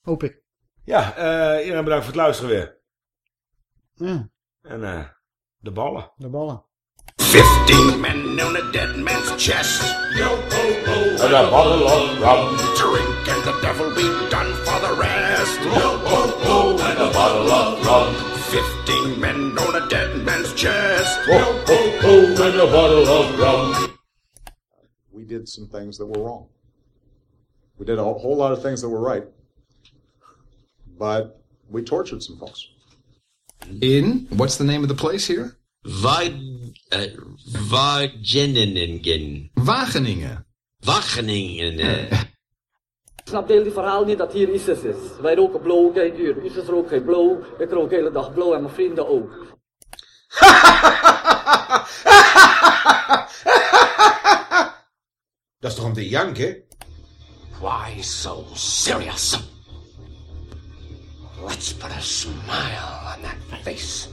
Hoop ik. Ja, eh, iedereen bedankt voor het luisteren weer. Ja. En eh, de ballen. De ballen. Fifteen men on a dead man's chest. Yo ho ho. And a bottle of rum. Drink and the devil be done for the rest. Yo ho ho. And a bottle of rum. Fifteen men on a dead man's chest. Yo ho ho. And a bottle of rum. we did some things that were wrong. We did a whole lot of things that were right. But we tortured some folks. In what's the name of the place here? Wa- uh, Wageningen. Wageningen. Wageningen. Ik snap het hele verhaal niet dat hier ISIS is. Wij roken blow, kijk hier. ISIS rookt geen blow. Ik rook de hele dag blow en mijn vrienden ook. Dat is toch om te janken? Why so serious? Let's put a smile on that face.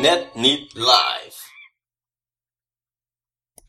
Net niet live.